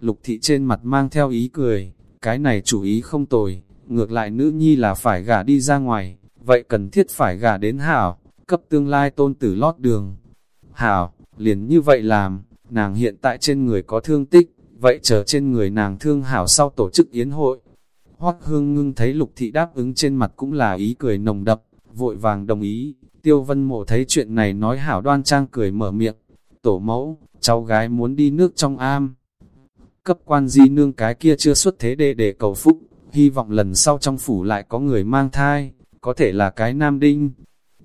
Lục thị trên mặt mang theo ý cười, cái này chủ ý không tồi, ngược lại nữ nhi là phải gả đi ra ngoài, vậy cần thiết phải gả đến hảo, cấp tương lai tôn tử lót đường. Hảo, liền như vậy làm, nàng hiện tại trên người có thương tích, vậy chờ trên người nàng thương hảo sau tổ chức yến hội. Hoắc hương ngưng thấy lục thị đáp ứng trên mặt cũng là ý cười nồng đậm, vội vàng đồng ý, tiêu vân mộ thấy chuyện này nói hảo đoan trang cười mở miệng, tổ mẫu, cháu gái muốn đi nước trong am. Cấp quan di nương cái kia chưa xuất thế để để cầu phúc, hy vọng lần sau trong phủ lại có người mang thai, có thể là cái nam đinh.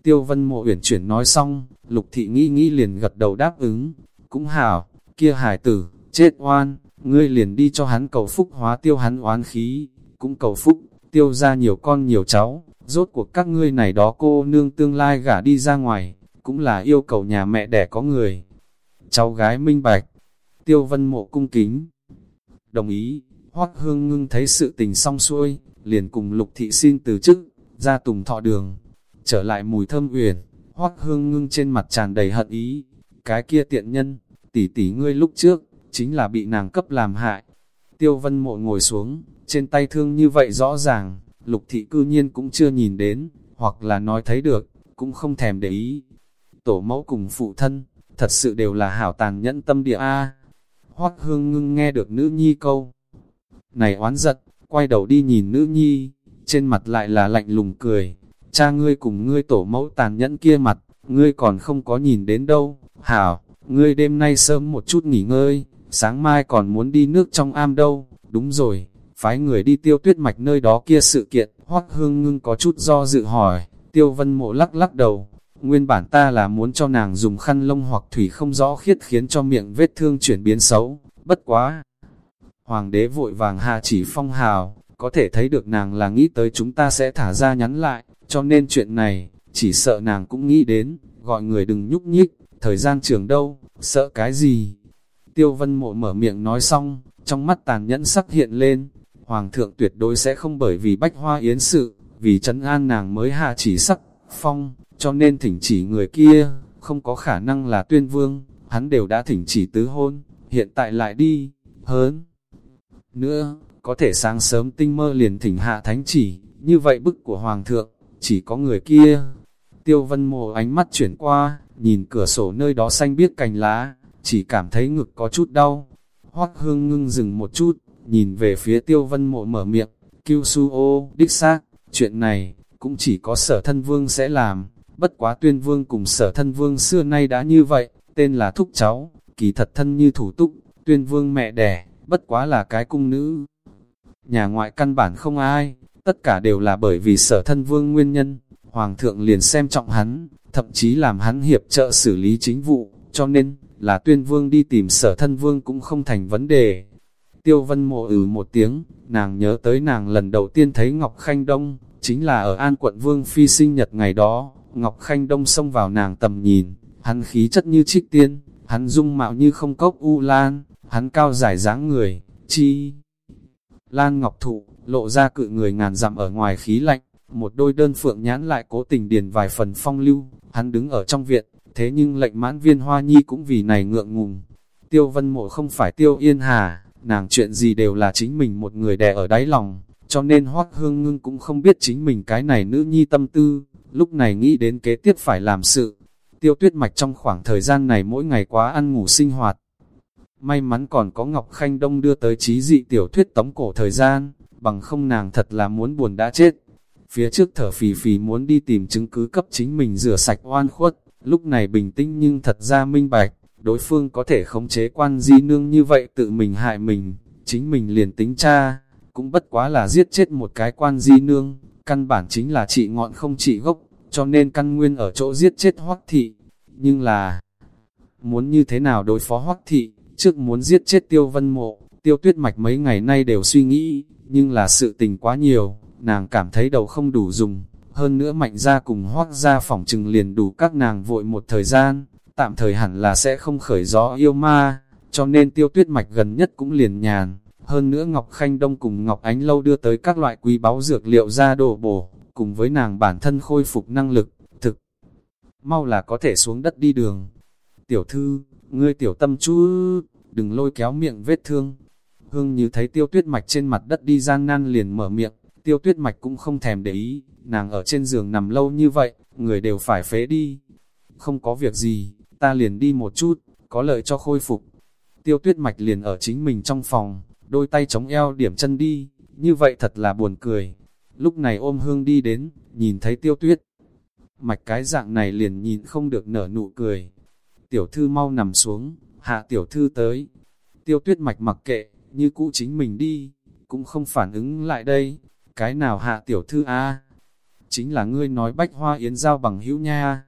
Tiêu vân mộ uyển chuyển nói xong, lục thị nghĩ nghĩ liền gật đầu đáp ứng, cũng hảo, kia hải tử, chết oan, ngươi liền đi cho hắn cầu phúc hóa tiêu hắn oán khí, cũng cầu phúc, tiêu ra nhiều con nhiều cháu, rốt cuộc các ngươi này đó cô nương tương lai gả đi ra ngoài, cũng là yêu cầu nhà mẹ đẻ có người. Cháu gái minh bạch, tiêu vân mộ cung kính, đồng ý, hoắc hương ngưng thấy sự tình xong xuôi, liền cùng lục thị xin từ chức, ra tùng thọ đường, trở lại mùi thơm uyển, hoắc hương ngưng trên mặt tràn đầy hận ý, cái kia tiện nhân, tỷ tỷ ngươi lúc trước, chính là bị nàng cấp làm hại. Tiêu vân mộ ngồi xuống, trên tay thương như vậy rõ ràng, lục thị cư nhiên cũng chưa nhìn đến, hoặc là nói thấy được, cũng không thèm để ý. Tổ mẫu cùng phụ thân, thật sự đều là hảo tàn nhẫn tâm địa A. Hoắc hương ngưng nghe được nữ nhi câu. Này oán giận, quay đầu đi nhìn nữ nhi, trên mặt lại là lạnh lùng cười. Cha ngươi cùng ngươi tổ mẫu tàn nhẫn kia mặt, ngươi còn không có nhìn đến đâu. Hảo, ngươi đêm nay sớm một chút nghỉ ngơi, sáng mai còn muốn đi nước trong am đâu. Đúng rồi, phái người đi tiêu tuyết mạch nơi đó kia sự kiện, hoắc hương ngưng có chút do dự hỏi, tiêu vân mộ lắc lắc đầu, nguyên bản ta là muốn cho nàng dùng khăn lông hoặc thủy không rõ khiết khiến cho miệng vết thương chuyển biến xấu, bất quá. Hoàng đế vội vàng hạ chỉ phong hào, có thể thấy được nàng là nghĩ tới chúng ta sẽ thả ra nhắn lại, cho nên chuyện này, chỉ sợ nàng cũng nghĩ đến, gọi người đừng nhúc nhích, thời gian trường đâu, sợ cái gì. Tiêu vân mộ mở miệng nói xong, trong mắt tàn nhẫn sắc hiện lên, Hoàng thượng tuyệt đối sẽ không bởi vì bách hoa yến sự, vì trấn an nàng mới hạ chỉ sắc, phong, cho nên thỉnh chỉ người kia, không có khả năng là tuyên vương, hắn đều đã thỉnh chỉ tứ hôn, hiện tại lại đi, hớn. Nữa, có thể sáng sớm tinh mơ liền thỉnh hạ thánh chỉ, như vậy bức của Hoàng thượng, chỉ có người kia. Tiêu vân mồ ánh mắt chuyển qua, nhìn cửa sổ nơi đó xanh biếc cành lá, chỉ cảm thấy ngực có chút đau. Hoắc hương ngưng dừng một chút, nhìn về phía tiêu vân mộ mở miệng, kêu su ô, đích xác, chuyện này, cũng chỉ có sở thân vương sẽ làm, bất quá tuyên vương cùng sở thân vương xưa nay đã như vậy, tên là thúc cháu, kỳ thật thân như thủ túc, tuyên vương mẹ đẻ, bất quá là cái cung nữ. Nhà ngoại căn bản không ai, tất cả đều là bởi vì sở thân vương nguyên nhân, hoàng thượng liền xem trọng hắn, thậm chí làm hắn hiệp trợ xử lý chính vụ, cho nên, là tuyên vương đi tìm sở thân vương cũng không thành vấn đề. Tiêu vân mộ ừ một tiếng, nàng nhớ tới nàng lần đầu tiên thấy Ngọc Khanh Đông, chính là ở An quận Vương Phi sinh nhật ngày đó, Ngọc Khanh Đông xông vào nàng tầm nhìn, hắn khí chất như trích tiên, hắn dung mạo như không cốc u lan, hắn cao giải dáng người, chi. Lan Ngọc Thụ, lộ ra cự người ngàn dặm ở ngoài khí lạnh, một đôi đơn phượng nhãn lại cố tình điền vài phần phong lưu, hắn đứng ở trong viện, thế nhưng lệnh mãn viên hoa nhi cũng vì này ngượng ngùng. Tiêu vân mộ không phải tiêu yên hà, nàng chuyện gì đều là chính mình một người đè ở đáy lòng, cho nên hoác hương ngưng cũng không biết chính mình cái này nữ nhi tâm tư, lúc này nghĩ đến kế tiếp phải làm sự. Tiêu tuyết mạch trong khoảng thời gian này mỗi ngày quá ăn ngủ sinh hoạt. May mắn còn có Ngọc Khanh Đông đưa tới trí dị tiểu thuyết tống cổ thời gian, bằng không nàng thật là muốn buồn đã chết. Phía trước thở phì phì muốn đi tìm chứng cứ cấp chính mình rửa sạch oan khuất, lúc này bình tĩnh nhưng thật ra minh bạch, đối phương có thể khống chế quan di nương như vậy tự mình hại mình, chính mình liền tính cha, cũng bất quá là giết chết một cái quan di nương, căn bản chính là trị ngọn không trị gốc, cho nên căn nguyên ở chỗ giết chết hoắc thị, nhưng là muốn như thế nào đối phó hoắc thị, trước muốn giết chết tiêu vân mộ, tiêu tuyết mạch mấy ngày nay đều suy nghĩ, nhưng là sự tình quá nhiều, nàng cảm thấy đầu không đủ dùng, hơn nữa mạnh ra cùng hoác ra phỏng trừng liền đủ các nàng vội một thời gian, tạm thời hẳn là sẽ không khởi gió yêu ma, cho nên tiêu tuyết mạch gần nhất cũng liền nhàn. Hơn nữa Ngọc Khanh Đông cùng Ngọc Ánh Lâu đưa tới các loại quý báu dược liệu ra đổ bổ, cùng với nàng bản thân khôi phục năng lực, thực. Mau là có thể xuống đất đi đường. Tiểu thư, ngươi tiểu tâm chú, đừng lôi kéo miệng vết thương. Hương như thấy tiêu tuyết mạch trên mặt đất đi gian nan liền mở miệng, tiêu tuyết mạch cũng không thèm để ý, nàng ở trên giường nằm lâu như vậy, người đều phải phế đi. Không có việc gì, ta liền đi một chút, có lợi cho khôi phục. Tiêu tuyết mạch liền ở chính mình trong phòng, đôi tay chống eo điểm chân đi, như vậy thật là buồn cười. Lúc này ôm hương đi đến, nhìn thấy tiêu tuyết. Mạch cái dạng này liền nhìn không được nở nụ cười. Tiểu thư mau nằm xuống, hạ tiểu thư tới. Tiêu tuyết mạch mặc kệ, như cũ chính mình đi, cũng không phản ứng lại đây. Cái nào hạ tiểu thư a Chính là ngươi nói bách hoa yến giao bằng hữu nha.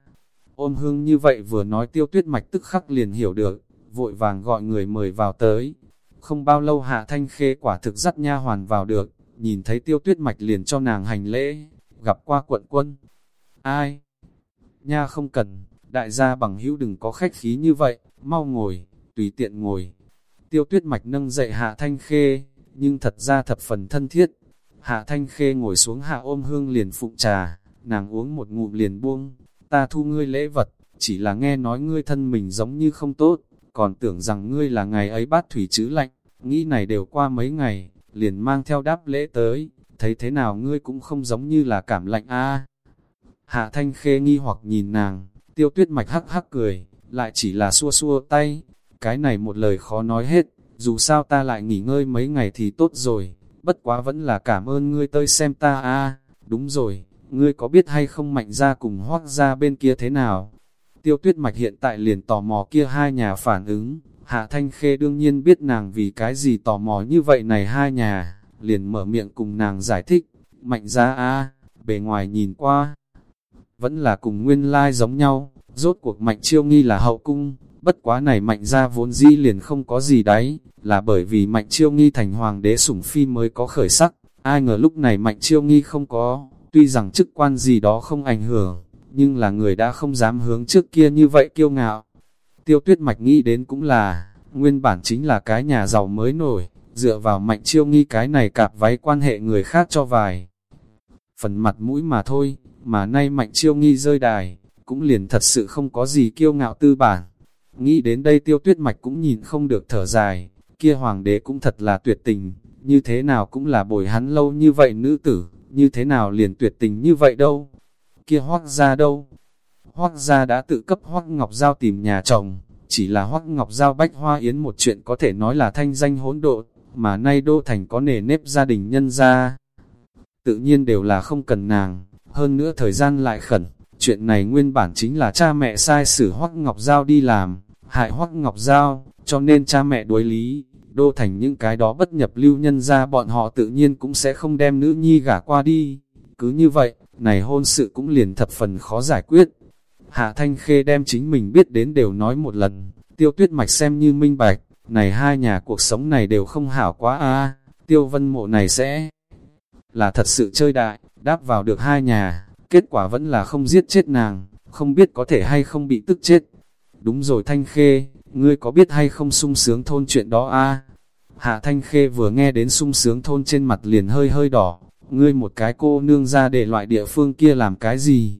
Ôm hương như vậy vừa nói tiêu tuyết mạch tức khắc liền hiểu được, vội vàng gọi người mời vào tới. Không bao lâu hạ thanh khê quả thực dắt nha hoàn vào được, nhìn thấy tiêu tuyết mạch liền cho nàng hành lễ, gặp qua quận quân. Ai? Nha không cần, đại gia bằng hữu đừng có khách khí như vậy, mau ngồi, tùy tiện ngồi. Tiêu tuyết mạch nâng dậy hạ thanh khê, nhưng thật ra thập phần thân thiết. Hạ thanh khê ngồi xuống hạ ôm hương liền phụng trà, nàng uống một ngụm liền buông, ta thu ngươi lễ vật, chỉ là nghe nói ngươi thân mình giống như không tốt, còn tưởng rằng ngươi là ngày ấy bát thủy chữ lạnh, nghĩ này đều qua mấy ngày, liền mang theo đáp lễ tới, thấy thế nào ngươi cũng không giống như là cảm lạnh a. Hạ thanh khê nghi hoặc nhìn nàng, tiêu tuyết mạch hắc hắc cười, lại chỉ là xua xua tay, cái này một lời khó nói hết, dù sao ta lại nghỉ ngơi mấy ngày thì tốt rồi, bất quá vẫn là cảm ơn ngươi tới xem ta a. đúng rồi, ngươi có biết hay không mạnh ra cùng hoác ra bên kia thế nào? Tiêu tuyết mạch hiện tại liền tò mò kia hai nhà phản ứng, Hạ Thanh Khê đương nhiên biết nàng vì cái gì tò mò như vậy này hai nhà, liền mở miệng cùng nàng giải thích, mạnh ra a bề ngoài nhìn qua, vẫn là cùng nguyên lai giống nhau, rốt cuộc mạnh chiêu nghi là hậu cung, bất quá này mạnh ra vốn dĩ liền không có gì đấy, là bởi vì mạnh chiêu nghi thành hoàng đế sủng phi mới có khởi sắc, ai ngờ lúc này mạnh chiêu nghi không có, tuy rằng chức quan gì đó không ảnh hưởng, nhưng là người đã không dám hướng trước kia như vậy kiêu ngạo. Tiêu tuyết mạch nghĩ đến cũng là, nguyên bản chính là cái nhà giàu mới nổi, dựa vào mạnh chiêu nghi cái này cạp váy quan hệ người khác cho vài. Phần mặt mũi mà thôi, mà nay mạnh chiêu nghi rơi đài, cũng liền thật sự không có gì kiêu ngạo tư bản. Nghĩ đến đây tiêu tuyết mạch cũng nhìn không được thở dài, kia hoàng đế cũng thật là tuyệt tình, như thế nào cũng là bồi hắn lâu như vậy nữ tử, như thế nào liền tuyệt tình như vậy đâu. Kia hoác ra đâu? Hoắc gia đã tự cấp hoắc ngọc giao tìm nhà chồng, chỉ là hoắc ngọc giao bách hoa yến một chuyện có thể nói là thanh danh hỗn độ, mà nay đô thành có nề nếp gia đình nhân gia. Tự nhiên đều là không cần nàng, hơn nữa thời gian lại khẩn, chuyện này nguyên bản chính là cha mẹ sai xử hoắc ngọc giao đi làm, hại hoắc ngọc giao, cho nên cha mẹ đối lý, đô thành những cái đó bất nhập lưu nhân gia bọn họ tự nhiên cũng sẽ không đem nữ nhi gả qua đi. Cứ như vậy, này hôn sự cũng liền thập phần khó giải quyết. Hạ Thanh Khê đem chính mình biết đến đều nói một lần, tiêu tuyết mạch xem như minh bạch, này hai nhà cuộc sống này đều không hảo quá a tiêu vân mộ này sẽ là thật sự chơi đại, đáp vào được hai nhà, kết quả vẫn là không giết chết nàng, không biết có thể hay không bị tức chết. Đúng rồi Thanh Khê, ngươi có biết hay không sung sướng thôn chuyện đó a Hạ Thanh Khê vừa nghe đến sung sướng thôn trên mặt liền hơi hơi đỏ, ngươi một cái cô nương ra để loại địa phương kia làm cái gì?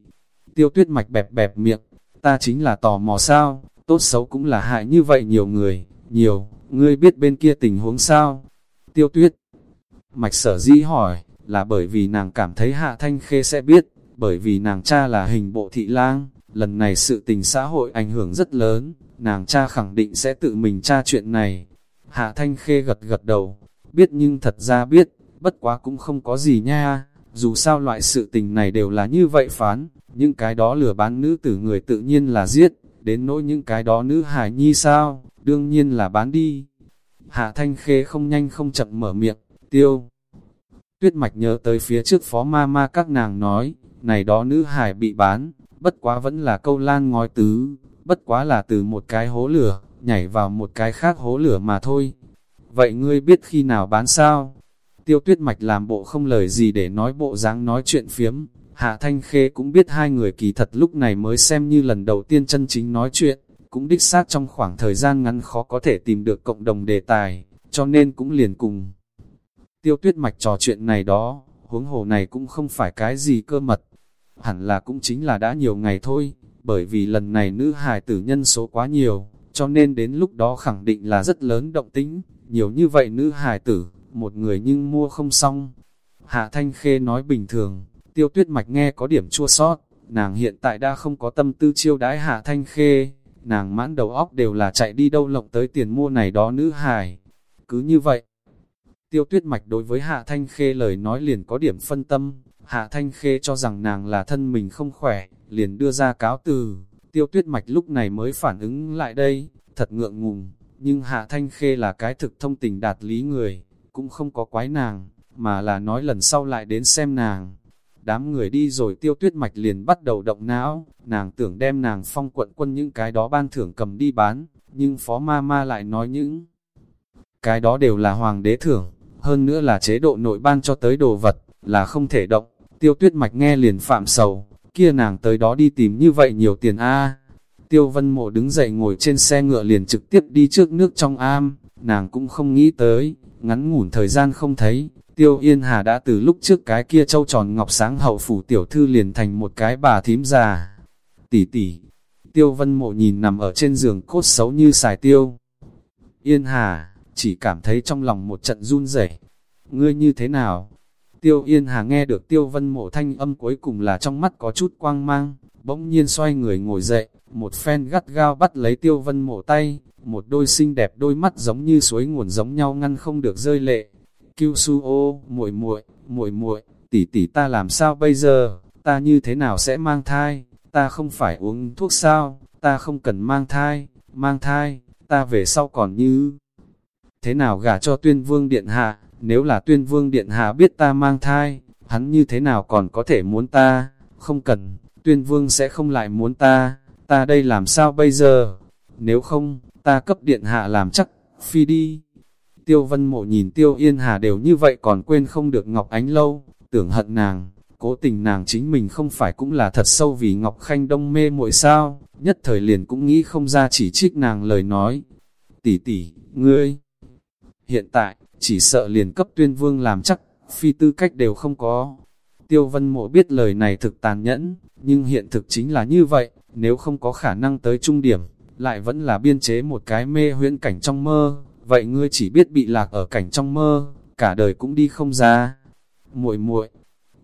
Tiêu tuyết mạch bẹp bẹp miệng, ta chính là tò mò sao, tốt xấu cũng là hại như vậy nhiều người, nhiều, ngươi biết bên kia tình huống sao? Tiêu tuyết mạch sở dĩ hỏi, là bởi vì nàng cảm thấy Hạ Thanh Khê sẽ biết, bởi vì nàng cha là hình bộ thị lang, lần này sự tình xã hội ảnh hưởng rất lớn, nàng cha khẳng định sẽ tự mình tra chuyện này. Hạ Thanh Khê gật gật đầu, biết nhưng thật ra biết, bất quá cũng không có gì nha, dù sao loại sự tình này đều là như vậy phán, những cái đó lừa bán nữ tử người tự nhiên là giết, đến nỗi những cái đó nữ hài nhi sao, đương nhiên là bán đi. Hạ Thanh Khê không nhanh không chậm mở miệng, tiêu. Tuyết mạch nhớ tới phía trước phó ma ma các nàng nói, này đó nữ hài bị bán, bất quá vẫn là câu lan ngói tứ, bất quá là từ một cái hố lửa, nhảy vào một cái khác hố lửa mà thôi. Vậy ngươi biết khi nào bán sao? Tiêu tuyết mạch làm bộ không lời gì để nói bộ dáng nói chuyện phiếm. Hạ Thanh Khê cũng biết hai người kỳ thật lúc này mới xem như lần đầu tiên chân chính nói chuyện, cũng đích xác trong khoảng thời gian ngắn khó có thể tìm được cộng đồng đề tài, cho nên cũng liền cùng. Tiêu tuyết mạch trò chuyện này đó, huống hồ này cũng không phải cái gì cơ mật, hẳn là cũng chính là đã nhiều ngày thôi, bởi vì lần này nữ hài tử nhân số quá nhiều, cho nên đến lúc đó khẳng định là rất lớn động tính, nhiều như vậy nữ hài tử, một người nhưng mua không xong. Hạ Thanh Khê nói bình thường, tiêu tuyết mạch nghe có điểm chua sót, nàng hiện tại đã không có tâm tư chiêu đãi Hạ Thanh Khê, nàng mãn đầu óc đều là chạy đi đâu lộng tới tiền mua này đó nữ hài. Cứ như vậy, tiêu tuyết mạch đối với Hạ Thanh Khê lời nói liền có điểm phân tâm, Hạ Thanh Khê cho rằng nàng là thân mình không khỏe, liền đưa ra cáo từ, tiêu tuyết mạch lúc này mới phản ứng lại đây, thật ngượng ngùng, nhưng Hạ Thanh Khê là cái thực thông tình đạt lý người, cũng không có quái nàng, mà là nói lần sau lại đến xem nàng. Đám người đi rồi tiêu tuyết mạch liền bắt đầu động não, nàng tưởng đem nàng phong quận quân những cái đó ban thưởng cầm đi bán, nhưng phó ma ma lại nói những cái đó đều là hoàng đế thưởng, hơn nữa là chế độ nội ban cho tới đồ vật, là không thể động. Tiêu tuyết mạch nghe liền phạm sầu, kia nàng tới đó đi tìm như vậy nhiều tiền a Tiêu vân mộ đứng dậy ngồi trên xe ngựa liền trực tiếp đi trước nước trong am, nàng cũng không nghĩ tới, ngắn ngủn thời gian không thấy, Tiêu Yên Hà đã từ lúc trước cái kia châu tròn ngọc sáng hậu phủ tiểu thư liền thành một cái bà thím già. Tỷ tỷ, Tiêu Vân Mộ nhìn nằm ở trên giường cốt xấu như xài tiêu. Yên Hà, chỉ cảm thấy trong lòng một trận run rẩy. Ngươi như thế nào? Tiêu Yên Hà nghe được Tiêu Vân Mộ thanh âm cuối cùng là trong mắt có chút quang mang, bỗng nhiên xoay người ngồi dậy, một phen gắt gao bắt lấy Tiêu Vân mổ tay, một đôi xinh đẹp đôi mắt giống như suối nguồn giống nhau ngăn không được rơi lệ. Kiêu su ô, muội muội, muội muội, tỷ tỷ ta làm sao bây giờ, ta như thế nào sẽ mang thai, ta không phải uống thuốc sao, ta không cần mang thai, mang thai, ta về sau còn như thế nào gả cho tuyên vương điện hạ, nếu là tuyên vương điện hạ biết ta mang thai, hắn như thế nào còn có thể muốn ta, không cần, tuyên vương sẽ không lại muốn ta, ta đây làm sao bây giờ, nếu không, ta cấp điện hạ làm chắc, phi đi. Tiêu vân mộ nhìn tiêu yên hà đều như vậy còn quên không được Ngọc Ánh lâu, tưởng hận nàng, cố tình nàng chính mình không phải cũng là thật sâu vì Ngọc Khanh đông mê muội sao, nhất thời liền cũng nghĩ không ra chỉ trích nàng lời nói. Tỷ tỷ, ngươi, hiện tại, chỉ sợ liền cấp tuyên vương làm chắc, phi tư cách đều không có. Tiêu vân mộ biết lời này thực tàn nhẫn, nhưng hiện thực chính là như vậy, nếu không có khả năng tới trung điểm, lại vẫn là biên chế một cái mê huyễn cảnh trong mơ, vậy ngươi chỉ biết bị lạc ở cảnh trong mơ, cả đời cũng đi không ra. muội muội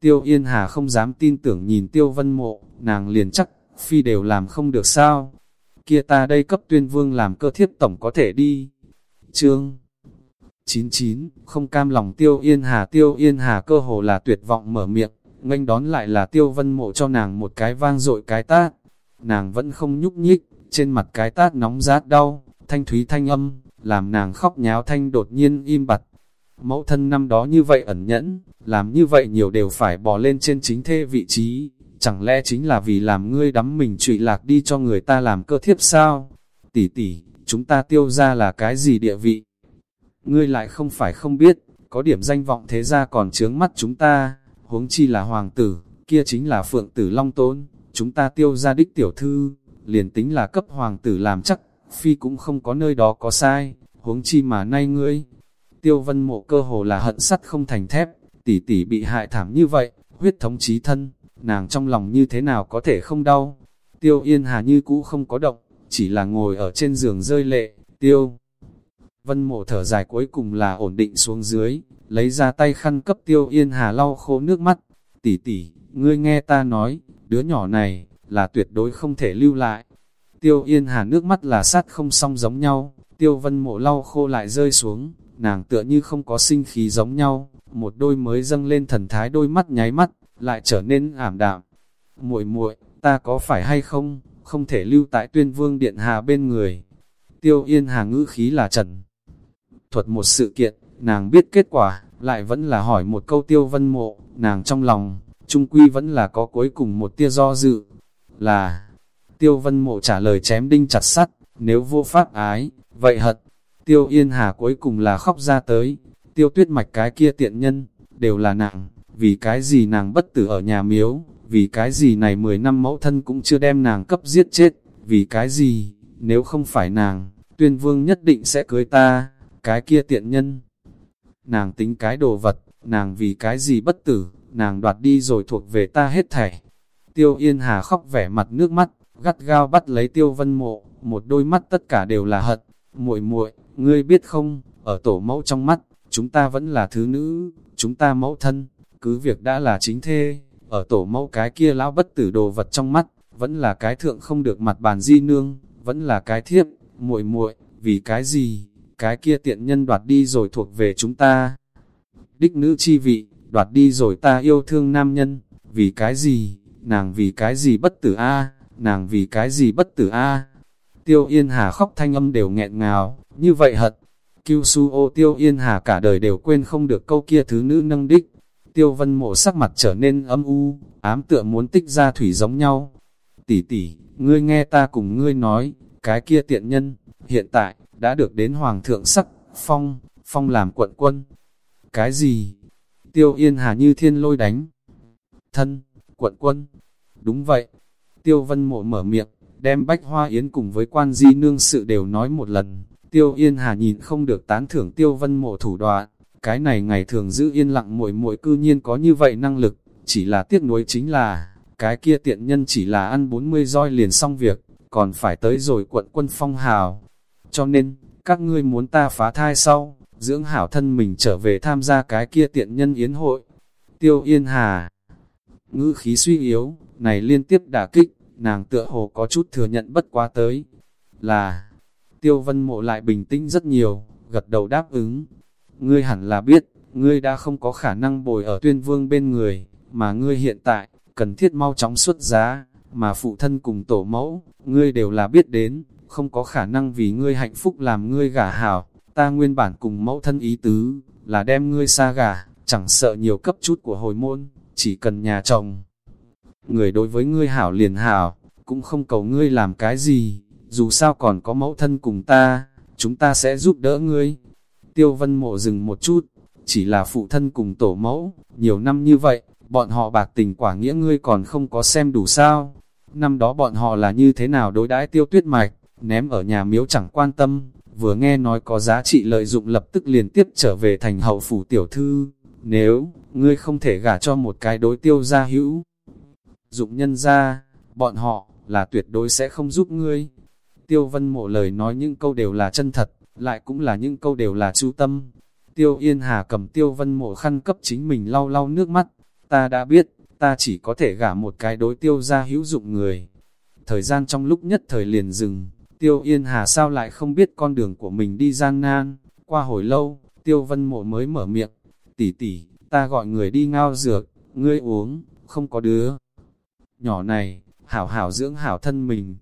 Tiêu Yên Hà không dám tin tưởng nhìn Tiêu Vân Mộ, nàng liền chắc, phi đều làm không được sao. Kia ta đây cấp tuyên vương làm cơ thiếp tổng có thể đi. Chương 99, không cam lòng Tiêu Yên Hà Tiêu Yên Hà cơ hồ là tuyệt vọng mở miệng, nghênh đón lại là Tiêu Vân Mộ cho nàng một cái vang dội cái tát. Nàng vẫn không nhúc nhích, trên mặt cái tát nóng rát đau, thanh thúy thanh âm, làm nàng khóc nháo thanh đột nhiên im bặt. Mẫu thân năm đó như vậy ẩn nhẫn, làm như vậy nhiều đều phải bỏ lên trên chính thê vị trí, chẳng lẽ chính là vì làm ngươi đắm mình trụy lạc đi cho người ta làm cơ thiếp sao? Tỷ tỷ, chúng ta tiêu ra là cái gì địa vị? Ngươi lại không phải không biết, có điểm danh vọng thế ra còn chướng mắt chúng ta, huống chi là hoàng tử, kia chính là phượng tử long tôn, chúng ta tiêu ra đích tiểu thư, liền tính là cấp hoàng tử làm chắc, phi cũng không có nơi đó có sai, huống chi mà nay ngươi. Tiêu vân mộ cơ hồ là hận sắt không thành thép, tỷ tỷ bị hại thảm như vậy, huyết thống chí thân, nàng trong lòng như thế nào có thể không đau. Tiêu yên hà như cũ không có động, chỉ là ngồi ở trên giường rơi lệ, tiêu. Vân mộ thở dài cuối cùng là ổn định xuống dưới, lấy ra tay khăn cấp tiêu yên hà lau khô nước mắt. Tỷ tỷ, ngươi nghe ta nói, đứa nhỏ này, là tuyệt đối không thể lưu lại. Tiêu yên hà nước mắt là sát không song giống nhau, tiêu vân mộ lau khô lại rơi xuống, nàng tựa như không có sinh khí giống nhau, một đôi mới dâng lên thần thái đôi mắt nháy mắt, lại trở nên ảm đạm. muội muội ta có phải hay không, không thể lưu tại tuyên vương điện hà bên người. Tiêu yên hà ngữ khí là trần. Thuật một sự kiện, nàng biết kết quả, lại vẫn là hỏi một câu tiêu vân mộ, nàng trong lòng, trung quy vẫn là có cuối cùng một tia do dự, là, tiêu vân mộ trả lời chém đinh chặt sắt, nếu vô pháp ái, vậy hận, tiêu yên hà cuối cùng là khóc ra tới, tiêu tuyết mạch cái kia tiện nhân, đều là nàng, vì cái gì nàng bất tử ở nhà miếu, vì cái gì này 10 năm mẫu thân cũng chưa đem nàng cấp giết chết, vì cái gì, nếu không phải nàng, tuyên vương nhất định sẽ cưới ta, cái kia tiện nhân. Nàng tính cái đồ vật, nàng vì cái gì bất tử, nàng đoạt đi rồi thuộc về ta hết thảy. Tiêu Yên Hà khóc vẻ mặt nước mắt, gắt gao bắt lấy Tiêu Vân Mộ, một đôi mắt tất cả đều là hận. Muội muội, ngươi biết không, ở tổ mẫu trong mắt, chúng ta vẫn là thứ nữ, chúng ta mẫu thân, cứ việc đã là chính thê, ở tổ mẫu cái kia lão bất tử đồ vật trong mắt, vẫn là cái thượng không được mặt bàn di nương, vẫn là cái thiếp, muội muội, vì cái gì, cái kia tiện nhân đoạt đi rồi thuộc về chúng ta. Đích nữ chi vị, đoạt đi rồi ta yêu thương nam nhân, vì cái gì, nàng vì cái gì bất tử a nàng vì cái gì bất tử a Tiêu Yên Hà khóc thanh âm đều nghẹn ngào, như vậy hận. Kiêu su ô Tiêu Yên Hà cả đời đều quên không được câu kia thứ nữ nâng đích. Tiêu Vân Mộ sắc mặt trở nên âm u, ám tựa muốn tích ra thủy giống nhau. Tỷ tỷ, ngươi nghe ta cùng ngươi nói, cái kia tiện nhân, hiện tại, đã được đến Hoàng thượng sắc, phong, phong làm quận quân. Cái gì? Tiêu Yên Hà như thiên lôi đánh. Thân, quận quân. Đúng vậy. Tiêu Vân Mộ mở miệng, đem Bách Hoa Yến cùng với quan di nương sự đều nói một lần. Tiêu Yên Hà nhìn không được tán thưởng Tiêu Vân Mộ thủ đoạn, cái này ngày thường giữ yên lặng muội muội cư nhiên có như vậy năng lực, chỉ là tiếc nuối chính là, cái kia tiện nhân chỉ là ăn 40 roi liền xong việc, còn phải tới rồi quận quân phong hào. Cho nên, các ngươi muốn ta phá thai sau, dưỡng hảo thân mình trở về tham gia cái kia tiện nhân yến hội. Tiêu Yên Hà Ngữ khí suy yếu, này liên tiếp đả kích, nàng tựa hồ có chút thừa nhận bất quá tới. Là, Tiêu Vân Mộ lại bình tĩnh rất nhiều, gật đầu đáp ứng. Ngươi hẳn là biết, ngươi đã không có khả năng bồi ở tuyên vương bên người, mà ngươi hiện tại, cần thiết mau chóng xuất giá, mà phụ thân cùng tổ mẫu, ngươi đều là biết đến, không có khả năng vì ngươi hạnh phúc làm ngươi gả hảo, ta nguyên bản cùng mẫu thân ý tứ, là đem ngươi xa gả, chẳng sợ nhiều cấp chút của hồi môn, chỉ cần nhà chồng. Người đối với ngươi hảo liền hảo, cũng không cầu ngươi làm cái gì, dù sao còn có mẫu thân cùng ta, chúng ta sẽ giúp đỡ ngươi. Tiêu vân mộ dừng một chút, chỉ là phụ thân cùng tổ mẫu, nhiều năm như vậy, bọn họ bạc tình quả nghĩa ngươi còn không có xem đủ sao. Năm đó bọn họ là như thế nào đối đãi tiêu tuyết mạch, ném ở nhà miếu chẳng quan tâm, vừa nghe nói có giá trị lợi dụng lập tức liền tiếp trở về thành hậu phủ tiểu thư. Nếu, ngươi không thể gả cho một cái đối tiêu gia hữu, dụng nhân ra, bọn họ, là tuyệt đối sẽ không giúp ngươi. Tiêu vân mộ lời nói những câu đều là chân thật, lại cũng là những câu đều là chú tâm. Tiêu Yên Hà cầm tiêu vân mộ khăn cấp chính mình lau lau nước mắt, ta đã biết, ta chỉ có thể gả một cái đối tiêu ra hữu dụng người. Thời gian trong lúc nhất thời liền dừng, tiêu Yên Hà sao lại không biết con đường của mình đi gian nan, qua hồi lâu, tiêu vân mộ mới mở miệng, tỷ tỷ, ta gọi người đi ngao dược, ngươi uống, không có đứa. Nhỏ này, hảo hảo dưỡng hảo thân mình.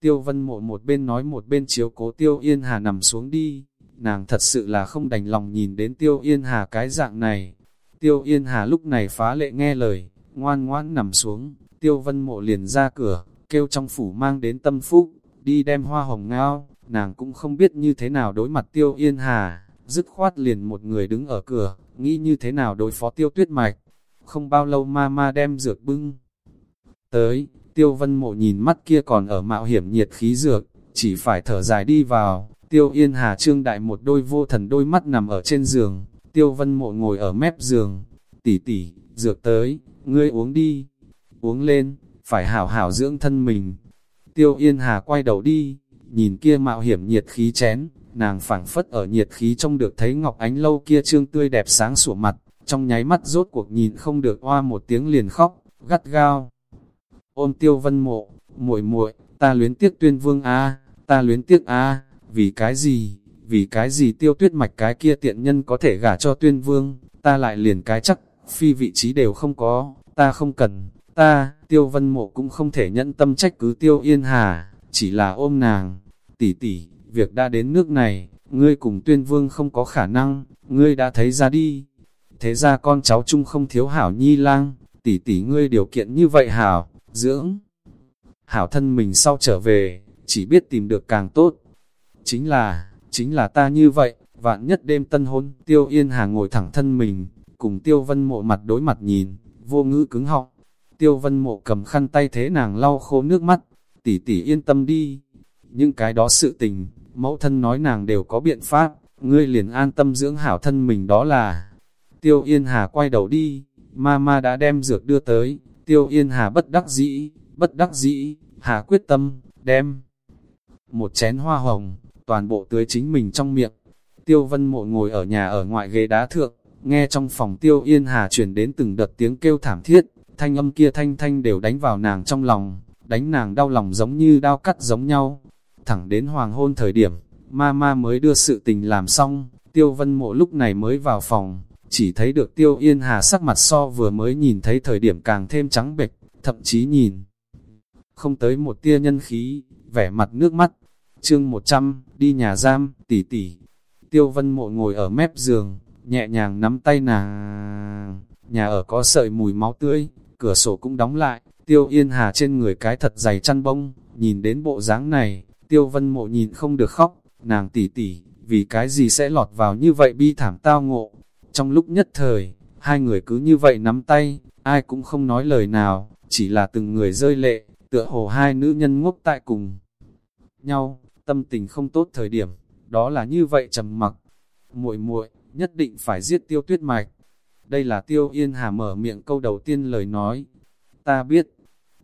Tiêu vân mộ một bên nói một bên chiếu cố tiêu yên hà nằm xuống đi. Nàng thật sự là không đành lòng nhìn đến tiêu yên hà cái dạng này. Tiêu yên hà lúc này phá lệ nghe lời, ngoan ngoãn nằm xuống. Tiêu vân mộ liền ra cửa, kêu trong phủ mang đến tâm phúc, đi đem hoa hồng ngao. Nàng cũng không biết như thế nào đối mặt tiêu yên hà, dứt khoát liền một người đứng ở cửa, nghĩ như thế nào đối phó tiêu tuyết mạch. Không bao lâu ma ma đem dược bưng. Tới, tiêu vân mộ nhìn mắt kia còn ở mạo hiểm nhiệt khí dược, chỉ phải thở dài đi vào. Tiêu yên hà trương đại một đôi vô thần đôi mắt nằm ở trên giường, tiêu vân mộ ngồi ở mép giường. Tỷ tỷ, dược tới, ngươi uống đi. Uống lên, phải hảo hảo dưỡng thân mình. Tiêu yên hà quay đầu đi, nhìn kia mạo hiểm nhiệt khí chén, nàng phảng phất ở nhiệt khí trong được thấy ngọc ánh lâu kia trương tươi đẹp sáng sủa mặt, trong nháy mắt rốt cuộc nhìn không được oa một tiếng liền khóc, gắt gao. Ôm tiêu vân mộ, muội muội ta luyến tiếc tuyên vương a ta luyến tiếc a vì cái gì, vì cái gì tiêu tuyết mạch cái kia tiện nhân có thể gả cho tuyên vương, ta lại liền cái chắc, phi vị trí đều không có, ta không cần, ta, tiêu vân mộ cũng không thể nhận tâm trách cứ tiêu yên hà, chỉ là ôm nàng, tỷ tỷ, việc đã đến nước này, ngươi cùng tuyên vương không có khả năng, ngươi đã thấy ra đi. Thế ra con cháu chung không thiếu hảo nhi lang, tỷ tỷ ngươi điều kiện như vậy hảo, dưỡng. Hảo thân mình sau trở về, chỉ biết tìm được càng tốt. Chính là, chính là ta như vậy, vạn nhất đêm tân hôn, tiêu yên hà ngồi thẳng thân mình, cùng tiêu vân mộ mặt đối mặt nhìn, vô ngữ cứng họng. Tiêu vân mộ cầm khăn tay thế nàng lau khô nước mắt, tỷ tỷ yên tâm đi. Những cái đó sự tình, mẫu thân nói nàng đều có biện pháp, ngươi liền an tâm dưỡng hảo thân mình đó là. Tiêu Yên Hà quay đầu đi, mama đã đem dược đưa tới, Tiêu Yên Hà bất đắc dĩ, bất đắc dĩ, Hà quyết tâm, đem. một chén hoa hồng, toàn bộ tưới chính mình trong miệng. Tiêu vân mộ ngồi ở nhà ở ngoại ghế đá thượng, nghe trong phòng tiêu yên hà truyền đến từng đợt tiếng kêu thảm thiết, thanh âm kia thanh thanh đều đánh vào nàng trong lòng, đánh nàng đau lòng giống như đau cắt giống nhau. Thẳng đến hoàng hôn thời điểm, ma ma mới đưa sự tình làm xong, tiêu vân mộ lúc này mới vào phòng, chỉ thấy được tiêu yên hà sắc mặt so vừa mới nhìn thấy thời điểm càng thêm trắng bệch, thậm chí nhìn. Không tới một tia nhân khí, vẻ mặt nước mắt. Chương 100, đi nhà giam, tỷ tỷ. Tiêu vân mộ ngồi ở mép giường, nhẹ nhàng nắm tay nàng. Nhà ở có sợi mùi máu tươi, cửa sổ cũng đóng lại, tiêu yên hà trên người cái thật dày chăn bông, nhìn đến bộ dáng này, tiêu vân mộ nhìn không được khóc, nàng tỷ tỷ, vì cái gì sẽ lọt vào như vậy bi thảm tao ngộ. Trong lúc nhất thời, hai người cứ như vậy nắm tay, ai cũng không nói lời nào, chỉ là từng người rơi lệ, tựa hồ hai nữ nhân ngốc tại cùng nhau, tâm tình không tốt thời điểm, đó là như vậy trầm mặc. Muội muội, nhất định phải giết Tiêu Tuyết Mạch. Đây là Tiêu Yên Hà mở miệng câu đầu tiên lời nói. Ta biết.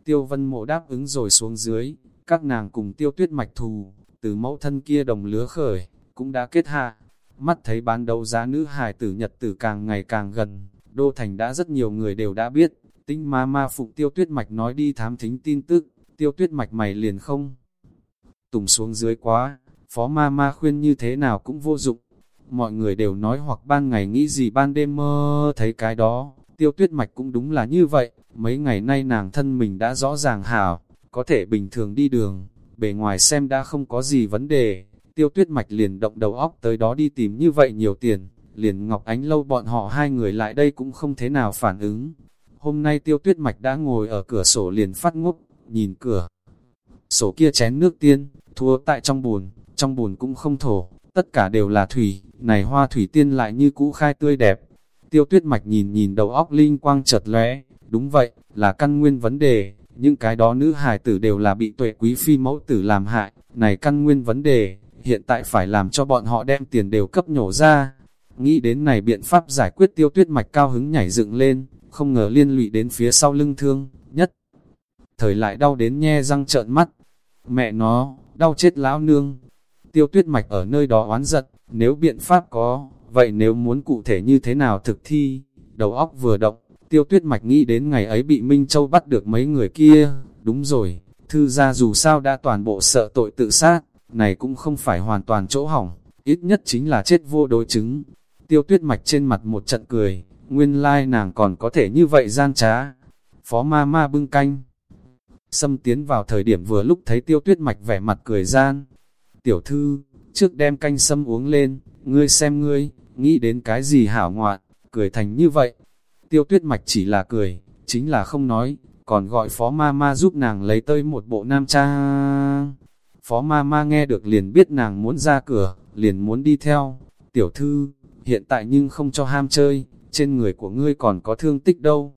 Tiêu Vân Mộ đáp ứng rồi xuống dưới, các nàng cùng Tiêu Tuyết Mạch thù, từ mẫu thân kia đồng lứa khởi, cũng đã kết hạ. Mắt thấy bán đấu giá nữ hài tử nhật tử càng ngày càng gần, Đô Thành đã rất nhiều người đều đã biết, tinh ma ma phụng Tiêu Tuyết Mạch nói đi thám thính tin tức, Tiêu Tuyết Mạch mày liền không. Tùng xuống dưới quá, phó ma ma khuyên như thế nào cũng vô dụng. Mọi người đều nói hoặc ban ngày nghĩ gì ban đêm mơ thấy cái đó, tiêu tuyết mạch cũng đúng là như vậy. Mấy ngày nay nàng thân mình đã rõ ràng hảo, có thể bình thường đi đường, bề ngoài xem đã không có gì vấn đề. Tiêu tuyết mạch liền động đầu óc tới đó đi tìm như vậy nhiều tiền, liền Ngọc Ánh lâu bọn họ hai người lại đây cũng không thế nào phản ứng. Hôm nay tiêu tuyết mạch đã ngồi ở cửa sổ liền phát ngốc, nhìn cửa. Sổ kia chén nước tiên, thua tại trong bùn, trong bùn cũng không thổ, tất cả đều là thủy, này hoa thủy tiên lại như cũ khai tươi đẹp. Tiêu tuyết mạch nhìn nhìn đầu óc linh quang chợt lóe, đúng vậy, là căn nguyên vấn đề, những cái đó nữ hài tử đều là bị tuệ quý phi mẫu tử làm hại, này căn nguyên vấn đề, hiện tại phải làm cho bọn họ đem tiền đều cấp nhổ ra. Nghĩ đến này biện pháp giải quyết tiêu tuyết mạch cao hứng nhảy dựng lên, không ngờ liên lụy đến phía sau lưng thương, nhất. Thời lại đau đến nhe răng trợn mắt, mẹ nó, đau chết lão nương. Tiêu tuyết mạch ở nơi đó oán giận, nếu biện pháp có, vậy nếu muốn cụ thể như thế nào thực thi, đầu óc vừa động, tiêu tuyết mạch nghĩ đến ngày ấy bị Minh Châu bắt được mấy người kia, đúng rồi, thư gia dù sao đã toàn bộ sợ tội tự sát, này cũng không phải hoàn toàn chỗ hỏng, ít nhất chính là chết vô đối chứng. Tiêu tuyết mạch trên mặt một trận cười, nguyên lai nàng còn có thể như vậy gian trá. Phó ma ma bưng canh. Xâm tiến vào thời điểm vừa lúc thấy tiêu tuyết mạch vẻ mặt cười gian. Tiểu thư, trước đem canh sâm uống lên, ngươi xem ngươi, nghĩ đến cái gì hảo ngoạn, cười thành như vậy. Tiêu tuyết mạch chỉ là cười, chính là không nói, còn gọi phó ma ma giúp nàng lấy tới một bộ nam trang. Phó ma ma nghe được liền biết nàng muốn ra cửa, liền muốn đi theo. Tiểu thư, hiện tại nhưng không cho ham chơi, trên người của ngươi còn có thương tích đâu.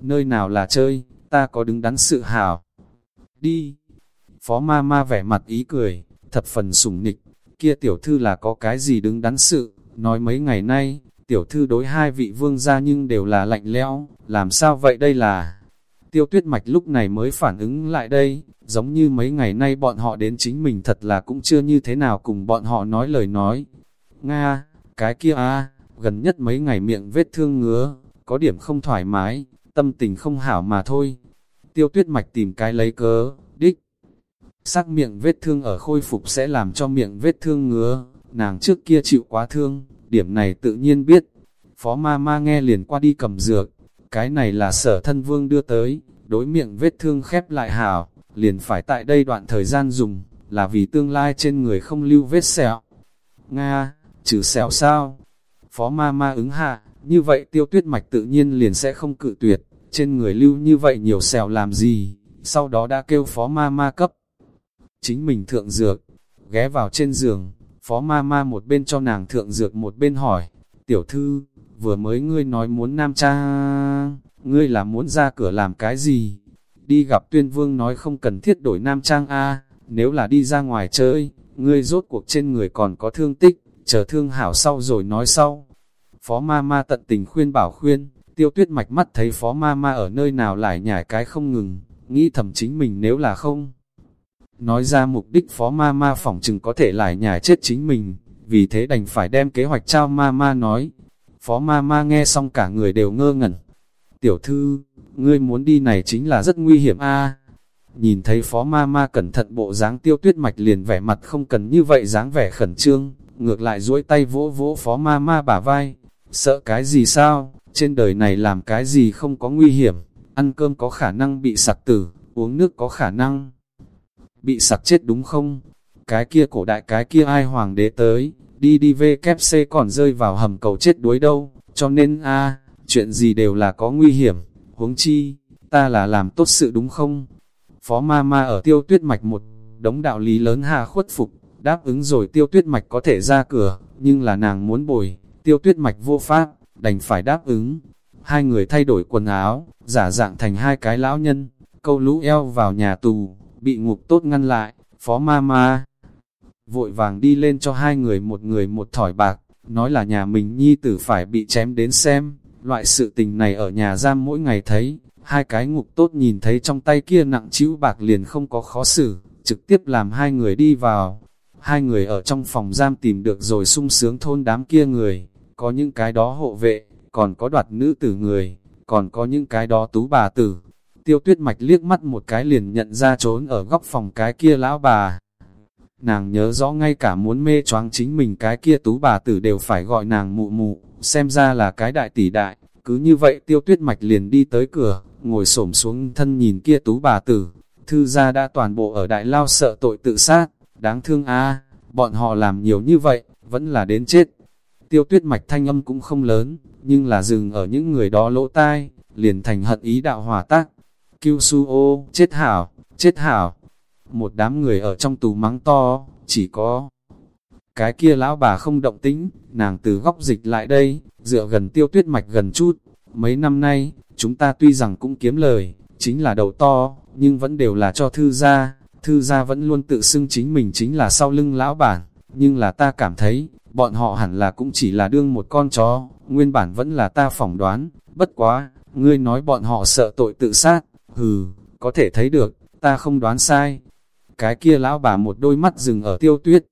Nơi nào là chơi, ta có đứng đắn sự hảo đi. Phó ma ma vẻ mặt ý cười, thập phần sủng nịch, kia tiểu thư là có cái gì đứng đắn sự, nói mấy ngày nay, tiểu thư đối hai vị vương gia nhưng đều là lạnh lẽo, làm sao vậy đây là... Tiêu tuyết mạch lúc này mới phản ứng lại đây, giống như mấy ngày nay bọn họ đến chính mình thật là cũng chưa như thế nào cùng bọn họ nói lời nói. Nga, cái kia a gần nhất mấy ngày miệng vết thương ngứa, có điểm không thoải mái, tâm tình không hảo mà thôi, tiêu tuyết mạch tìm cái lấy cớ. Sắc miệng vết thương ở khôi phục sẽ làm cho miệng vết thương ngứa, nàng trước kia chịu quá thương, điểm này tự nhiên biết. Phó ma ma nghe liền qua đi cầm dược, cái này là sở thân vương đưa tới, đối miệng vết thương khép lại hảo, liền phải tại đây đoạn thời gian dùng, là vì tương lai trên người không lưu vết sẹo. Nga, trừ sẹo sao? Phó ma ma ứng hạ, như vậy tiêu tuyết mạch tự nhiên liền sẽ không cự tuyệt trên người lưu như vậy nhiều sẹo làm gì, sau đó đã kêu phó ma ma cấp. Chính mình thượng dược, ghé vào trên giường, phó ma ma một bên cho nàng thượng dược một bên hỏi, tiểu thư, vừa mới ngươi nói muốn nam cha, ngươi là muốn ra cửa làm cái gì? Đi gặp tuyên vương nói không cần thiết đổi nam trang a nếu là đi ra ngoài chơi, ngươi rốt cuộc trên người còn có thương tích, chờ thương hảo sau rồi nói sau. Phó ma ma tận tình khuyên bảo khuyên, Tiêu tuyết mạch mắt thấy phó ma ma ở nơi nào lại nhảy cái không ngừng, nghĩ thầm chính mình nếu là không. Nói ra mục đích phó ma ma phỏng chừng có thể lại nhảy chết chính mình, vì thế đành phải đem kế hoạch trao ma ma nói. Phó ma ma nghe xong cả người đều ngơ ngẩn. Tiểu thư, ngươi muốn đi này chính là rất nguy hiểm a à, Nhìn thấy phó ma ma cẩn thận bộ dáng tiêu tuyết mạch liền vẻ mặt không cần như vậy dáng vẻ khẩn trương, ngược lại duỗi tay vỗ vỗ phó ma ma bả vai. Sợ cái gì sao, trên đời này làm cái gì không có nguy hiểm, ăn cơm có khả năng bị sặc tử, uống nước có khả năng bị sặc chết đúng không? Cái kia cổ đại cái kia ai hoàng đế tới, đi đi về kép còn rơi vào hầm cầu chết đuối đâu, cho nên a chuyện gì đều là có nguy hiểm, huống chi, ta là làm tốt sự đúng không? Phó ma ma ở tiêu tuyết mạch một đống đạo lý lớn hà khuất phục, đáp ứng rồi tiêu tuyết mạch có thể ra cửa, nhưng là nàng muốn bồi, tiêu tuyết mạch vô pháp, đành phải đáp ứng. Hai người thay đổi quần áo, giả dạng thành hai cái lão nhân, câu lũ eo vào nhà tù, bị ngục tốt ngăn lại, phó ma ma. Vội vàng đi lên cho hai người một người một thỏi bạc, nói là nhà mình nhi tử phải bị chém đến xem, loại sự tình này ở nhà giam mỗi ngày thấy, hai cái ngục tốt nhìn thấy trong tay kia nặng chữ bạc liền không có khó xử, trực tiếp làm hai người đi vào. Hai người ở trong phòng giam tìm được rồi sung sướng thôn đám kia người, có những cái đó hộ vệ, còn có đoạt nữ tử người, còn có những cái đó tú bà tử, Tiêu tuyết mạch liếc mắt một cái liền nhận ra trốn ở góc phòng cái kia lão bà. Nàng nhớ rõ ngay cả muốn mê choáng chính mình cái kia tú bà tử đều phải gọi nàng mụ mụ, xem ra là cái đại tỷ đại. Cứ như vậy tiêu tuyết mạch liền đi tới cửa, ngồi xổm xuống thân nhìn kia tú bà tử. Thư gia đã toàn bộ ở đại lao sợ tội tự sát, đáng thương a bọn họ làm nhiều như vậy, vẫn là đến chết. Tiêu tuyết mạch thanh âm cũng không lớn, nhưng là dừng ở những người đó lỗ tai, liền thành hận ý đạo hòa tác. Kiêu su ô, chết hảo, chết hảo. Một đám người ở trong tù mắng to, chỉ có cái kia lão bà không động tĩnh, nàng từ góc dịch lại đây, dựa gần tiêu tuyết mạch gần chút. Mấy năm nay, chúng ta tuy rằng cũng kiếm lời, chính là đầu to, nhưng vẫn đều là cho thư gia. Thư gia vẫn luôn tự xưng chính mình chính là sau lưng lão bản, nhưng là ta cảm thấy, bọn họ hẳn là cũng chỉ là đương một con chó, nguyên bản vẫn là ta phỏng đoán, bất quá, ngươi nói bọn họ sợ tội tự sát, Hừ, có thể thấy được, ta không đoán sai. Cái kia lão bà một đôi mắt dừng ở tiêu tuyết.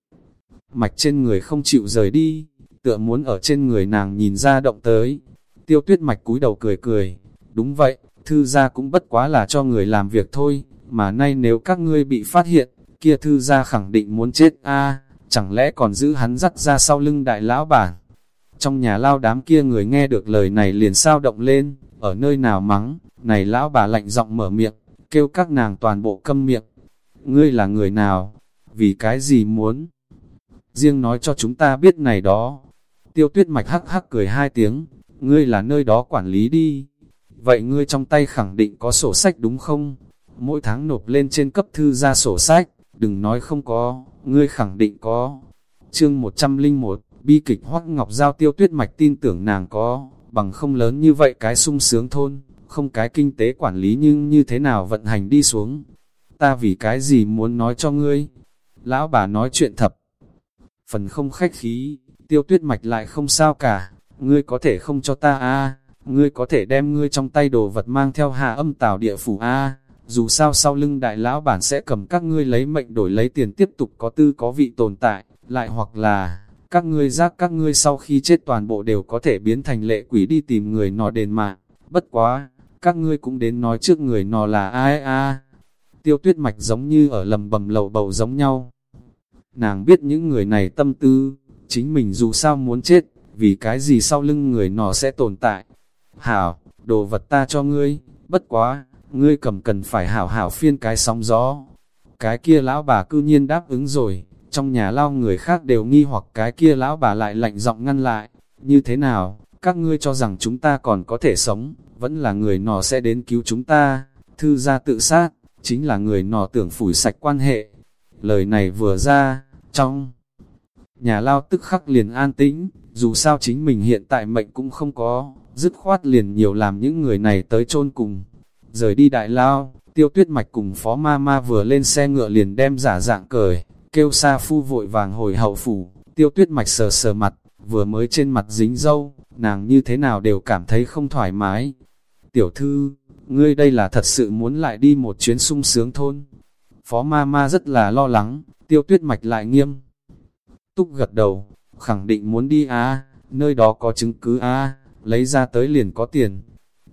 Mạch trên người không chịu rời đi, tựa muốn ở trên người nàng nhìn ra động tới. Tiêu tuyết mạch cúi đầu cười cười. Đúng vậy, thư gia cũng bất quá là cho người làm việc thôi, mà nay nếu các ngươi bị phát hiện, kia thư gia khẳng định muốn chết a chẳng lẽ còn giữ hắn dắt ra sau lưng đại lão bản. Trong nhà lao đám kia người nghe được lời này liền sao động lên, ở nơi nào mắng, này lão bà lạnh giọng mở miệng, kêu các nàng toàn bộ câm miệng. Ngươi là người nào? Vì cái gì muốn? Riêng nói cho chúng ta biết này đó. Tiêu tuyết mạch hắc hắc cười hai tiếng, ngươi là nơi đó quản lý đi. Vậy ngươi trong tay khẳng định có sổ sách đúng không? Mỗi tháng nộp lên trên cấp thư ra sổ sách, đừng nói không có, ngươi khẳng định có. Chương 101, bi kịch Hoắc Ngọc Giao tiêu tuyết mạch tin tưởng nàng có, bằng không lớn như vậy cái sung sướng thôn, không cái kinh tế quản lý nhưng như thế nào vận hành đi xuống. Ta vì cái gì muốn nói cho ngươi? Lão bà nói chuyện thập. Phần không khách khí, tiêu tuyết mạch lại không sao cả, ngươi có thể không cho ta a ngươi có thể đem ngươi trong tay đồ vật mang theo hạ âm tào địa phủ a dù sao sau lưng đại lão bản sẽ cầm các ngươi lấy mệnh đổi lấy tiền tiếp tục có tư có vị tồn tại, lại hoặc là các ngươi giác các ngươi sau khi chết toàn bộ đều có thể biến thành lệ quỷ đi tìm người nọ đền mạng. Bất quá, các ngươi cũng đến nói trước người nọ là ai a Tiêu tuyết mạch giống như ở lầm bầm lầu bầu giống nhau. Nàng biết những người này tâm tư, chính mình dù sao muốn chết, vì cái gì sau lưng người nọ sẽ tồn tại. Hảo, đồ vật ta cho ngươi, bất quá, ngươi cầm cần phải hảo hảo phiên cái sóng gió. Cái kia lão bà cư nhiên đáp ứng rồi, trong nhà lao người khác đều nghi hoặc cái kia lão bà lại lạnh giọng ngăn lại. Như thế nào, các ngươi cho rằng chúng ta còn có thể sống, vẫn là người nọ sẽ đến cứu chúng ta. Thư gia tự sát, chính là người nọ tưởng phủi sạch quan hệ. Lời này vừa ra, trong nhà lao tức khắc liền an tĩnh, dù sao chính mình hiện tại mệnh cũng không có, dứt khoát liền nhiều làm những người này tới chôn cùng. Rời đi đại lao, tiêu tuyết mạch cùng phó ma ma vừa lên xe ngựa liền đem giả dạng cởi, kêu sa phu vội vàng hồi hậu phủ, tiêu tuyết mạch sờ sờ mặt, vừa mới trên mặt dính dâu, nàng như thế nào đều cảm thấy không thoải mái. Tiểu thư, ngươi đây là thật sự muốn lại đi một chuyến sung sướng thôn. Phó ma ma rất là lo lắng, tiêu tuyết mạch lại nghiêm. Túc gật đầu, khẳng định muốn đi à, nơi đó có chứng cứ à, lấy ra tới liền có tiền.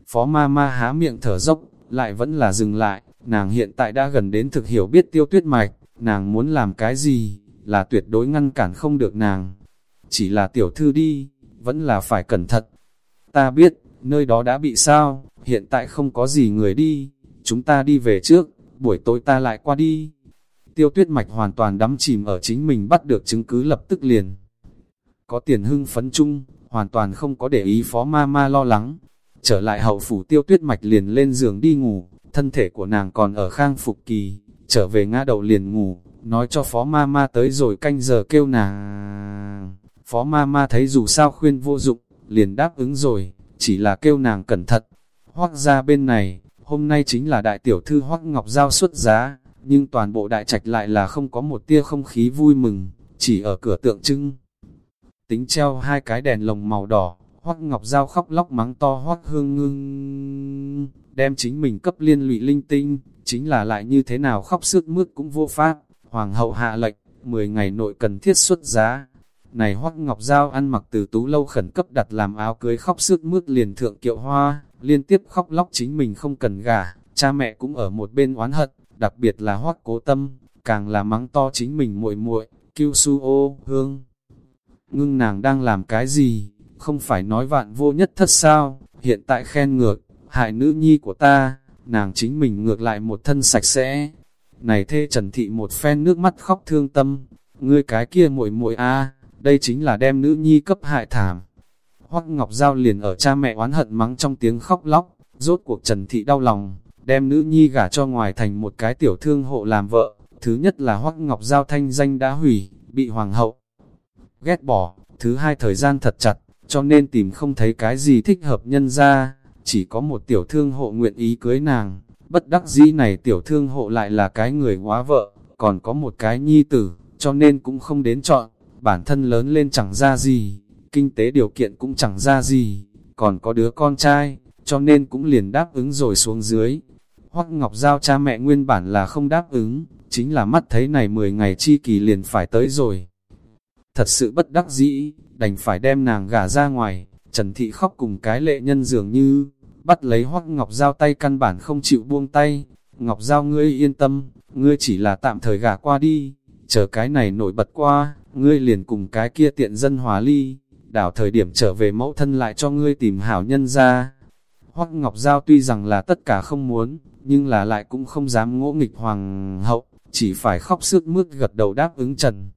Phó ma ma há miệng thở dốc, lại vẫn là dừng lại, nàng hiện tại đã gần đến thực hiểu biết tiêu tuyết mạch, nàng muốn làm cái gì, là tuyệt đối ngăn cản không được nàng. Chỉ là tiểu thư đi, vẫn là phải cẩn thận. Ta biết, nơi đó đã bị sao, hiện tại không có gì người đi, chúng ta đi về trước, buổi tối ta lại qua đi. Tiêu tuyết mạch hoàn toàn đắm chìm ở chính mình bắt được chứng cứ lập tức liền. Có tiền hưng phấn chung, hoàn toàn không có để ý phó ma ma lo lắng. Trở lại hậu phủ tiêu tuyết mạch liền lên giường đi ngủ, thân thể của nàng còn ở khang phục kỳ, trở về ngã đầu liền ngủ, nói cho phó ma ma tới rồi canh giờ kêu nàng. Phó ma ma thấy dù sao khuyên vô dụng, liền đáp ứng rồi, chỉ là kêu nàng cẩn thận. Hoác ra bên này, hôm nay chính là đại tiểu thư Hoác Ngọc Giao xuất giá, nhưng toàn bộ đại trạch lại là không có một tia không khí vui mừng, chỉ ở cửa tượng trưng. Tính treo hai cái đèn lồng màu đỏ, Hoác Ngọc Giao khóc lóc mắng to Hoác Hương ngưng, đem chính mình cấp liên lụy linh tinh, chính là lại như thế nào khóc sức mướt cũng vô pháp. Hoàng hậu hạ lệnh, 10 ngày nội cần thiết xuất giá. Này Hoắc Ngọc Giao ăn mặc từ tú lâu khẩn cấp đặt làm áo cưới khóc sức mướt liền thượng kiệu hoa, liên tiếp khóc lóc chính mình không cần gả, cha mẹ cũng ở một bên oán hận, đặc biệt là Hoắc Cố Tâm, càng là mắng to chính mình muội muội, Kiêu su ô, hương. Ngưng nàng đang làm cái gì, không phải nói vạn vô nhất thất sao, hiện tại khen ngược, hại nữ nhi của ta, nàng chính mình ngược lại một thân sạch sẽ, này thê Trần Thị một phen nước mắt khóc thương tâm, ngươi cái kia muội muội a, đây chính là đem nữ nhi cấp hại thảm. Hoắc Ngọc Giao liền ở cha mẹ oán hận mắng trong tiếng khóc lóc, rốt cuộc Trần Thị đau lòng, đem nữ nhi gả cho ngoài thành một cái tiểu thương hộ làm vợ. Thứ nhất là Hoắc Ngọc Giao thanh danh đã hủy, bị hoàng hậu ghét bỏ. Thứ hai thời gian thật chặt, cho nên tìm không thấy cái gì thích hợp nhân ra, chỉ có một tiểu thương hộ nguyện ý cưới nàng. Bất đắc dĩ này tiểu thương hộ lại là cái người hóa vợ, còn có một cái nhi tử, cho nên cũng không đến chọn, bản thân lớn lên chẳng ra gì, kinh tế điều kiện cũng chẳng ra gì, còn có đứa con trai, cho nên cũng liền đáp ứng rồi xuống dưới. Hoắc Ngọc Giao cha mẹ nguyên bản là không đáp ứng, chính là mắt thấy này 10 ngày chi kỳ liền phải tới rồi. Thật sự bất đắc dĩ, đành phải đem nàng gả ra ngoài, Trần Thị khóc cùng cái lệ nhân dường như, bắt lấy Hoắc Ngọc Giao tay căn bản không chịu buông tay. Ngọc Giao ngươi yên tâm, ngươi chỉ là tạm thời gả qua đi, chờ cái này nổi bật qua, ngươi liền cùng cái kia tiện dân hòa ly, đảo thời điểm trở về mẫu thân lại cho ngươi tìm hảo nhân ra. Hoắc Ngọc Giao tuy rằng là tất cả không muốn, nhưng là lại cũng không dám ngỗ nghịch hoàng hậu, chỉ phải khóc sướt mướt gật đầu đáp ứng Trần.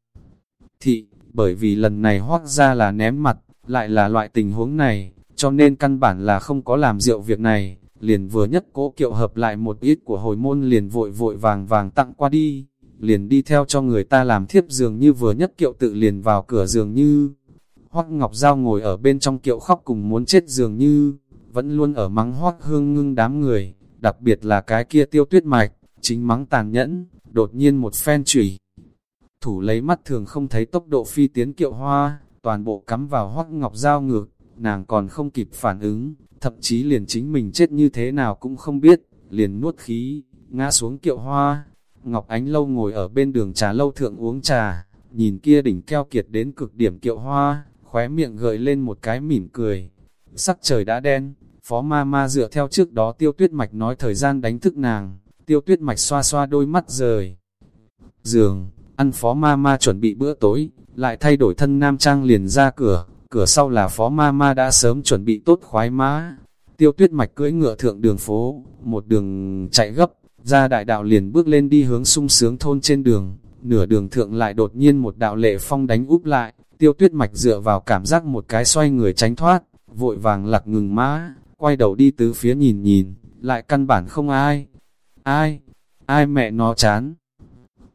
Thị, bởi vì lần này Hoắc ra là ném mặt, lại là loại tình huống này, cho nên căn bản là không có làm rượu việc này, liền vừa nhất cố kiệu hợp lại một ít của hồi môn liền vội vội vàng vàng tặng qua đi, liền đi theo cho người ta làm thiếp dường như vừa nhất kiệu tự liền vào cửa dường như. Hoắc Ngọc Giao ngồi ở bên trong kiệu khóc cùng muốn chết dường như, vẫn luôn ở mắng Hoắc Hương ngưng đám người, đặc biệt là cái kia tiêu tuyết mạch, chính mắng tàn nhẫn, đột nhiên một phen chửi. Thủ lấy mắt thường không thấy tốc độ phi tiến kiệu hoa, toàn bộ cắm vào Hoắc Ngọc Giao ngược, nàng còn không kịp phản ứng, thậm chí liền chính mình chết như thế nào cũng không biết, liền nuốt khí, ngã xuống kiệu hoa. Ngọc Ánh Lâu ngồi ở bên đường trà lâu thượng uống trà, nhìn kia đỉnh keo kiệt đến cực điểm kiệu hoa, khóe miệng gợi lên một cái mỉm cười. Sắc trời đã đen, phó ma ma dựa theo trước đó tiêu tuyết mạch nói thời gian đánh thức nàng, tiêu tuyết mạch xoa xoa đôi mắt rời. Giường, ăn phó ma ma chuẩn bị bữa tối, lại thay đổi thân nam trang liền ra cửa, cửa sau là phó ma ma đã sớm chuẩn bị tốt khoái mã. Tiêu tuyết mạch cưỡi ngựa thượng đường phố, một đường chạy gấp, ra đại đạo liền bước lên đi hướng sung sướng thôn trên đường, nửa đường thượng lại đột nhiên một đạo lệ phong đánh úp lại, tiêu tuyết mạch dựa vào cảm giác một cái xoay người tránh thoát, vội vàng lặc ngừng mã, quay đầu đi tứ phía nhìn nhìn, lại căn bản không ai. Ai? Ai mẹ nó chán?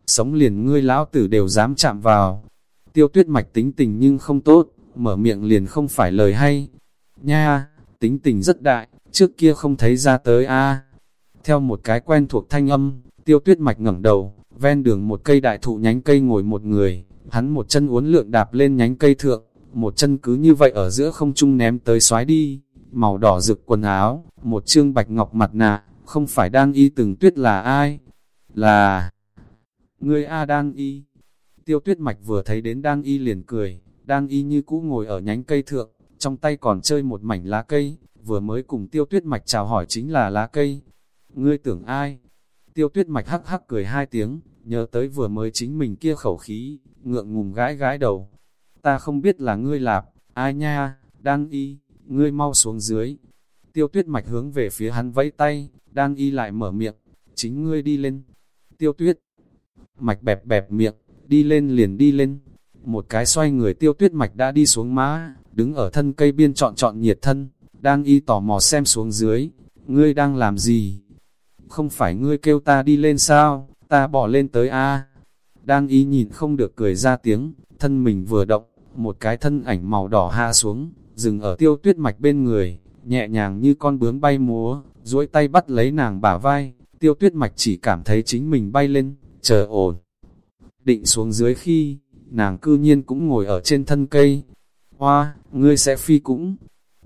Sống liền ngươi lão tử đều dám chạm vào. Tiêu tuyết mạch tính tình nhưng không tốt, mở miệng liền không phải lời hay. Nha, tính tình rất đại, trước kia không thấy ra tới a. Theo một cái quen thuộc thanh âm, tiêu tuyết mạch ngẩng đầu, ven đường một cây đại thụ nhánh cây ngồi một người, hắn một chân uốn lượn đạp lên nhánh cây thượng, một chân cứ như vậy ở giữa không trung ném tới xoái đi, màu đỏ rực quần áo, một trương bạch ngọc mặt nạ, không phải đang y từng tuyết là ai? Là người A đang y. Tiêu tuyết mạch vừa thấy đến đang y liền cười, đang y như cũ ngồi ở nhánh cây thượng, trong tay còn chơi một mảnh lá cây, vừa mới cùng tiêu tuyết mạch chào hỏi chính là lá cây. Ngươi tưởng ai? Tiêu tuyết mạch hắc hắc cười hai tiếng, nhớ tới vừa mới chính mình kia khẩu khí, ngượng ngùng gãi gãi đầu. Ta không biết là ngươi lạp, ai nha, đang y, ngươi mau xuống dưới. Tiêu tuyết mạch hướng về phía hắn vẫy tay, đang y lại mở miệng, chính ngươi đi lên. Tiêu tuyết, mạch bẹp bẹp miệng, đi lên liền đi lên. Một cái xoay người tiêu tuyết mạch đã đi xuống má, đứng ở thân cây biên trọn trọn nhiệt thân, đang y tò mò xem xuống dưới, ngươi đang làm gì? Không phải ngươi kêu ta đi lên sao, ta bỏ lên tới A. Đang y nhìn không được cười ra tiếng, thân mình vừa động, một cái thân ảnh màu đỏ hạ xuống, dừng ở tiêu tuyết mạch bên người, nhẹ nhàng như con bướm bay múa, duỗi tay bắt lấy nàng bả vai, tiêu tuyết mạch chỉ cảm thấy chính mình bay lên, chờ ổn. Định xuống dưới khi, nàng cư nhiên cũng ngồi ở trên thân cây. Hoa, ngươi sẽ phi cũng.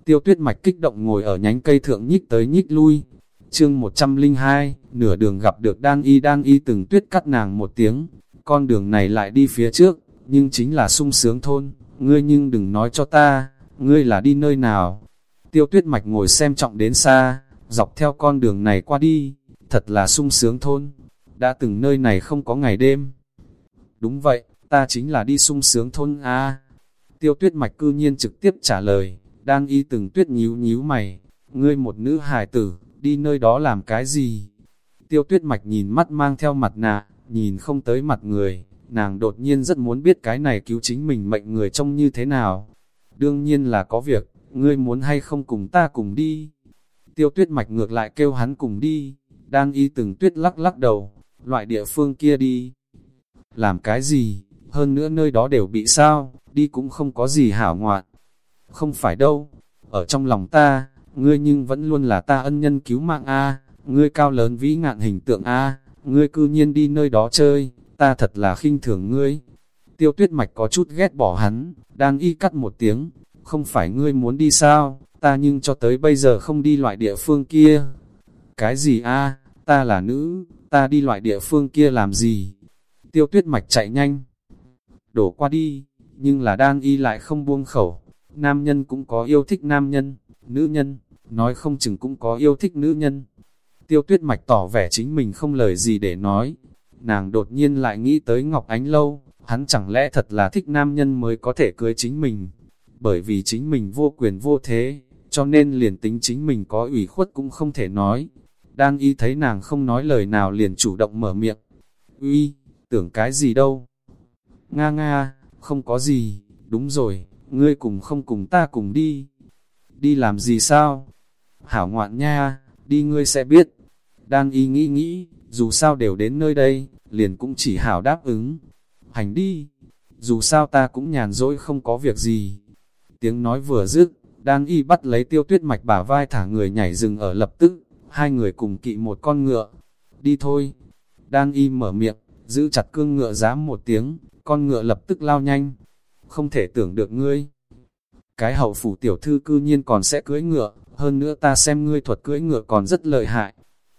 Tiêu tuyết mạch kích động ngồi ở nhánh cây thượng nhích tới nhích lui. Chương 102, nửa đường gặp được đan y đan y từng tuyết cắt nàng một tiếng. Con đường này lại đi phía trước, nhưng chính là sung sướng thôn. Ngươi nhưng đừng nói cho ta, ngươi là đi nơi nào. Tiêu tuyết mạch ngồi xem trọng đến xa, dọc theo con đường này qua đi, thật là sung sướng thôn. Đã từng nơi này không có ngày đêm. Đúng vậy, ta chính là đi sung sướng thôn A. Tiêu tuyết mạch cư nhiên trực tiếp trả lời, đang y từng tuyết nhíu nhíu mày, ngươi một nữ hài tử, đi nơi đó làm cái gì? Tiêu tuyết mạch nhìn mắt mang theo mặt nạ, nhìn không tới mặt người, nàng đột nhiên rất muốn biết cái này cứu chính mình mệnh người trông như thế nào. Đương nhiên là có việc, ngươi muốn hay không cùng ta cùng đi. Tiêu tuyết mạch ngược lại kêu hắn cùng đi, đang y từng tuyết lắc lắc đầu, loại địa phương kia đi. Làm cái gì, hơn nữa nơi đó đều bị sao, đi cũng không có gì hảo ngoạn. Không phải đâu, ở trong lòng ta, ngươi nhưng vẫn luôn là ta ân nhân cứu mạng A, ngươi cao lớn vĩ ngạn hình tượng A, ngươi cư nhiên đi nơi đó chơi, ta thật là khinh thường ngươi. Tiêu tuyết mạch có chút ghét bỏ hắn, đang y cắt một tiếng, không phải ngươi muốn đi sao, ta nhưng cho tới bây giờ không đi loại địa phương kia. Cái gì a ta là nữ, ta đi loại địa phương kia làm gì? Tiêu tuyết mạch chạy nhanh, đổ qua đi, nhưng là đang y lại không buông khẩu. Nam nhân cũng có yêu thích nam nhân, nữ nhân, nói không chừng cũng có yêu thích nữ nhân. Tiêu tuyết mạch tỏ vẻ chính mình không lời gì để nói. Nàng đột nhiên lại nghĩ tới Ngọc Ánh Lâu, hắn chẳng lẽ thật là thích nam nhân mới có thể cưới chính mình. Bởi vì chính mình vô quyền vô thế, cho nên liền tính chính mình có ủy khuất cũng không thể nói. Đang y thấy nàng không nói lời nào liền chủ động mở miệng. Uy, tưởng cái gì đâu? Nga nga, không có gì, đúng rồi, ngươi cùng không cùng ta cùng đi. Đi làm gì sao? Hảo ngoạn nha, đi ngươi sẽ biết. Đang y nghĩ nghĩ, dù sao đều đến nơi đây, liền cũng chỉ hảo đáp ứng. Hành đi, dù sao ta cũng nhàn rỗi không có việc gì. Tiếng nói vừa dứt, đang y bắt lấy tiêu tuyết mạch bả vai thả người nhảy rừng ở lập tức, hai người cùng kỵ một con ngựa. Đi thôi. Đang y mở miệng, giữ chặt cương ngựa dám một tiếng, con ngựa lập tức lao nhanh. Không thể tưởng được ngươi. Cái hậu phủ tiểu thư cư nhiên còn sẽ cưỡi ngựa, hơn nữa ta xem ngươi thuật cưỡi ngựa còn rất lợi hại.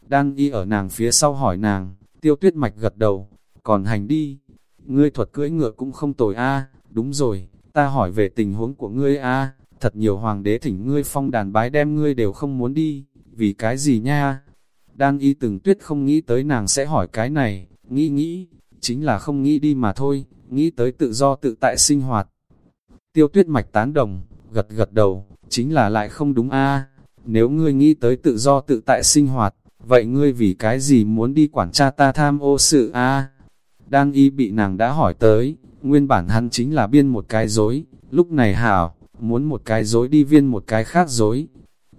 Đang y ở nàng phía sau hỏi nàng, tiêu tuyết mạch gật đầu, còn hành đi. Ngươi thuật cưỡi ngựa cũng không tồi a đúng rồi, ta hỏi về tình huống của ngươi a thật nhiều hoàng đế thỉnh ngươi phong đàn bái đem ngươi đều không muốn đi, vì cái gì nha? Đang y từng tuyết không nghĩ tới nàng sẽ hỏi cái này, nghĩ nghĩ, chính là không nghĩ đi mà thôi, nghĩ tới tự do tự tại sinh hoạt. Tiêu tuyết mạch tán đồng, gật gật đầu, chính là lại không đúng a Nếu ngươi nghĩ tới tự do tự tại sinh hoạt, vậy ngươi vì cái gì muốn đi quản tra ta tham ô sự a Đang y bị nàng đã hỏi tới, nguyên bản hắn chính là biên một cái dối, lúc này hảo, muốn một cái dối đi viên một cái khác dối.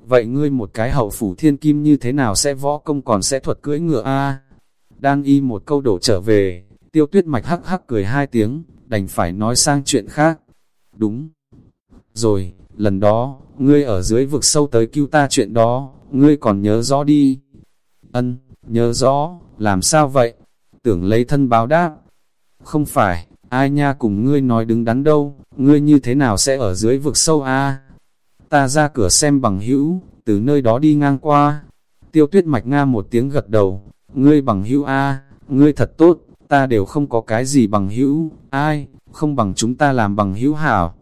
Vậy ngươi một cái hậu phủ thiên kim như thế nào sẽ võ công còn sẽ thuật cưỡi ngựa a Đang y một câu đổ trở về, tiêu tuyết mạch hắc hắc cười hai tiếng, đành phải nói sang chuyện khác. Đúng. Rồi, lần đó, ngươi ở dưới vực sâu tới cứu ta chuyện đó, ngươi còn nhớ rõ đi. Ân, nhớ rõ, làm sao vậy? Tưởng lấy thân báo đáp. Không phải, ai nha cùng ngươi nói đứng đắn đâu, ngươi như thế nào sẽ ở dưới vực sâu a? Ta ra cửa xem bằng hữu, từ nơi đó đi ngang qua. Tiêu tuyết mạch nga một tiếng gật đầu, ngươi bằng hữu a, ngươi thật tốt, ta đều không có cái gì bằng hữu, ai, không bằng chúng ta làm bằng hữu hảo.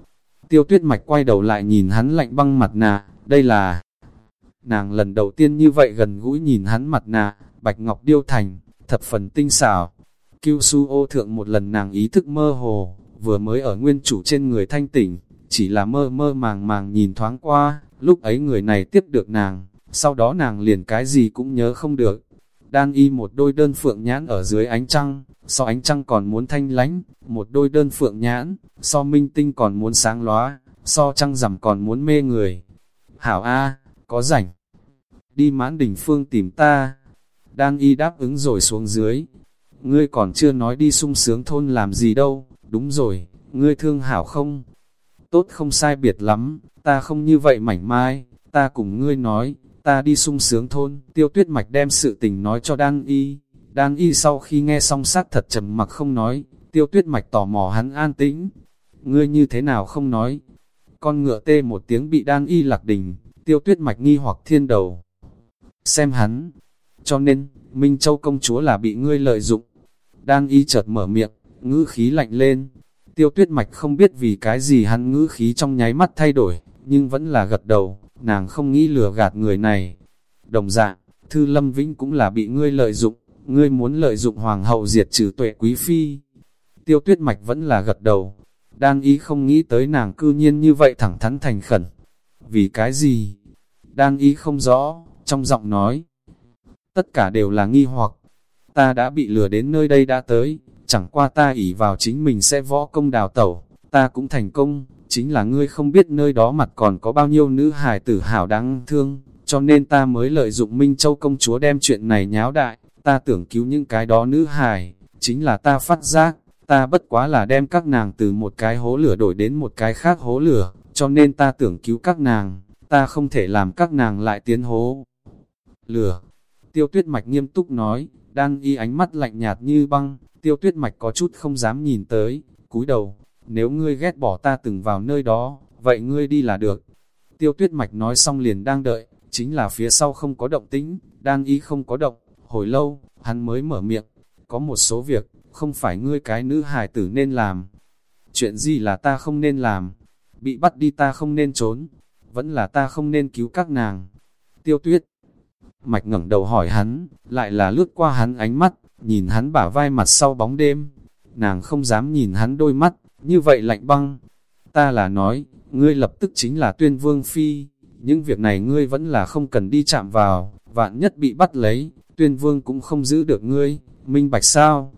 Tiêu tuyết mạch quay đầu lại nhìn hắn lạnh băng mặt nạ, đây là... Nàng lần đầu tiên như vậy gần gũi nhìn hắn mặt nạ, bạch ngọc điêu thành, thập phần tinh xảo. Kiêu su ô thượng một lần nàng ý thức mơ hồ, vừa mới ở nguyên chủ trên người thanh tỉnh, chỉ là mơ mơ màng màng nhìn thoáng qua, lúc ấy người này tiếp được nàng, sau đó nàng liền cái gì cũng nhớ không được. Đan y một đôi đơn phượng nhãn ở dưới ánh trăng, so ánh trăng còn muốn thanh lánh, một đôi đơn phượng nhãn, so minh tinh còn muốn sáng lóa, so trăng rằm còn muốn mê người. Hảo A, có rảnh. Đi mãn đỉnh phương tìm ta. Đan y đáp ứng rồi xuống dưới. Ngươi còn chưa nói đi sung sướng thôn làm gì đâu, đúng rồi, ngươi thương hảo không? Tốt không sai biệt lắm, ta không như vậy mảnh mai, ta cùng ngươi nói, ta đi sung sướng thôn, tiêu tuyết mạch đem sự tình nói cho Đan Y. Đan Y sau khi nghe xong sát thật trầm mặc không nói, tiêu tuyết mạch tò mò hắn an tĩnh. Ngươi như thế nào không nói? Con ngựa tê một tiếng bị Đan Y lạc đình, tiêu tuyết mạch nghi hoặc thiên đầu. Xem hắn, cho nên, Minh Châu công chúa là bị ngươi lợi dụng. Đan Y chợt mở miệng, ngữ khí lạnh lên. Tiêu tuyết mạch không biết vì cái gì hắn ngữ khí trong nháy mắt thay đổi, nhưng vẫn là gật đầu, nàng không nghĩ lừa gạt người này. Đồng dạng, Thư Lâm Vĩnh cũng là bị ngươi lợi dụng, ngươi muốn lợi dụng hoàng hậu diệt trừ tuệ quý phi. Tiêu tuyết mạch vẫn là gật đầu, đan ý không nghĩ tới nàng cư nhiên như vậy thẳng thắn thành khẩn. Vì cái gì? Đan ý không rõ, trong giọng nói. Tất cả đều là nghi hoặc, ta đã bị lừa đến nơi đây đã tới, chẳng qua ta ỷ vào chính mình sẽ võ công đào tẩu, ta cũng thành công, chính là ngươi không biết nơi đó mặt còn có bao nhiêu nữ hài tử hảo đáng thương, cho nên ta mới lợi dụng Minh Châu công chúa đem chuyện này nháo đại, ta tưởng cứu những cái đó nữ hài, chính là ta phát giác, ta bất quá là đem các nàng từ một cái hố lửa đổi đến một cái khác hố lửa, cho nên ta tưởng cứu các nàng, ta không thể làm các nàng lại tiến hố lửa. Tiêu tuyết mạch nghiêm túc nói, đang y ánh mắt lạnh nhạt như băng, tiêu tuyết mạch có chút không dám nhìn tới, cúi đầu, nếu ngươi ghét bỏ ta từng vào nơi đó, vậy ngươi đi là được. Tiêu tuyết mạch nói xong liền đang đợi, chính là phía sau không có động tĩnh, đang ý không có động, hồi lâu, hắn mới mở miệng, có một số việc, không phải ngươi cái nữ hài tử nên làm. Chuyện gì là ta không nên làm, bị bắt đi ta không nên trốn, vẫn là ta không nên cứu các nàng. Tiêu tuyết, mạch ngẩng đầu hỏi hắn, lại là lướt qua hắn ánh mắt, nhìn hắn bả vai mặt sau bóng đêm. Nàng không dám nhìn hắn đôi mắt, như vậy lạnh băng. Ta là nói, ngươi lập tức chính là tuyên vương phi, những việc này ngươi vẫn là không cần đi chạm vào, vạn nhất bị bắt lấy, tuyên vương cũng không giữ được ngươi, minh bạch sao?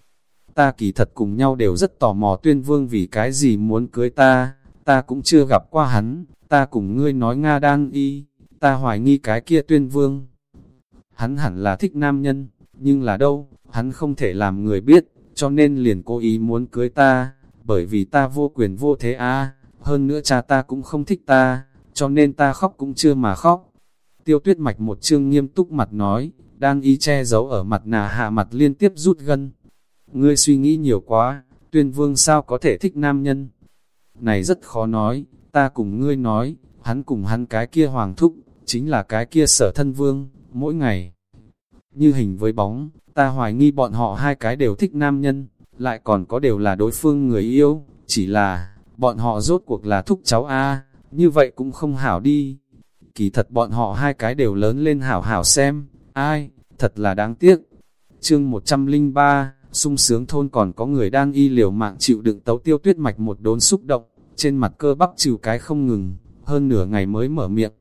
Ta kỳ thật cùng nhau đều rất tò mò tuyên vương vì cái gì muốn cưới ta, ta cũng chưa gặp qua hắn, ta cùng ngươi nói Nga đang y, ta hoài nghi cái kia tuyên vương. Hắn hẳn là thích nam nhân, nhưng là đâu, hắn không thể làm người biết, cho nên liền cố ý muốn cưới ta bởi vì ta vô quyền vô thế a hơn nữa cha ta cũng không thích ta, cho nên ta khóc cũng chưa mà khóc. Tiêu tuyết mạch một chương nghiêm túc mặt nói, đang ý che giấu ở mặt nà hạ mặt liên tiếp rút gân. Ngươi suy nghĩ nhiều quá, tuyên vương sao có thể thích nam nhân? Này rất khó nói, ta cùng ngươi nói, hắn cùng hắn cái kia hoàng thúc, chính là cái kia sở thân vương, mỗi ngày. Như hình với bóng, ta hoài nghi bọn họ hai cái đều thích nam nhân lại còn có đều là đối phương người yêu, chỉ là, bọn họ rốt cuộc là thúc cháu A, như vậy cũng không hảo đi. Kỳ thật bọn họ hai cái đều lớn lên hảo hảo xem, ai, thật là đáng tiếc. Chương 103, sung sướng thôn còn có người đang y liều mạng chịu đựng tấu tiêu tuyết mạch một đốn xúc động, trên mặt cơ bắp chịu cái không ngừng, hơn nửa ngày mới mở miệng.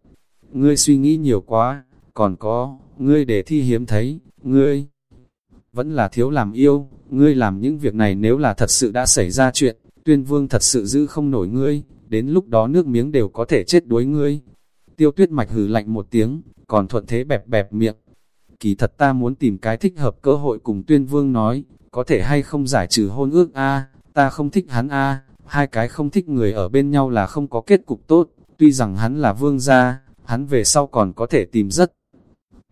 Ngươi suy nghĩ nhiều quá, còn có, ngươi để thi hiếm thấy, ngươi vẫn là thiếu làm yêu, ngươi làm những việc này nếu là thật sự đã xảy ra chuyện, tuyên vương thật sự giữ không nổi ngươi, đến lúc đó nước miếng đều có thể chết đuối ngươi. Tiêu tuyết mạch hừ lạnh một tiếng, còn thuận thế bẹp bẹp miệng. Kỳ thật ta muốn tìm cái thích hợp cơ hội cùng tuyên vương nói, có thể hay không giải trừ hôn ước a ta không thích hắn a hai cái không thích người ở bên nhau là không có kết cục tốt, tuy rằng hắn là vương gia, hắn về sau còn có thể tìm rất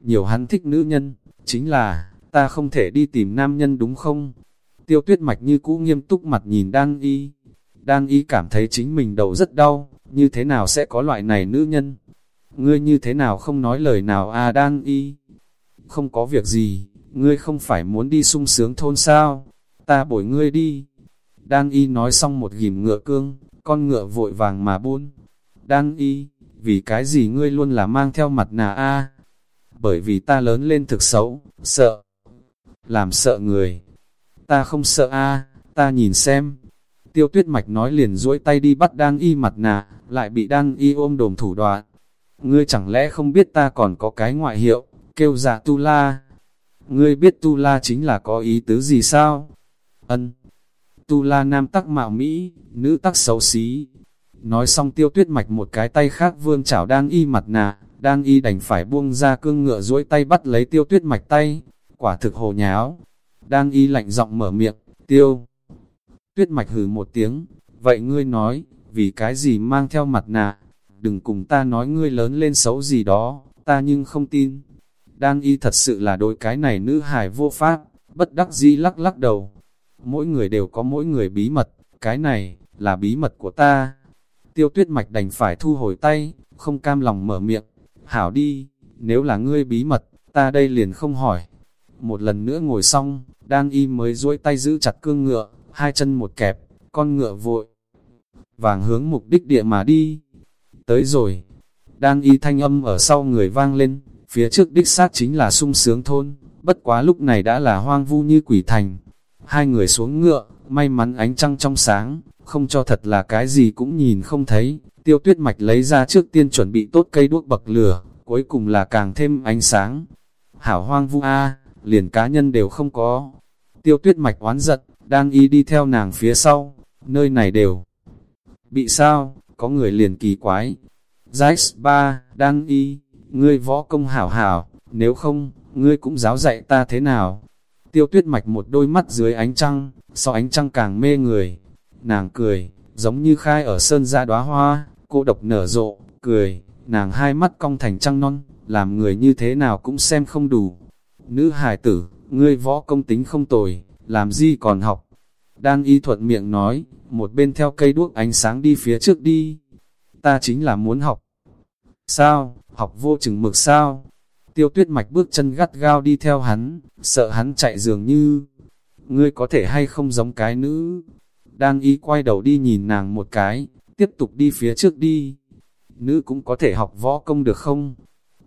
nhiều hắn thích nữ nhân, chính là ta không thể đi tìm nam nhân đúng không? Tiêu tuyết mạch như cũ nghiêm túc mặt nhìn đan y. Đan y cảm thấy chính mình đầu rất đau, như thế nào sẽ có loại này nữ nhân? Ngươi như thế nào không nói lời nào à đan y? Không có việc gì, ngươi không phải muốn đi sung sướng thôn sao? ta bổi ngươi đi. Đan y nói xong một ghim ngựa cương, con ngựa vội vàng mà buôn. Đan y, vì cái gì ngươi luôn là mang theo mặt nà a? Bởi vì ta lớn lên thực xấu, sợ. Làm sợ người. Ta không sợ a, ta nhìn xem. Tiêu tuyết mạch nói liền duỗi tay đi bắt Đang y mặt nạ, lại bị Đang y ôm đồm thủ đoạn. Ngươi chẳng lẽ không biết ta còn có cái ngoại hiệu, kêu giả tu la. Ngươi biết tu la chính là có ý tứ gì sao? Ân. Tu la nam tắc mạo Mỹ, nữ tắc xấu xí. Nói xong tiêu tuyết mạch một cái tay khác vương chảo Đang y mặt nạ, Đang y đành phải buông ra cương ngựa duỗi tay bắt lấy tiêu tuyết mạch tay. Quả thực hồ nháo. Đan y lạnh giọng mở miệng, tiêu. Tuyết mạch hừ một tiếng, vậy ngươi nói, vì cái gì mang theo mặt nạ? Đừng cùng ta nói ngươi lớn lên xấu gì đó, ta nhưng không tin. Đan y thật sự là đôi cái này nữ hài vô pháp, bất đắc dĩ lắc lắc đầu. Mỗi người đều có mỗi người bí mật, cái này, là bí mật của ta. Tiêu tuyết mạch đành phải thu hồi tay, không cam lòng mở miệng. Hảo đi, nếu là ngươi bí mật, ta đây liền không hỏi. Một lần nữa ngồi xong, đan y mới duỗi tay giữ chặt cương ngựa, hai chân một kẹp, con ngựa vội. Vàng hướng mục đích địa mà đi. Tới rồi, đan y thanh âm ở sau người vang lên, phía trước đích xác chính là sung sướng thôn, bất quá lúc này đã là hoang vu như quỷ thành. Hai người xuống ngựa, may mắn ánh trăng trong sáng, không cho thật là cái gì cũng nhìn không thấy. Tiêu tuyết mạch lấy ra trước tiên chuẩn bị tốt cây đuốc bậc lửa, cuối cùng là càng thêm ánh sáng. Hảo hoang vu A, liền cá nhân đều không có. Tiêu tuyết mạch oán giận, đang y đi theo nàng phía sau, nơi này đều. Bị sao, có người liền kỳ quái. Jax ba, đang y, ngươi võ công hảo hảo, nếu không, ngươi cũng giáo dạy ta thế nào. Tiêu tuyết mạch một đôi mắt dưới ánh trăng, so ánh trăng càng mê người. Nàng cười, giống như khai ở sơn ra đóa hoa, cô độc nở rộ, cười, nàng hai mắt cong thành trăng non, làm người như thế nào cũng xem không đủ. Nữ hài tử, ngươi võ công tính không tồi, làm gì còn học. Đang y thuận miệng nói, một bên theo cây đuốc ánh sáng đi phía trước đi. Ta chính là muốn học. Sao, học vô chừng mực sao? Tiêu tuyết mạch bước chân gắt gao đi theo hắn, sợ hắn chạy dường như. Ngươi có thể hay không giống cái nữ? Đang y quay đầu đi nhìn nàng một cái, tiếp tục đi phía trước đi. Nữ cũng có thể học võ công được không?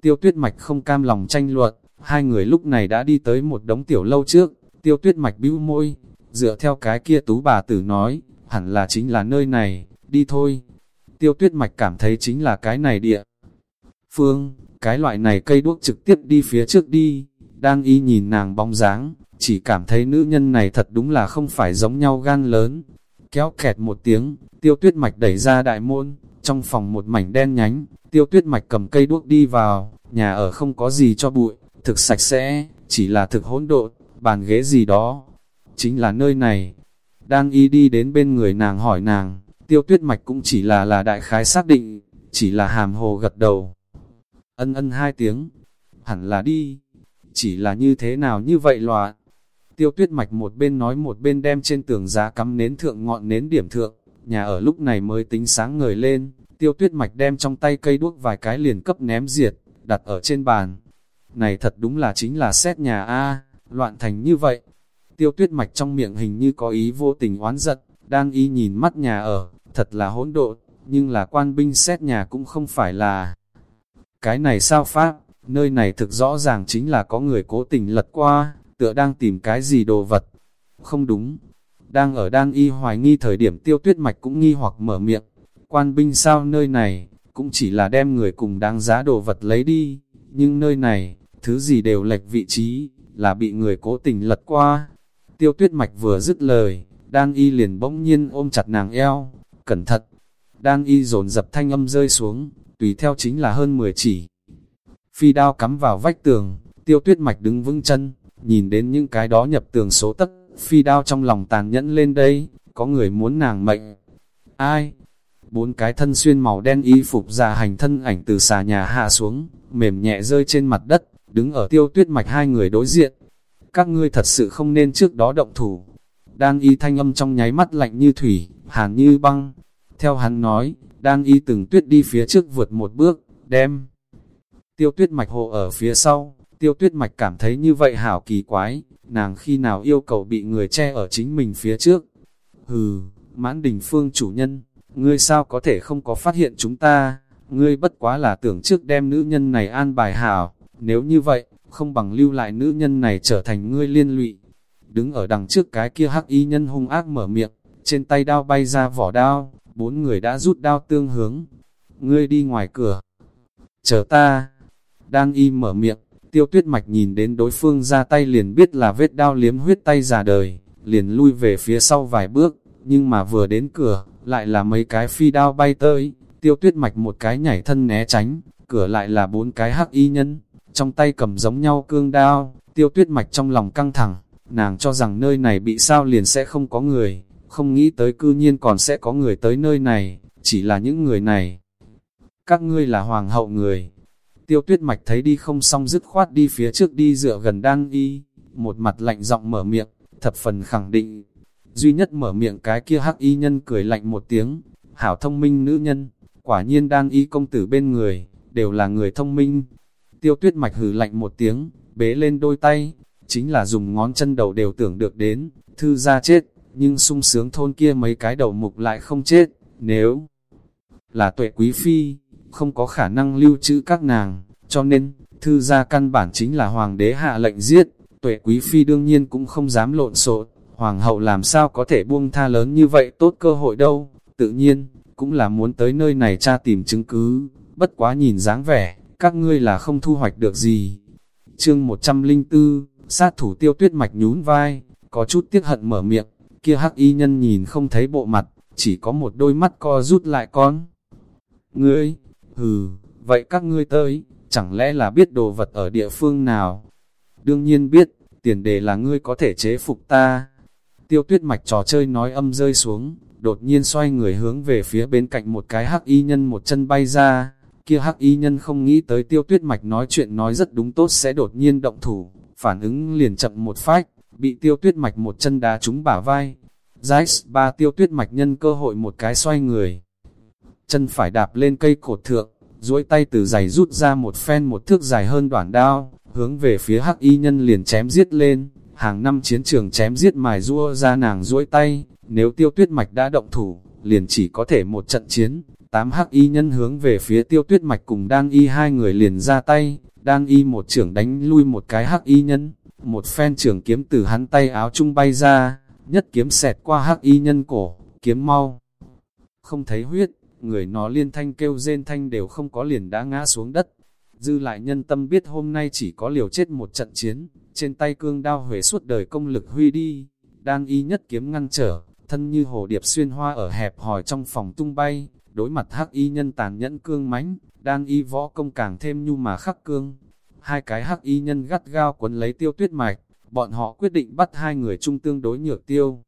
Tiêu tuyết mạch không cam lòng tranh luận, hai người lúc này đã đi tới một đống tiểu lâu trước, tiêu tuyết mạch bĩu môi, dựa theo cái kia tú bà tử nói, hẳn là chính là nơi này, đi thôi. Tiêu tuyết mạch cảm thấy chính là cái này địa. Phương, cái loại này cây đuốc trực tiếp đi phía trước đi, đang y nhìn nàng bóng dáng, chỉ cảm thấy nữ nhân này thật đúng là không phải giống nhau gan lớn. Kéo kẹt một tiếng, tiêu tuyết mạch đẩy ra đại môn, trong phòng một mảnh đen nhánh, tiêu tuyết mạch cầm cây đuốc đi vào, nhà ở không có gì cho bụi, thực sạch sẽ, chỉ là thực hỗn độn, bàn ghế gì đó. Chính là nơi này. Đang y đi đến bên người nàng hỏi nàng, tiêu tuyết mạch cũng chỉ là là đại khái xác định, chỉ là hàm hồ gật đầu. Ân ân hai tiếng, hẳn là đi, chỉ là như thế nào như vậy loạn. Tiêu tuyết mạch một bên nói một bên đem trên tường giá cắm nến thượng ngọn nến điểm thượng, nhà ở lúc này mới tính sáng ngời lên, tiêu tuyết mạch đem trong tay cây đuốc vài cái liền cấp ném diệt, đặt ở trên bàn. Này thật đúng là chính là xét nhà A, loạn thành như vậy. Tiêu tuyết mạch trong miệng hình như có ý vô tình oán giận, đang y nhìn mắt nhà ở, thật là hỗn độn, nhưng là quan binh xét nhà cũng không phải là. Cái này sao pháp, nơi này thực rõ ràng chính là có người cố tình lật qua, tựa đang tìm cái gì đồ vật. Không đúng, đang ở đang y hoài nghi thời điểm tiêu tuyết mạch cũng nghi hoặc mở miệng. Quan binh sao nơi này, cũng chỉ là đem người cùng đáng giá đồ vật lấy đi, nhưng nơi này, thứ gì đều lệch vị trí, là bị người cố tình lật qua. Tiêu tuyết mạch vừa dứt lời, đan y liền bỗng nhiên ôm chặt nàng eo, cẩn thận. Đan y dồn dập thanh âm rơi xuống, tùy theo chính là hơn 10 chỉ. Phi đao cắm vào vách tường, tiêu tuyết mạch đứng vững chân, nhìn đến những cái đó nhập tường số tất, phi đao trong lòng tàn nhẫn lên đây, có người muốn nàng mệnh. Ai? Bốn cái thân xuyên màu đen y phục già hành thân ảnh từ xà nhà hạ xuống, mềm nhẹ rơi trên mặt đất, đứng ở tiêu tuyết mạch hai người đối diện. Các ngươi thật sự không nên trước đó động thủ. Đan y thanh âm trong nháy mắt lạnh như thủy, hàn như băng. Theo hắn nói, đan y từng tuyết đi phía trước vượt một bước, đem. Tiêu tuyết mạch hộ ở phía sau, Tiêu tuyết mạch cảm thấy như vậy hảo kỳ quái, nàng khi nào yêu cầu bị người che ở chính mình phía trước. Hừ, mãn đình phương chủ nhân, ngươi sao có thể không có phát hiện chúng ta, ngươi bất quá là tưởng trước đem nữ nhân này an bài hảo, nếu như vậy, không bằng lưu lại nữ nhân này trở thành ngươi liên lụy. Đứng ở đằng trước cái kia hắc y nhân hung ác mở miệng, trên tay đao bay ra vỏ đao, bốn người đã rút đao tương hướng. Ngươi đi ngoài cửa. Chờ ta. Đang y mở miệng, tiêu tuyết mạch nhìn đến đối phương ra tay liền biết là vết đao liếm huyết tay già đời, liền lui về phía sau vài bước, nhưng mà vừa đến cửa, lại là mấy cái phi đao bay tới, tiêu tuyết mạch một cái nhảy thân né tránh, cửa lại là bốn cái hắc y nhân, trong tay cầm giống nhau cương đao, tiêu tuyết mạch trong lòng căng thẳng, nàng cho rằng nơi này bị sao liền sẽ không có người, không nghĩ tới cư nhiên còn sẽ có người tới nơi này, chỉ là những người này. Các ngươi là hoàng hậu người. Tiêu tuyết mạch thấy đi không xong dứt khoát đi phía trước đi dựa gần đan y, một mặt lạnh giọng mở miệng, thập phần khẳng định. Duy nhất mở miệng cái kia hắc y nhân cười lạnh một tiếng, hảo thông minh nữ nhân, quả nhiên đan y công tử bên người, đều là người thông minh. Tiêu tuyết mạch hừ lạnh một tiếng, bế lên đôi tay, chính là dùng ngón chân đầu đều tưởng được đến, thư ra chết, nhưng sung sướng thôn kia mấy cái đầu mục lại không chết, nếu là tuệ quý phi, không có khả năng lưu trữ các nàng, cho nên, thư gia căn bản chính là hoàng đế hạ lệnh giết, tuệ quý phi đương nhiên cũng không dám lộn xộn, hoàng hậu làm sao có thể buông tha lớn như vậy tốt cơ hội đâu, tự nhiên, cũng là muốn tới nơi này tra tìm chứng cứ, bất quá nhìn dáng vẻ, các ngươi là không thu hoạch được gì. Chương 104, sát thủ tiêu tuyết mạch nhún vai, có chút tiếc hận mở miệng, kia hắc y nhân nhìn không thấy bộ mặt, chỉ có một đôi mắt co rút lại con. Ngươi, hừ, vậy các ngươi tới, chẳng lẽ là biết đồ vật ở địa phương nào? Đương nhiên biết, tiền đề là ngươi có thể chế phục ta. Tiêu tuyết mạch trò chơi nói âm rơi xuống, đột nhiên xoay người hướng về phía bên cạnh một cái hắc y nhân một chân bay ra. Kia hắc y nhân không nghĩ tới tiêu tuyết mạch nói chuyện nói rất đúng tốt sẽ đột nhiên động thủ, phản ứng liền chậm một phách, bị tiêu tuyết mạch một chân đá trúng bả vai. Giải ba tiêu tuyết mạch nhân cơ hội một cái xoay người. Chân phải đạp lên cây cột thượng, duỗi tay từ giày rút ra một phen một thước dài hơn đoạn đao, hướng về phía hắc y nhân liền chém giết lên. Hàng năm chiến trường chém giết mài rua ra nàng duỗi tay, nếu tiêu tuyết mạch đã động thủ, liền chỉ có thể một trận chiến. Tám hắc y nhân hướng về phía tiêu tuyết mạch cùng đan y hai người liền ra tay, đan y một trưởng đánh lui một cái hắc y nhân, một phen trưởng kiếm từ hắn tay áo trung bay ra, nhất kiếm xẹt qua hắc y nhân cổ, kiếm mau. Không thấy huyết, người nó liên thanh kêu rên thanh đều không có liền đã ngã xuống đất. Dư lại nhân tâm biết hôm nay chỉ có liều chết một trận chiến, trên tay cương đao huế suốt đời công lực huy đi, đan y nhất kiếm ngăn trở, thân như hồ điệp xuyên hoa ở hẹp hòi trong phòng tung bay, đối mặt hắc y nhân tàn nhẫn cương mãnh, đang y võ công càng thêm nhu mà khắc cương. Hai cái hắc y nhân gắt gao quấn lấy tiêu tuyết mạch, bọn họ quyết định bắt hai người chung tương đối nhược tiêu.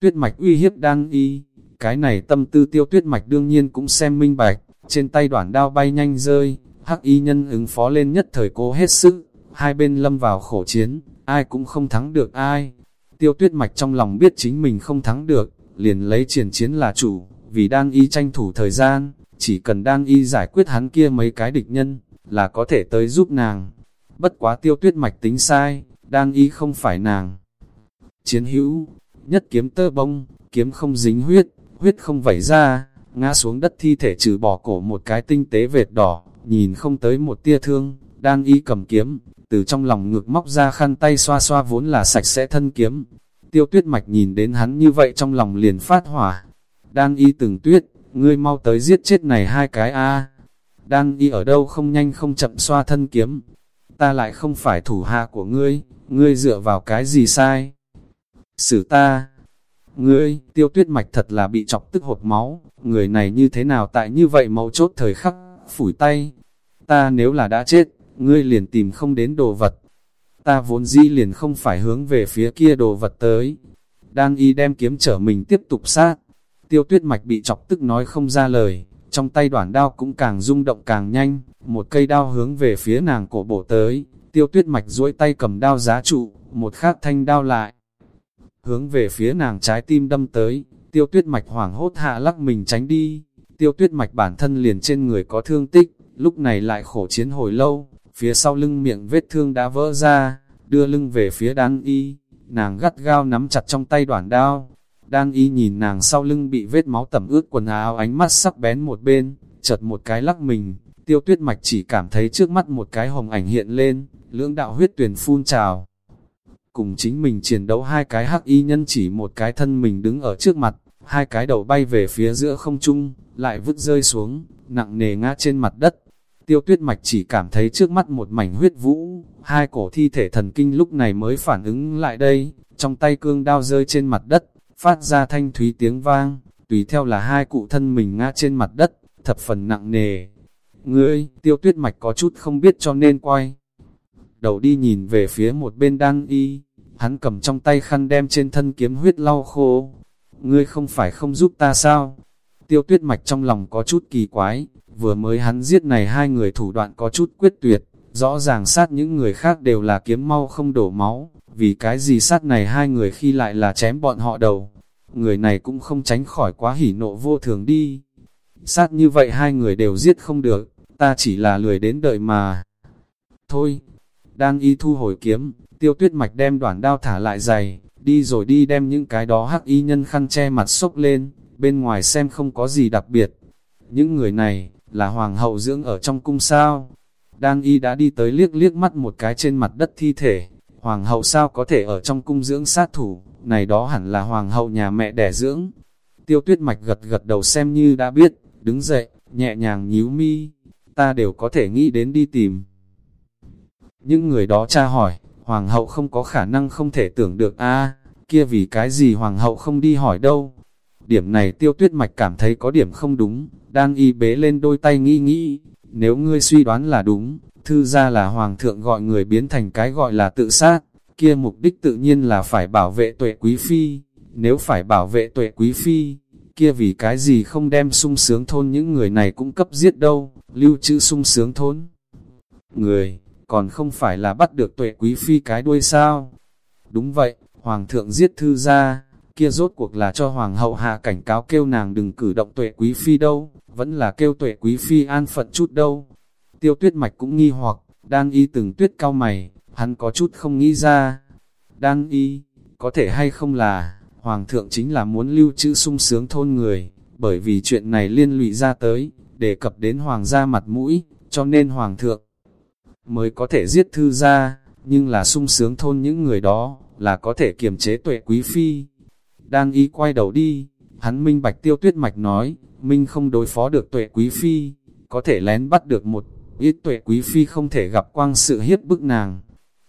Tuyết mạch uy hiếp đang y, cái này tâm tư tiêu tuyết mạch đương nhiên cũng xem minh bạch, trên tay đoạn đao bay nhanh rơi, hắc y nhân ứng phó lên nhất thời cố hết sức, hai bên lâm vào khổ chiến, ai cũng không thắng được ai. Tiêu tuyết mạch trong lòng biết chính mình không thắng được, liền lấy triển chiến là chủ, vì đang y tranh thủ thời gian, chỉ cần đang y giải quyết hắn kia mấy cái địch nhân, là có thể tới giúp nàng. Bất quá tiêu tuyết mạch tính sai, đang y không phải nàng. Chiến hữu, nhất kiếm tơ bông, kiếm không dính huyết, huyết không vẩy ra, ngã xuống đất thi thể trừ bỏ cổ một cái tinh tế vệt đỏ, nhìn không tới một tia thương, đang y cầm kiếm, từ trong lòng ngược móc ra khăn tay xoa xoa vốn là sạch sẽ thân kiếm. Tiêu tuyết mạch nhìn đến hắn như vậy trong lòng liền phát hỏa. Đang y từng tuyết, ngươi mau tới giết chết này hai cái a Đang y ở đâu không nhanh không chậm xoa thân kiếm. Ta lại không phải thủ hạ của ngươi, ngươi dựa vào cái gì sai? Sử ta, Ngươi, tiêu tuyết mạch thật là bị chọc tức hột máu, người này như thế nào tại như vậy mấu chốt thời khắc, phủi tay. Ta nếu là đã chết, ngươi liền tìm không đến đồ vật. Ta vốn dĩ liền không phải hướng về phía kia đồ vật tới. Đang y đem kiếm trở mình tiếp tục sát. Tiêu tuyết mạch bị chọc tức nói không ra lời, trong tay đoạn đao cũng càng rung động càng nhanh, một cây đao hướng về phía nàng cổ bổ tới, tiêu tuyết mạch duỗi tay cầm đao giá trụ, một khác thanh đao lại, hướng về phía nàng trái tim đâm tới, tiêu tuyết mạch hoảng hốt hạ lắc mình tránh đi, tiêu tuyết mạch bản thân liền trên người có thương tích, lúc này lại khổ chiến hồi lâu, phía sau lưng miệng vết thương đã vỡ ra, đưa lưng về phía đan y, nàng gắt gao nắm chặt trong tay đoạn đao. Đan y nhìn nàng sau lưng bị vết máu tẩm ướt quần áo ánh mắt sắc bén một bên, chợt một cái lắc mình, tiêu tuyết mạch chỉ cảm thấy trước mắt một cái hồng ảnh hiện lên, lưỡng đạo huyết tuyển phun trào. Cùng chính mình chiến đấu hai cái hắc y nhân chỉ một cái thân mình đứng ở trước mặt, hai cái đầu bay về phía giữa không trung, lại vứt rơi xuống, nặng nề ngã trên mặt đất. Tiêu tuyết mạch chỉ cảm thấy trước mắt một mảnh huyết vũ, hai cổ thi thể thần kinh lúc này mới phản ứng lại đây, trong tay cương đao rơi trên mặt đất, phát ra thanh thúy tiếng vang, tùy theo là hai cụ thân mình ngã trên mặt đất, thập phần nặng nề. Ngươi, tiêu tuyết mạch có chút không biết cho nên quay. Đầu đi nhìn về phía một bên đang y, hắn cầm trong tay khăn đem trên thân kiếm huyết lau khô. Ngươi không phải không giúp ta sao? Tiêu tuyết mạch trong lòng có chút kỳ quái, vừa mới hắn giết này hai người thủ đoạn có chút quyết tuyệt, rõ ràng sát những người khác đều là kiếm mau không đổ máu, vì cái gì sát này hai người khi lại là chém bọn họ đầu. Người này cũng không tránh khỏi quá hỉ nộ vô thường đi. Sát như vậy hai người đều giết không được, ta chỉ là lười đến đợi mà. Thôi, đang y thu hồi kiếm, tiêu tuyết mạch đem đoạn đao thả lại giày, đi rồi đi đem những cái đó hắc y nhân khăn che mặt sốc lên, bên ngoài xem không có gì đặc biệt. Những người này, là hoàng hậu dưỡng ở trong cung sao. Đang y đã đi tới liếc liếc mắt một cái trên mặt đất thi thể, hoàng hậu sao có thể ở trong cung dưỡng sát thủ, này đó hẳn là hoàng hậu nhà mẹ đẻ dưỡng. Tiêu tuyết mạch gật gật đầu xem như đã biết, đứng dậy, nhẹ nhàng nhíu mi, ta đều có thể nghĩ đến đi tìm. Những người đó tra hỏi, hoàng hậu không có khả năng không thể tưởng được a kia vì cái gì hoàng hậu không đi hỏi đâu. Điểm này tiêu tuyết mạch cảm thấy có điểm không đúng, đang y bế lên đôi tay nghĩ nghĩ, nếu ngươi suy đoán là đúng, thư ra là hoàng thượng gọi người biến thành cái gọi là tự sát, kia mục đích tự nhiên là phải bảo vệ tuệ quý phi, nếu phải bảo vệ tuệ quý phi, kia vì cái gì không đem sung sướng thôn những người này cũng cấp giết đâu, lưu trữ sung sướng thôn. Người, còn không phải là bắt được tuệ quý phi cái đuôi sao? Đúng vậy, hoàng thượng giết thư ra, kia rốt cuộc là cho hoàng hậu hạ cảnh cáo kêu nàng đừng cử động tuệ quý phi đâu, vẫn là kêu tuệ quý phi an phận chút đâu. Tiêu tuyết mạch cũng nghi hoặc, đang y từng tuyết cao mày, hắn có chút không nghĩ ra. Đang y, có thể hay không là, hoàng thượng chính là muốn lưu trữ sung sướng thôn người, bởi vì chuyện này liên lụy ra tới, đề cập đến hoàng gia mặt mũi, cho nên hoàng thượng mới có thể giết thư ra, nhưng là sung sướng thôn những người đó, là có thể kiềm chế tuệ quý phi. Đang y quay đầu đi, hắn minh bạch tiêu tuyết mạch nói, minh không đối phó được tuệ quý phi, có thể lén bắt được một ít tuệ quý phi không thể gặp quang sự hiếp bức nàng.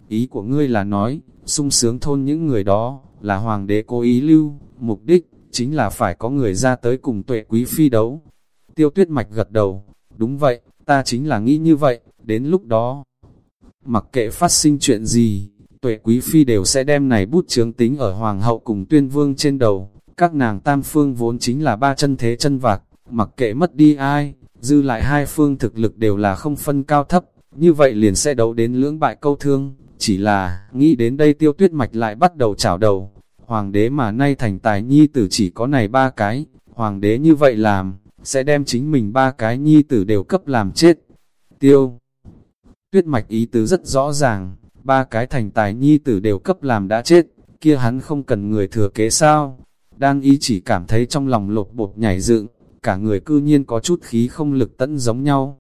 Ý của ngươi là nói, sung sướng thôn những người đó, là hoàng đế cố ý lưu, mục đích, chính là phải có người ra tới cùng tuệ quý phi đấu. Tiêu tuyết mạch gật đầu, đúng vậy, ta chính là nghĩ như vậy, đến lúc đó, mặc kệ phát sinh chuyện gì, tuệ quý phi đều sẽ đem này bút chướng tính ở hoàng hậu cùng tuyên vương trên đầu, các nàng tam phương vốn chính là ba chân thế chân vạc, mặc kệ mất đi ai, dư lại hai phương thực lực đều là không phân cao thấp, như vậy liền sẽ đấu đến lưỡng bại câu thương, chỉ là, nghĩ đến đây tiêu tuyết mạch lại bắt đầu chảo đầu, hoàng đế mà nay thành tài nhi tử chỉ có này ba cái, hoàng đế như vậy làm, sẽ đem chính mình ba cái nhi tử đều cấp làm chết. Tiêu Tuyết mạch ý tứ rất rõ ràng, ba cái thành tài nhi tử đều cấp làm đã chết, kia hắn không cần người thừa kế sao. Đang ý chỉ cảm thấy trong lòng lột bột nhảy dựng, cả người cư nhiên có chút khí không lực tận giống nhau.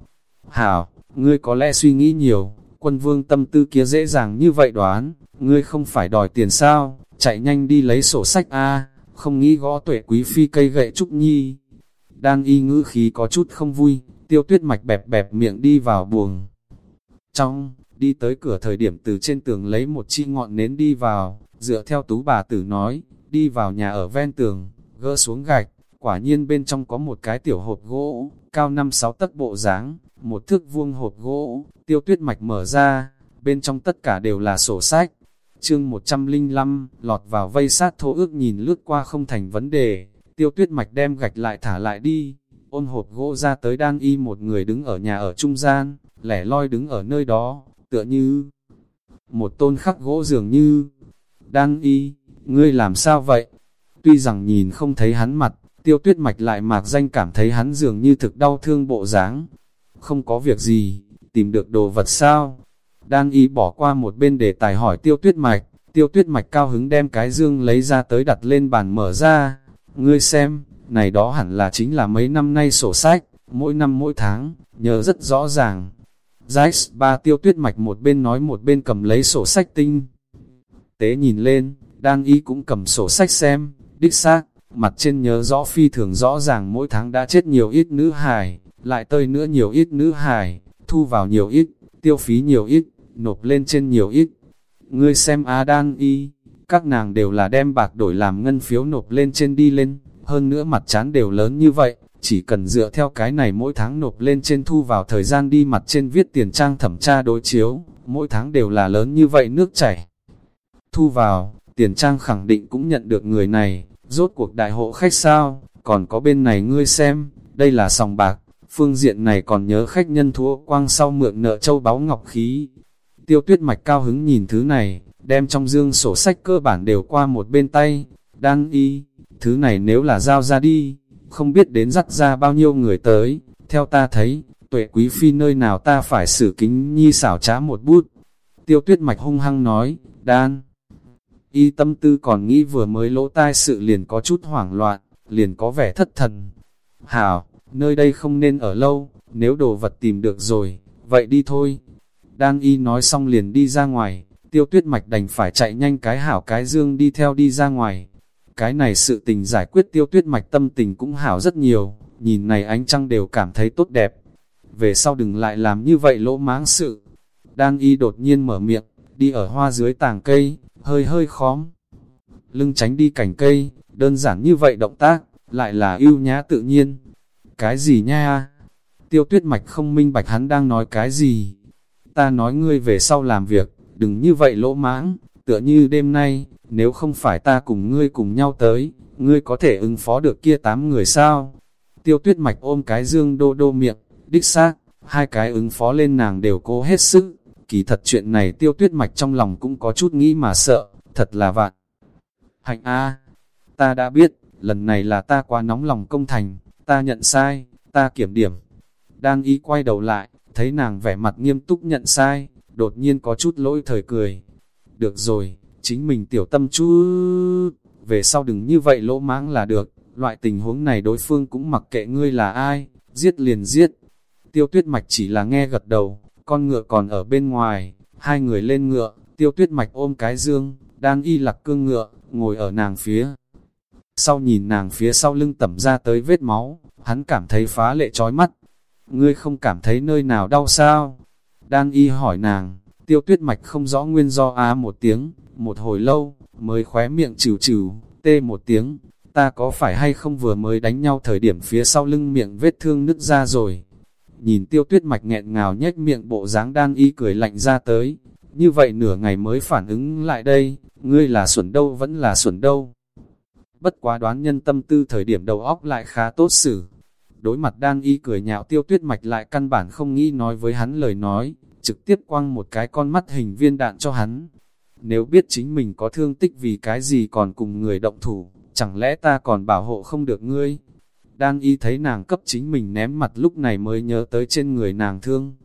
Hảo, ngươi có lẽ suy nghĩ nhiều, quân vương tâm tư kia dễ dàng như vậy đoán, ngươi không phải đòi tiền sao, chạy nhanh đi lấy sổ sách a không nghĩ gõ tuệ quý phi cây gậy trúc nhi. Đang y ngữ khí có chút không vui, tiêu tuyết mạch bẹp bẹp miệng đi vào buồng. Trong, đi tới cửa thời điểm từ trên tường lấy một chi ngọn nến đi vào, dựa theo tú bà tử nói, đi vào nhà ở ven tường, gỡ xuống gạch, quả nhiên bên trong có một cái tiểu hộp gỗ, cao 5-6 tấc bộ dáng một thước vuông hộp gỗ, tiêu tuyết mạch mở ra, bên trong tất cả đều là sổ sách. Chương 105, lọt vào vây sát thô ước nhìn lướt qua không thành vấn đề, tiêu tuyết mạch đem gạch lại thả lại đi, ôn hộp gỗ ra tới đang y một người đứng ở nhà ở trung gian, lẻ loi đứng ở nơi đó, tựa như một tôn khắc gỗ dường như, đang y, ngươi làm sao vậy? Tuy rằng nhìn không thấy hắn mặt, tiêu tuyết mạch lại mạc danh cảm thấy hắn dường như thực đau thương bộ dáng. Không có việc gì, tìm được đồ vật sao? Đan y bỏ qua một bên để tài hỏi tiêu tuyết mạch, tiêu tuyết mạch cao hứng đem cái dương lấy ra tới đặt lên bàn mở ra. Ngươi xem, này đó hẳn là chính là mấy năm nay sổ sách, mỗi năm mỗi tháng, nhớ rất rõ ràng. Jax ba tiêu tuyết mạch một bên nói một bên cầm lấy sổ sách tinh. Tế nhìn lên, đan y cũng cầm sổ sách xem, đích xác, mặt trên nhớ rõ phi thường rõ ràng mỗi tháng đã chết nhiều ít nữ hài, lại tơi nữa nhiều ít nữ hài, thu vào nhiều ít, tiêu phí nhiều ít, nộp lên trên nhiều ít. Ngươi xem Á đan y, các nàng đều là đem bạc đổi làm ngân phiếu nộp lên trên đi lên, hơn nữa mặt chán đều lớn như vậy, chỉ cần dựa theo cái này mỗi tháng nộp lên trên thu vào thời gian đi mặt trên viết tiền trang thẩm tra đối chiếu, mỗi tháng đều là lớn như vậy nước chảy. Thu vào, tiền trang khẳng định cũng nhận được người này, rốt cuộc đại hộ khách sao, còn có bên này ngươi xem, đây là sòng bạc, phương diện này còn nhớ khách nhân thua quang sau mượn nợ châu báu ngọc khí. Tiêu tuyết mạch cao hứng nhìn thứ này, đem trong dương sổ sách cơ bản đều qua một bên tay, đang y, thứ này nếu là giao ra đi, không biết đến dắt ra bao nhiêu người tới, theo ta thấy, tuệ quý phi nơi nào ta phải xử kính nhi xảo trá một bút. Tiêu tuyết mạch hung hăng nói, đan. Y tâm tư còn nghĩ vừa mới lỗ tai sự liền có chút hoảng loạn, liền có vẻ thất thần. Hảo, nơi đây không nên ở lâu, nếu đồ vật tìm được rồi, vậy đi thôi. Đan y nói xong liền đi ra ngoài, tiêu tuyết mạch đành phải chạy nhanh cái hảo cái dương đi theo đi ra ngoài. Cái này sự tình giải quyết tiêu tuyết mạch tâm tình cũng hảo rất nhiều, nhìn này ánh trăng đều cảm thấy tốt đẹp. Về sau đừng lại làm như vậy lỗ máng sự. Đan y đột nhiên mở miệng, đi ở hoa dưới tàng cây, hơi hơi khóm. Lưng tránh đi cảnh cây, đơn giản như vậy động tác, lại là ưu nhã tự nhiên. Cái gì nha? Tiêu tuyết mạch không minh bạch hắn đang nói cái gì. Ta nói ngươi về sau làm việc, đừng như vậy lỗ mãng, tựa như đêm nay, nếu không phải ta cùng ngươi cùng nhau tới, ngươi có thể ứng phó được kia tám người sao? Tiêu tuyết mạch ôm cái dương đô đô miệng, đích xác, hai cái ứng phó lên nàng đều cố hết sức. Kỳ thật chuyện này tiêu tuyết mạch trong lòng cũng có chút nghĩ mà sợ, thật là vạn. Hạnh A, ta đã biết, lần này là ta quá nóng lòng công thành, ta nhận sai, ta kiểm điểm. Đang ý quay đầu lại, thấy nàng vẻ mặt nghiêm túc nhận sai, đột nhiên có chút lỗi thời cười. Được rồi, chính mình tiểu tâm chú, về sau đừng như vậy lỗ mãng là được, loại tình huống này đối phương cũng mặc kệ ngươi là ai, giết liền giết. Tiêu tuyết mạch chỉ là nghe gật đầu, con ngựa còn ở bên ngoài, hai người lên ngựa, tiêu tuyết mạch ôm cái dương, đang y lạc cương ngựa, ngồi ở nàng phía. Sau nhìn nàng phía sau lưng tẩm ra tới vết máu, hắn cảm thấy phá lệ trói mắt. Ngươi không cảm thấy nơi nào đau sao? Đang y hỏi nàng, tiêu tuyết mạch không rõ nguyên do á một tiếng, một hồi lâu, mới khóe miệng chịu chịu, tê một tiếng. Ta có phải hay không vừa mới đánh nhau thời điểm phía sau lưng miệng vết thương nứt ra rồi? Nhìn tiêu tuyết mạch nghẹn ngào nhếch miệng bộ dáng đang y cười lạnh ra tới. Như vậy nửa ngày mới phản ứng lại đây, ngươi là xuẩn đâu vẫn là xuẩn đâu. Bất quá đoán nhân tâm tư thời điểm đầu óc lại khá tốt xử. Đối mặt đang y cười nhạo tiêu tuyết mạch lại căn bản không nghĩ nói với hắn lời nói, trực tiếp quăng một cái con mắt hình viên đạn cho hắn. Nếu biết chính mình có thương tích vì cái gì còn cùng người động thủ, chẳng lẽ ta còn bảo hộ không được ngươi? Đan y thấy nàng cấp chính mình ném mặt lúc này mới nhớ tới trên người nàng thương.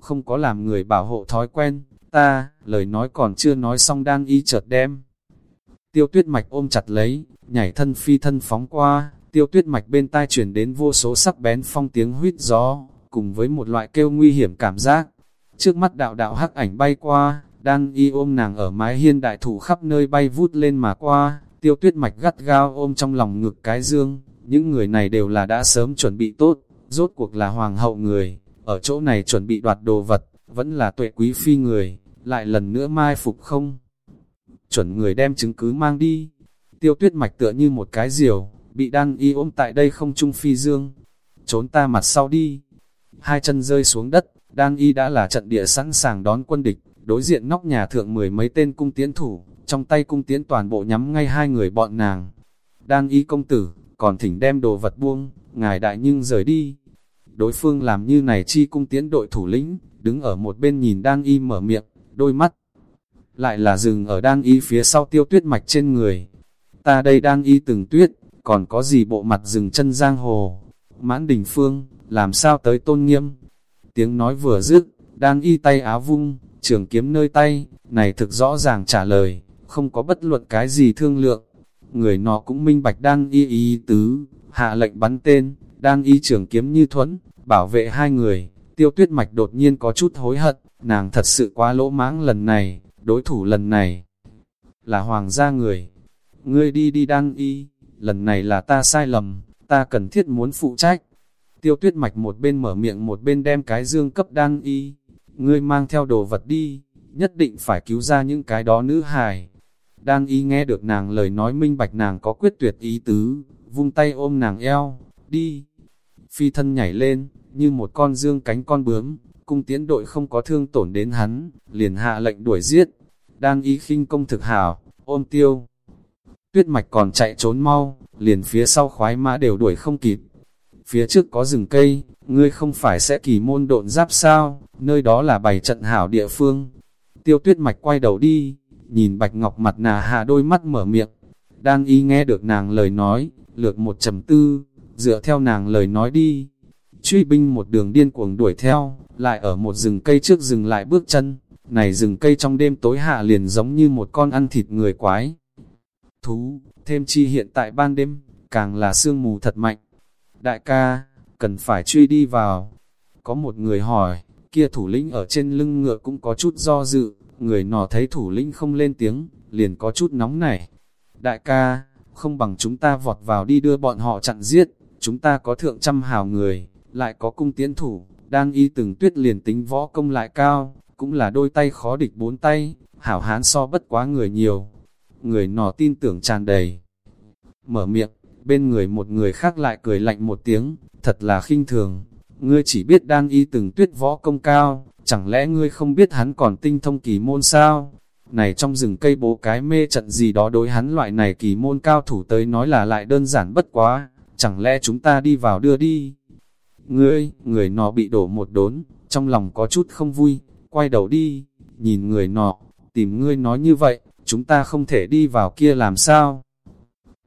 Không có làm người bảo hộ thói quen, ta, lời nói còn chưa nói xong đan y chợt đem. Tiêu tuyết mạch ôm chặt lấy, nhảy thân phi thân phóng qua, tiêu tuyết mạch bên tai chuyển đến vô số sắc bén phong tiếng huyết gió, cùng với một loại kêu nguy hiểm cảm giác. Trước mắt đạo đạo hắc ảnh bay qua, đan y ôm nàng ở mái hiên đại thủ khắp nơi bay vút lên mà qua, tiêu tuyết mạch gắt gao ôm trong lòng ngực cái dương, những người này đều là đã sớm chuẩn bị tốt, rốt cuộc là hoàng hậu người, ở chỗ này chuẩn bị đoạt đồ vật, vẫn là tuệ quý phi người, lại lần nữa mai phục không. Chuẩn người đem chứng cứ mang đi, tiêu tuyết mạch tựa như một cái diều, bị đan y ôm tại đây không trung phi dương, trốn ta mặt sau đi. Hai chân rơi xuống đất, đan y đã là trận địa sẵn sàng đón quân địch, đối diện nóc nhà thượng mười mấy tên cung tiến thủ, trong tay cung tiến toàn bộ nhắm ngay hai người bọn nàng. Đan y công tử, còn thỉnh đem đồ vật buông, ngài đại nhưng rời đi. Đối phương làm như này chi cung tiến đội thủ lĩnh, đứng ở một bên nhìn đan y mở miệng, đôi mắt. Lại là dừng ở đan y phía sau tiêu tuyết mạch trên người. Ta đây đan y từng tuyết, còn có gì bộ mặt dừng chân giang hồ. Mãn đình phương, làm sao tới tôn nghiêm. Tiếng nói vừa dứt, đang y tay áo vung, trường kiếm nơi tay, này thực rõ ràng trả lời, không có bất luận cái gì thương lượng. Người nọ cũng minh bạch đang y Y tứ, hạ lệnh bắn tên, đang y trường kiếm như thuẫn, bảo vệ hai người. Tiêu tuyết mạch đột nhiên có chút hối hận, nàng thật sự quá lỗ mãng lần này, đối thủ lần này là hoàng gia người. Ngươi đi đi đang y, lần này là ta sai lầm, ta cần thiết muốn phụ trách. Tiêu tuyết mạch một bên mở miệng một bên đem cái dương cấp Đan y, ngươi mang theo đồ vật đi, nhất định phải cứu ra những cái đó nữ hài. Đan y nghe được nàng lời nói minh bạch nàng có quyết tuyệt ý tứ, vung tay ôm nàng eo, đi. Phi thân nhảy lên, như một con dương cánh con bướm, cung tiến đội không có thương tổn đến hắn, liền hạ lệnh đuổi giết. Đan y khinh công thực hảo, ôm tiêu. Tuyết mạch còn chạy trốn mau, liền phía sau khoái mã đều đuổi không kịp. Phía trước có rừng cây, ngươi không phải sẽ kỳ môn độn giáp sao, nơi đó là bày trận hảo địa phương. Tiêu tuyết mạch quay đầu đi, nhìn bạch ngọc mặt nà hạ đôi mắt mở miệng. Đang y nghe được nàng lời nói, lược một trầm tư, dựa theo nàng lời nói đi. Truy binh một đường điên cuồng đuổi theo, lại ở một rừng cây trước dừng lại bước chân. Này rừng cây trong đêm tối hạ liền giống như một con ăn thịt người quái. Thú, thêm chi hiện tại ban đêm, càng là sương mù thật mạnh. Đại ca, cần phải truy đi vào. Có một người hỏi, kia thủ lĩnh ở trên lưng ngựa cũng có chút do dự, người nọ thấy thủ lĩnh không lên tiếng, liền có chút nóng nảy. Đại ca, không bằng chúng ta vọt vào đi đưa bọn họ chặn giết, chúng ta có thượng trăm hào người, lại có cung tiến thủ, đang y từng tuyết liền tính võ công lại cao, cũng là đôi tay khó địch bốn tay, hảo hán so bất quá người nhiều. Người nọ tin tưởng tràn đầy. Mở miệng, bên người một người khác lại cười lạnh một tiếng, thật là khinh thường. Ngươi chỉ biết đang y từng tuyết võ công cao, chẳng lẽ ngươi không biết hắn còn tinh thông kỳ môn sao? Này trong rừng cây bố cái mê trận gì đó đối hắn loại này kỳ môn cao thủ tới nói là lại đơn giản bất quá, chẳng lẽ chúng ta đi vào đưa đi? Ngươi, người nọ bị đổ một đốn, trong lòng có chút không vui, quay đầu đi, nhìn người nọ, tìm ngươi nói như vậy, chúng ta không thể đi vào kia làm sao?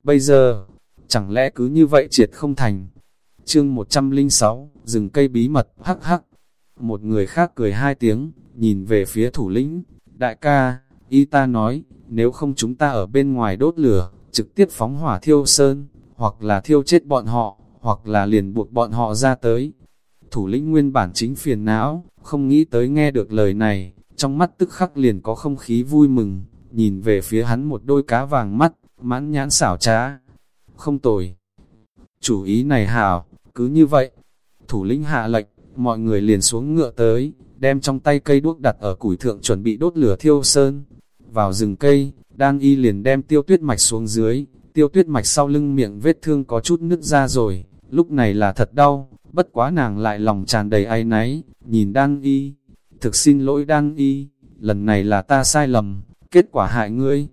Bây giờ, chẳng lẽ cứ như vậy triệt không thành? Chương 106, rừng cây bí mật, hắc hắc. Một người khác cười hai tiếng, nhìn về phía thủ lĩnh, đại ca, y ta nói, nếu không chúng ta ở bên ngoài đốt lửa, trực tiếp phóng hỏa thiêu sơn, hoặc là thiêu chết bọn họ, hoặc là liền buộc bọn họ ra tới. Thủ lĩnh nguyên bản chính phiền não, không nghĩ tới nghe được lời này, trong mắt tức khắc liền có không khí vui mừng, nhìn về phía hắn một đôi cá vàng mắt, mãn nhãn xảo trá. Không tồi. Chủ ý này hảo, cứ như vậy. Thủ lĩnh hạ lệnh, mọi người liền xuống ngựa tới, đem trong tay cây đuốc đặt ở củi thượng chuẩn bị đốt lửa thiêu sơn. Vào rừng cây, đan y liền đem tiêu tuyết mạch xuống dưới, tiêu tuyết mạch sau lưng miệng vết thương có chút nứt ra rồi, lúc này là thật đau, bất quá nàng lại lòng tràn đầy ai náy, nhìn đan y, thực xin lỗi đan y, lần này là ta sai lầm, kết quả hại ngươi.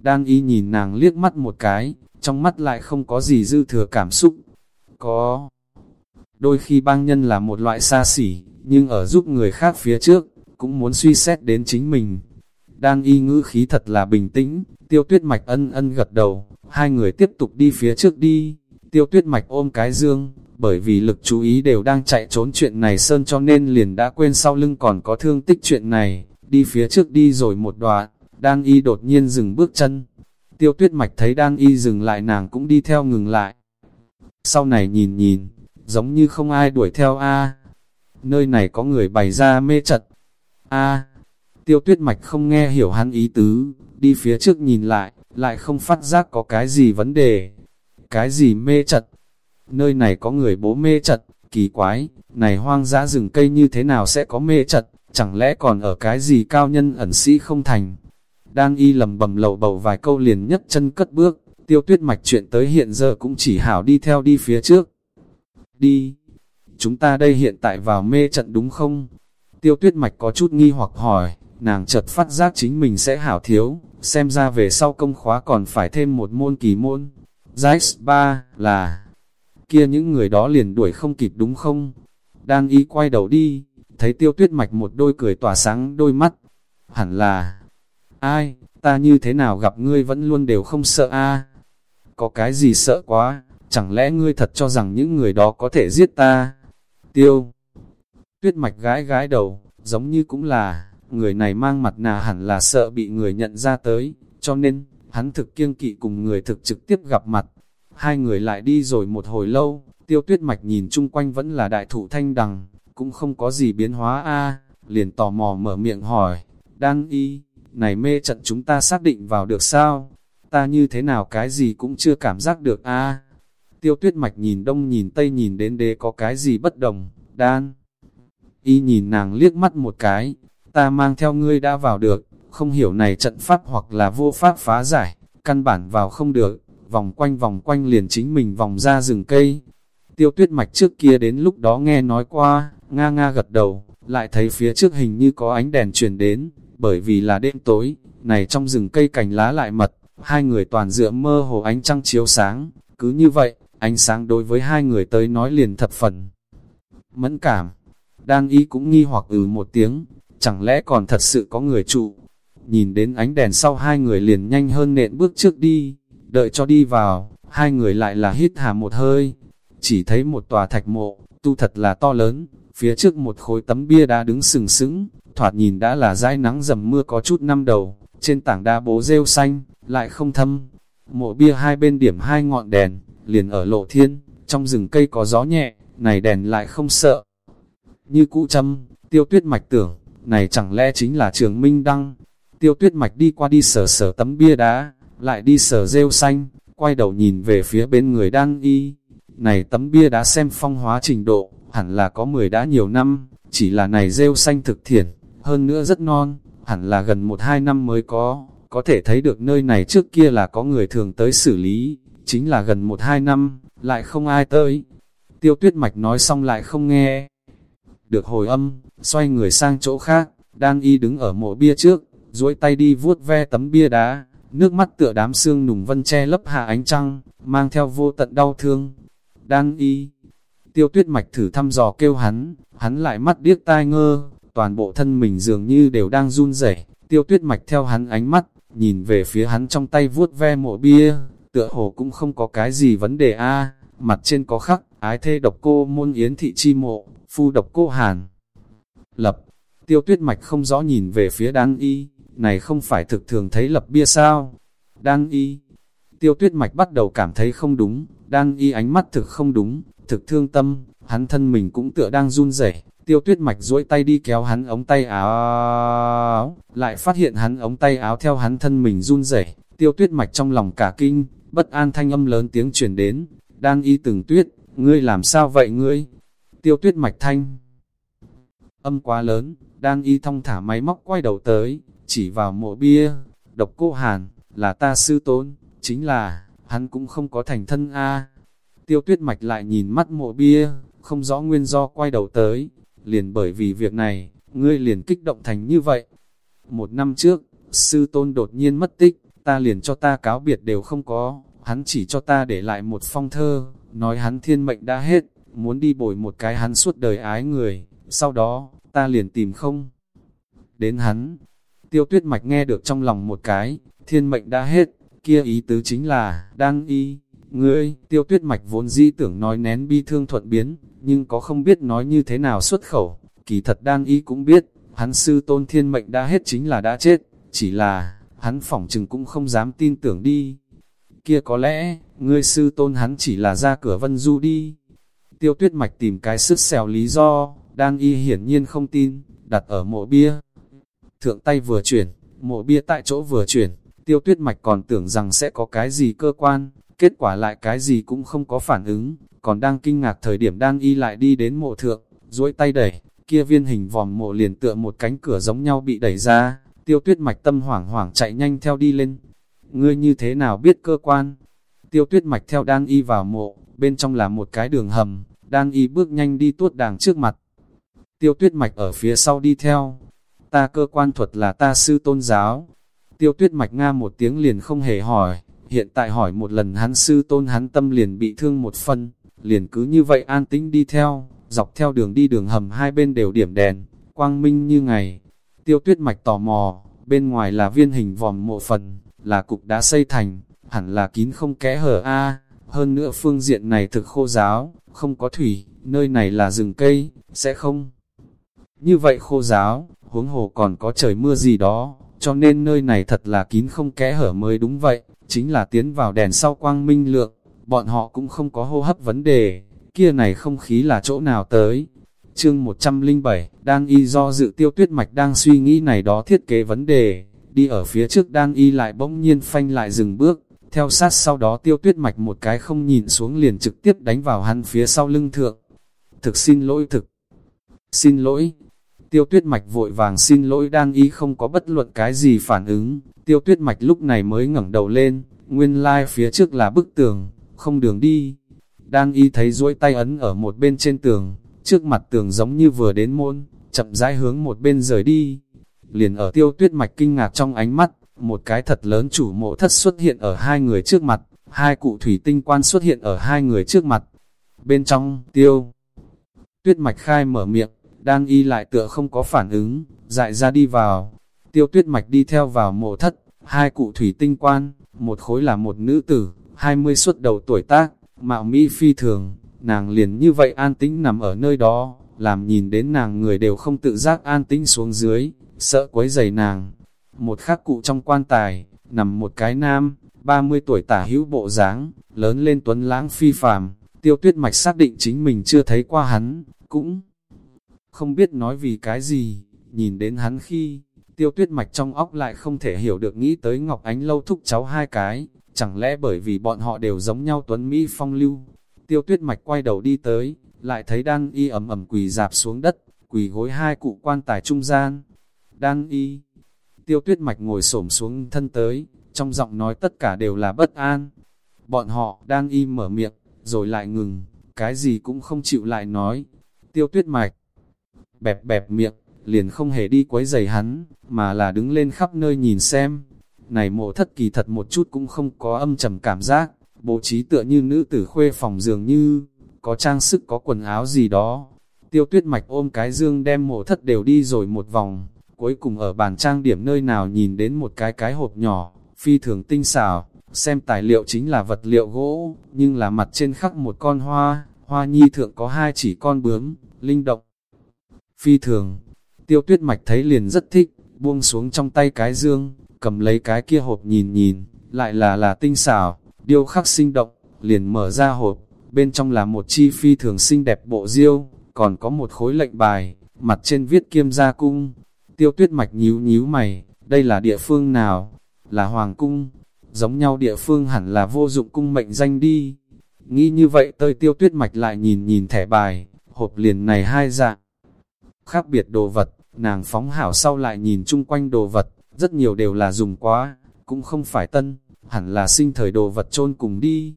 Đan y nhìn nàng liếc mắt một cái, trong mắt lại không có gì dư thừa cảm xúc. Có. Đôi khi bang nhân là một loại xa xỉ, nhưng ở giúp người khác phía trước, cũng muốn suy xét đến chính mình. Đan y ngữ khí thật là bình tĩnh, tiêu tuyết mạch ân ân gật đầu, hai người tiếp tục đi phía trước đi. Tiêu tuyết mạch ôm cái dương, bởi vì lực chú ý đều đang chạy trốn chuyện này sơn cho nên liền đã quên sau lưng còn có thương tích chuyện này, đi phía trước đi rồi một đoạn, đan y đột nhiên dừng bước chân. Tiêu tuyết mạch thấy đan y dừng lại nàng cũng đi theo ngừng lại. Sau này nhìn nhìn, giống như không ai đuổi theo a Nơi này có người bày ra mê trận. a tiêu tuyết mạch không nghe hiểu hắn ý tứ, đi phía trước nhìn lại, lại không phát giác có cái gì vấn đề. Cái gì mê trận? Nơi này có người bố mê trận, kỳ quái, này hoang dã rừng cây như thế nào sẽ có mê trận, chẳng lẽ còn ở cái gì cao nhân ẩn sĩ không thành? Đang y lầm bầm lầu bầu vài câu liền nhất chân cất bước, tiêu tuyết mạch chuyện tới hiện giờ cũng chỉ hảo đi theo đi phía trước. Đi! Chúng ta đây hiện tại vào mê trận đúng không? Tiêu tuyết mạch có chút nghi hoặc hỏi, nàng chợt phát giác chính mình sẽ hảo thiếu, xem ra về sau công khóa còn phải thêm một môn kỳ môn. Giải 3 là, kia những người đó liền đuổi không kịp đúng không? Đang y quay đầu đi, thấy tiêu tuyết mạch một đôi cười tỏa sáng đôi mắt. Hẳn là, ai, ta như thế nào gặp ngươi vẫn luôn đều không sợ a Có cái gì sợ quá, chẳng lẽ ngươi thật cho rằng những người đó có thể giết ta? Tiêu, tuyết mạch gái gái đầu, giống như cũng là, người này mang mặt nà hẳn là sợ bị người nhận ra tới, cho nên, hắn thực kiêng kỵ cùng người thực trực tiếp gặp mặt. Hai người lại đi rồi một hồi lâu, tiêu tuyết mạch nhìn chung quanh vẫn là đại thụ thanh đằng, cũng không có gì biến hóa a liền tò mò mở miệng hỏi, đang y, này mê trận chúng ta xác định vào được sao? Ta như thế nào cái gì cũng chưa cảm giác được a. Tiêu tuyết mạch nhìn đông nhìn tây nhìn đến đế có cái gì bất đồng, đan. Y nhìn nàng liếc mắt một cái, ta mang theo ngươi đã vào được, không hiểu này trận pháp hoặc là vô pháp phá giải, căn bản vào không được, vòng quanh vòng quanh liền chính mình vòng ra rừng cây. Tiêu tuyết mạch trước kia đến lúc đó nghe nói qua, nga nga gật đầu, lại thấy phía trước hình như có ánh đèn truyền đến, bởi vì là đêm tối, này trong rừng cây cành lá lại mật, hai người toàn dựa mơ hồ ánh trăng chiếu sáng, cứ như vậy, ánh sáng đối với hai người tới nói liền thập phần. Mẫn cảm, đan y cũng nghi hoặc ừ một tiếng, chẳng lẽ còn thật sự có người trụ. Nhìn đến ánh đèn sau hai người liền nhanh hơn nện bước trước đi, đợi cho đi vào, hai người lại là hít hà một hơi. Chỉ thấy một tòa thạch mộ, tu thật là to lớn, phía trước một khối tấm bia đá đứng sừng sững, thoạt nhìn đã là dãi nắng dầm mưa có chút năm đầu, trên tảng đá bố rêu xanh, lại không thâm. Mộ bia hai bên điểm hai ngọn đèn, liền ở lộ thiên, trong rừng cây có gió nhẹ, này đèn lại không sợ. Như cũ châm, tiêu tuyết mạch tưởng, này chẳng lẽ chính là trường minh đăng. Tiêu tuyết mạch đi qua đi sờ sờ tấm bia đá, lại đi sờ rêu xanh, quay đầu nhìn về phía bên người đang y. Này tấm bia đá xem phong hóa trình độ, hẳn là có 10 đã nhiều năm, chỉ là này rêu xanh thực thiện, hơn nữa rất non, hẳn là gần 1-2 năm mới có, có thể thấy được nơi này trước kia là có người thường tới xử lý, chính là gần 1-2 năm, lại không ai tới. Tiêu tuyết mạch nói xong lại không nghe. Được hồi âm, xoay người sang chỗ khác, đang y đứng ở mộ bia trước, duỗi tay đi vuốt ve tấm bia đá, nước mắt tựa đám xương nùng vân che lấp hạ ánh trăng, mang theo vô tận đau thương. Đang y, tiêu tuyết mạch thử thăm dò kêu hắn, hắn lại mắt điếc tai ngơ, toàn bộ thân mình dường như đều đang run rẩy. tiêu tuyết mạch theo hắn ánh mắt, nhìn về phía hắn trong tay vuốt ve mộ bia, tựa hồ cũng không có cái gì vấn đề a mặt trên có khắc, ái thê độc cô môn yến thị chi mộ, phu độc cô hàn. Lập, tiêu tuyết mạch không rõ nhìn về phía đan y, này không phải thực thường thấy lập bia sao? Đan y, tiêu tuyết mạch bắt đầu cảm thấy không đúng, đan y ánh mắt thực không đúng, thực thương tâm, hắn thân mình cũng tựa đang run rẩy tiêu tuyết mạch duỗi tay đi kéo hắn ống tay áo, lại phát hiện hắn ống tay áo theo hắn thân mình run rẩy tiêu tuyết mạch trong lòng cả kinh, bất an thanh âm lớn tiếng truyền đến, đan y từng tuyết, ngươi làm sao vậy ngươi? Tiêu tuyết mạch thanh. Âm quá lớn, đan y thong thả máy móc quay đầu tới, chỉ vào mộ bia, độc cô hàn, là ta sư tôn, chính là, hắn cũng không có thành thân a Tiêu tuyết mạch lại nhìn mắt mộ bia, không rõ nguyên do quay đầu tới, liền bởi vì việc này, ngươi liền kích động thành như vậy. Một năm trước, sư tôn đột nhiên mất tích, ta liền cho ta cáo biệt đều không có, hắn chỉ cho ta để lại một phong thơ, nói hắn thiên mệnh đã hết, muốn đi bồi một cái hắn suốt đời ái người, sau đó, ta liền tìm không. Đến hắn, tiêu tuyết mạch nghe được trong lòng một cái, thiên mệnh đã hết, kia ý tứ chính là, đang y, ngươi, tiêu tuyết mạch vốn dĩ tưởng nói nén bi thương thuận biến, nhưng có không biết nói như thế nào xuất khẩu, kỳ thật đang y cũng biết, hắn sư tôn thiên mệnh đã hết chính là đã chết, chỉ là, hắn phỏng chừng cũng không dám tin tưởng đi. Kia có lẽ, ngươi sư tôn hắn chỉ là ra cửa vân du đi. Tiêu tuyết mạch tìm cái sức xèo lý do, đang y hiển nhiên không tin, đặt ở mộ bia. Thượng tay vừa chuyển, mộ bia tại chỗ vừa chuyển, tiêu tuyết mạch còn tưởng rằng sẽ có cái gì cơ quan, kết quả lại cái gì cũng không có phản ứng, còn đang kinh ngạc thời điểm đang y lại đi đến mộ thượng, duỗi tay đẩy, kia viên hình vòm mộ liền tựa một cánh cửa giống nhau bị đẩy ra, Tiêu tuyết mạch tâm hoảng hoảng chạy nhanh theo đi lên. Ngươi như thế nào biết cơ quan? Tiêu tuyết mạch theo đang y vào mộ, bên trong là một cái đường hầm, đang y bước nhanh đi tuốt đàng trước mặt. Tiêu tuyết mạch ở phía sau đi theo. Ta cơ quan thuật là ta sư tôn giáo. Tiêu tuyết mạch nga một tiếng liền không hề hỏi, hiện tại hỏi một lần hắn sư tôn hắn tâm liền bị thương một phân, liền cứ như vậy an tĩnh đi theo, dọc theo đường đi đường hầm hai bên đều điểm đèn, quang minh như ngày, Tiêu tuyết mạch tò mò, bên ngoài là viên hình vòm mộ phần, là cục đá xây thành, hẳn là kín không kẽ hở a. Hơn nữa phương diện này thực khô giáo, không có thủy, nơi này là rừng cây, sẽ không. Như vậy khô giáo, huống hồ còn có trời mưa gì đó, cho nên nơi này thật là kín không kẽ hở mới đúng vậy, chính là tiến vào đèn sau quang minh lượng, bọn họ cũng không có hô hấp vấn đề, kia này không khí là chỗ nào tới. Chương 107, đang y do dự tiêu tuyết mạch đang suy nghĩ này đó thiết kế vấn đề, đi ở phía trước đang y lại bỗng nhiên phanh lại dừng bước, theo sát sau đó tiêu tuyết mạch một cái không nhìn xuống liền trực tiếp đánh vào hắn phía sau lưng thượng. Thực xin lỗi thực. Xin lỗi. Tiêu tuyết mạch vội vàng xin lỗi đang y không có bất luận cái gì phản ứng. Tiêu tuyết mạch lúc này mới ngẩng đầu lên, nguyên lai like phía trước là bức tường, không đường đi. Đang y thấy duỗi tay ấn ở một bên trên tường, trước mặt tường giống như vừa đến môn, chậm rãi hướng một bên rời đi. Liền ở tiêu tuyết mạch kinh ngạc trong ánh mắt, một cái thật lớn chủ mộ thất xuất hiện ở hai người trước mặt, hai cụ thủy tinh quan xuất hiện ở hai người trước mặt. Bên trong, tiêu, tuyết mạch khai mở miệng, đang y lại tựa không có phản ứng, dại ra đi vào. Tiêu tuyết mạch đi theo vào mộ thất, hai cụ thủy tinh quan, một khối là một nữ tử, 20 xuất đầu tuổi tác, mạo mỹ phi thường, nàng liền như vậy an tĩnh nằm ở nơi đó, làm nhìn đến nàng người đều không tự giác an tĩnh xuống dưới, sợ quấy giày nàng. Một khắc cụ trong quan tài, nằm một cái nam, 30 tuổi tả hữu bộ dáng, lớn lên tuấn lãng phi phàm, tiêu tuyết mạch xác định chính mình chưa thấy qua hắn, cũng không biết nói vì cái gì, nhìn đến hắn khi, tiêu tuyết mạch trong óc lại không thể hiểu được nghĩ tới Ngọc Ánh lâu thúc cháu hai cái, chẳng lẽ bởi vì bọn họ đều giống nhau tuấn Mỹ phong lưu. Tiêu tuyết mạch quay đầu đi tới, lại thấy đan y ẩm ẩm quỳ dạp xuống đất, quỳ gối hai cụ quan tài trung gian. Đan y, tiêu tuyết mạch ngồi xổm xuống thân tới, trong giọng nói tất cả đều là bất an. Bọn họ đang y mở miệng, rồi lại ngừng, cái gì cũng không chịu lại nói. Tiêu tuyết mạch, bẹp bẹp miệng, liền không hề đi quấy giày hắn, mà là đứng lên khắp nơi nhìn xem. Này mộ thất kỳ thật một chút cũng không có âm trầm cảm giác, bố trí tựa như nữ tử khuê phòng dường như, có trang sức có quần áo gì đó. Tiêu tuyết mạch ôm cái dương đem mộ thất đều đi rồi một vòng, cuối cùng ở bàn trang điểm nơi nào nhìn đến một cái cái hộp nhỏ, phi thường tinh xảo, xem tài liệu chính là vật liệu gỗ, nhưng là mặt trên khắc một con hoa, hoa nhi thượng có hai chỉ con bướm, linh động. Phi thường, tiêu tuyết mạch thấy liền rất thích, buông xuống trong tay cái dương, cầm lấy cái kia hộp nhìn nhìn, lại là là tinh xảo, điêu khắc sinh động, liền mở ra hộp, bên trong là một chi phi thường xinh đẹp bộ diêu, còn có một khối lệnh bài, mặt trên viết kiêm gia cung. Tiêu tuyết mạch nhíu nhíu mày, đây là địa phương nào? Là hoàng cung, giống nhau địa phương hẳn là vô dụng cung mệnh danh đi. Nghĩ như vậy tơi tiêu tuyết mạch lại nhìn nhìn thẻ bài, hộp liền này hai dạng. Khác biệt đồ vật, nàng phóng hảo sau lại nhìn chung quanh đồ vật, rất nhiều đều là dùng quá, cũng không phải tân, hẳn là sinh thời đồ vật chôn cùng đi.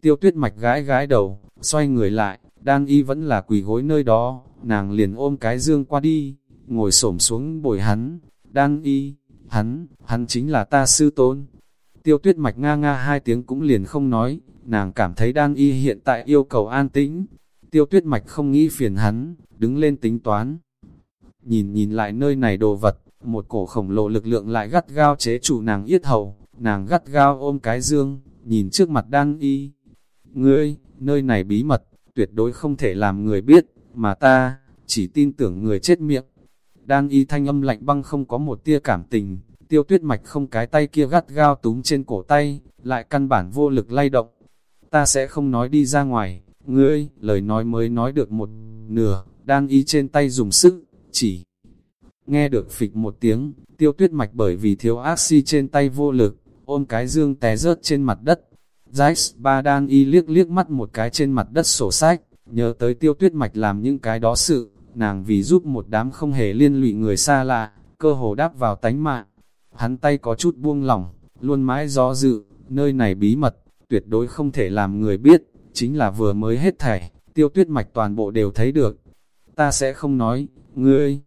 Tiêu tuyết mạch gái gái đầu, xoay người lại, đang y vẫn là quỳ gối nơi đó, nàng liền ôm cái dương qua đi, ngồi xổm xuống bồi hắn, đang y, hắn, hắn chính là ta sư tôn. Tiêu tuyết mạch nga nga hai tiếng cũng liền không nói, nàng cảm thấy đang y hiện tại yêu cầu an tĩnh. Tiêu tuyết mạch không nghĩ phiền hắn, đứng lên tính toán. Nhìn nhìn lại nơi này đồ vật, một cổ khổng lồ lực lượng lại gắt gao chế chủ nàng yết hầu, nàng gắt gao ôm cái dương, nhìn trước mặt đang y. Ngươi, nơi này bí mật, tuyệt đối không thể làm người biết, mà ta, chỉ tin tưởng người chết miệng. Đang y thanh âm lạnh băng không có một tia cảm tình, tiêu tuyết mạch không cái tay kia gắt gao túm trên cổ tay, lại căn bản vô lực lay động. Ta sẽ không nói đi ra ngoài, ngươi, lời nói mới nói được một nửa, đang y trên tay dùng sức, chỉ Nghe được phịch một tiếng, tiêu tuyết mạch bởi vì thiếu axi trên tay vô lực, ôm cái dương té rớt trên mặt đất. Jax ba đan y liếc liếc mắt một cái trên mặt đất sổ sách, nhớ tới tiêu tuyết mạch làm những cái đó sự, nàng vì giúp một đám không hề liên lụy người xa lạ, cơ hồ đáp vào tánh mạng. Hắn tay có chút buông lỏng, luôn mãi do dự, nơi này bí mật, tuyệt đối không thể làm người biết, chính là vừa mới hết thảy, tiêu tuyết mạch toàn bộ đều thấy được. Ta sẽ không nói, ngươi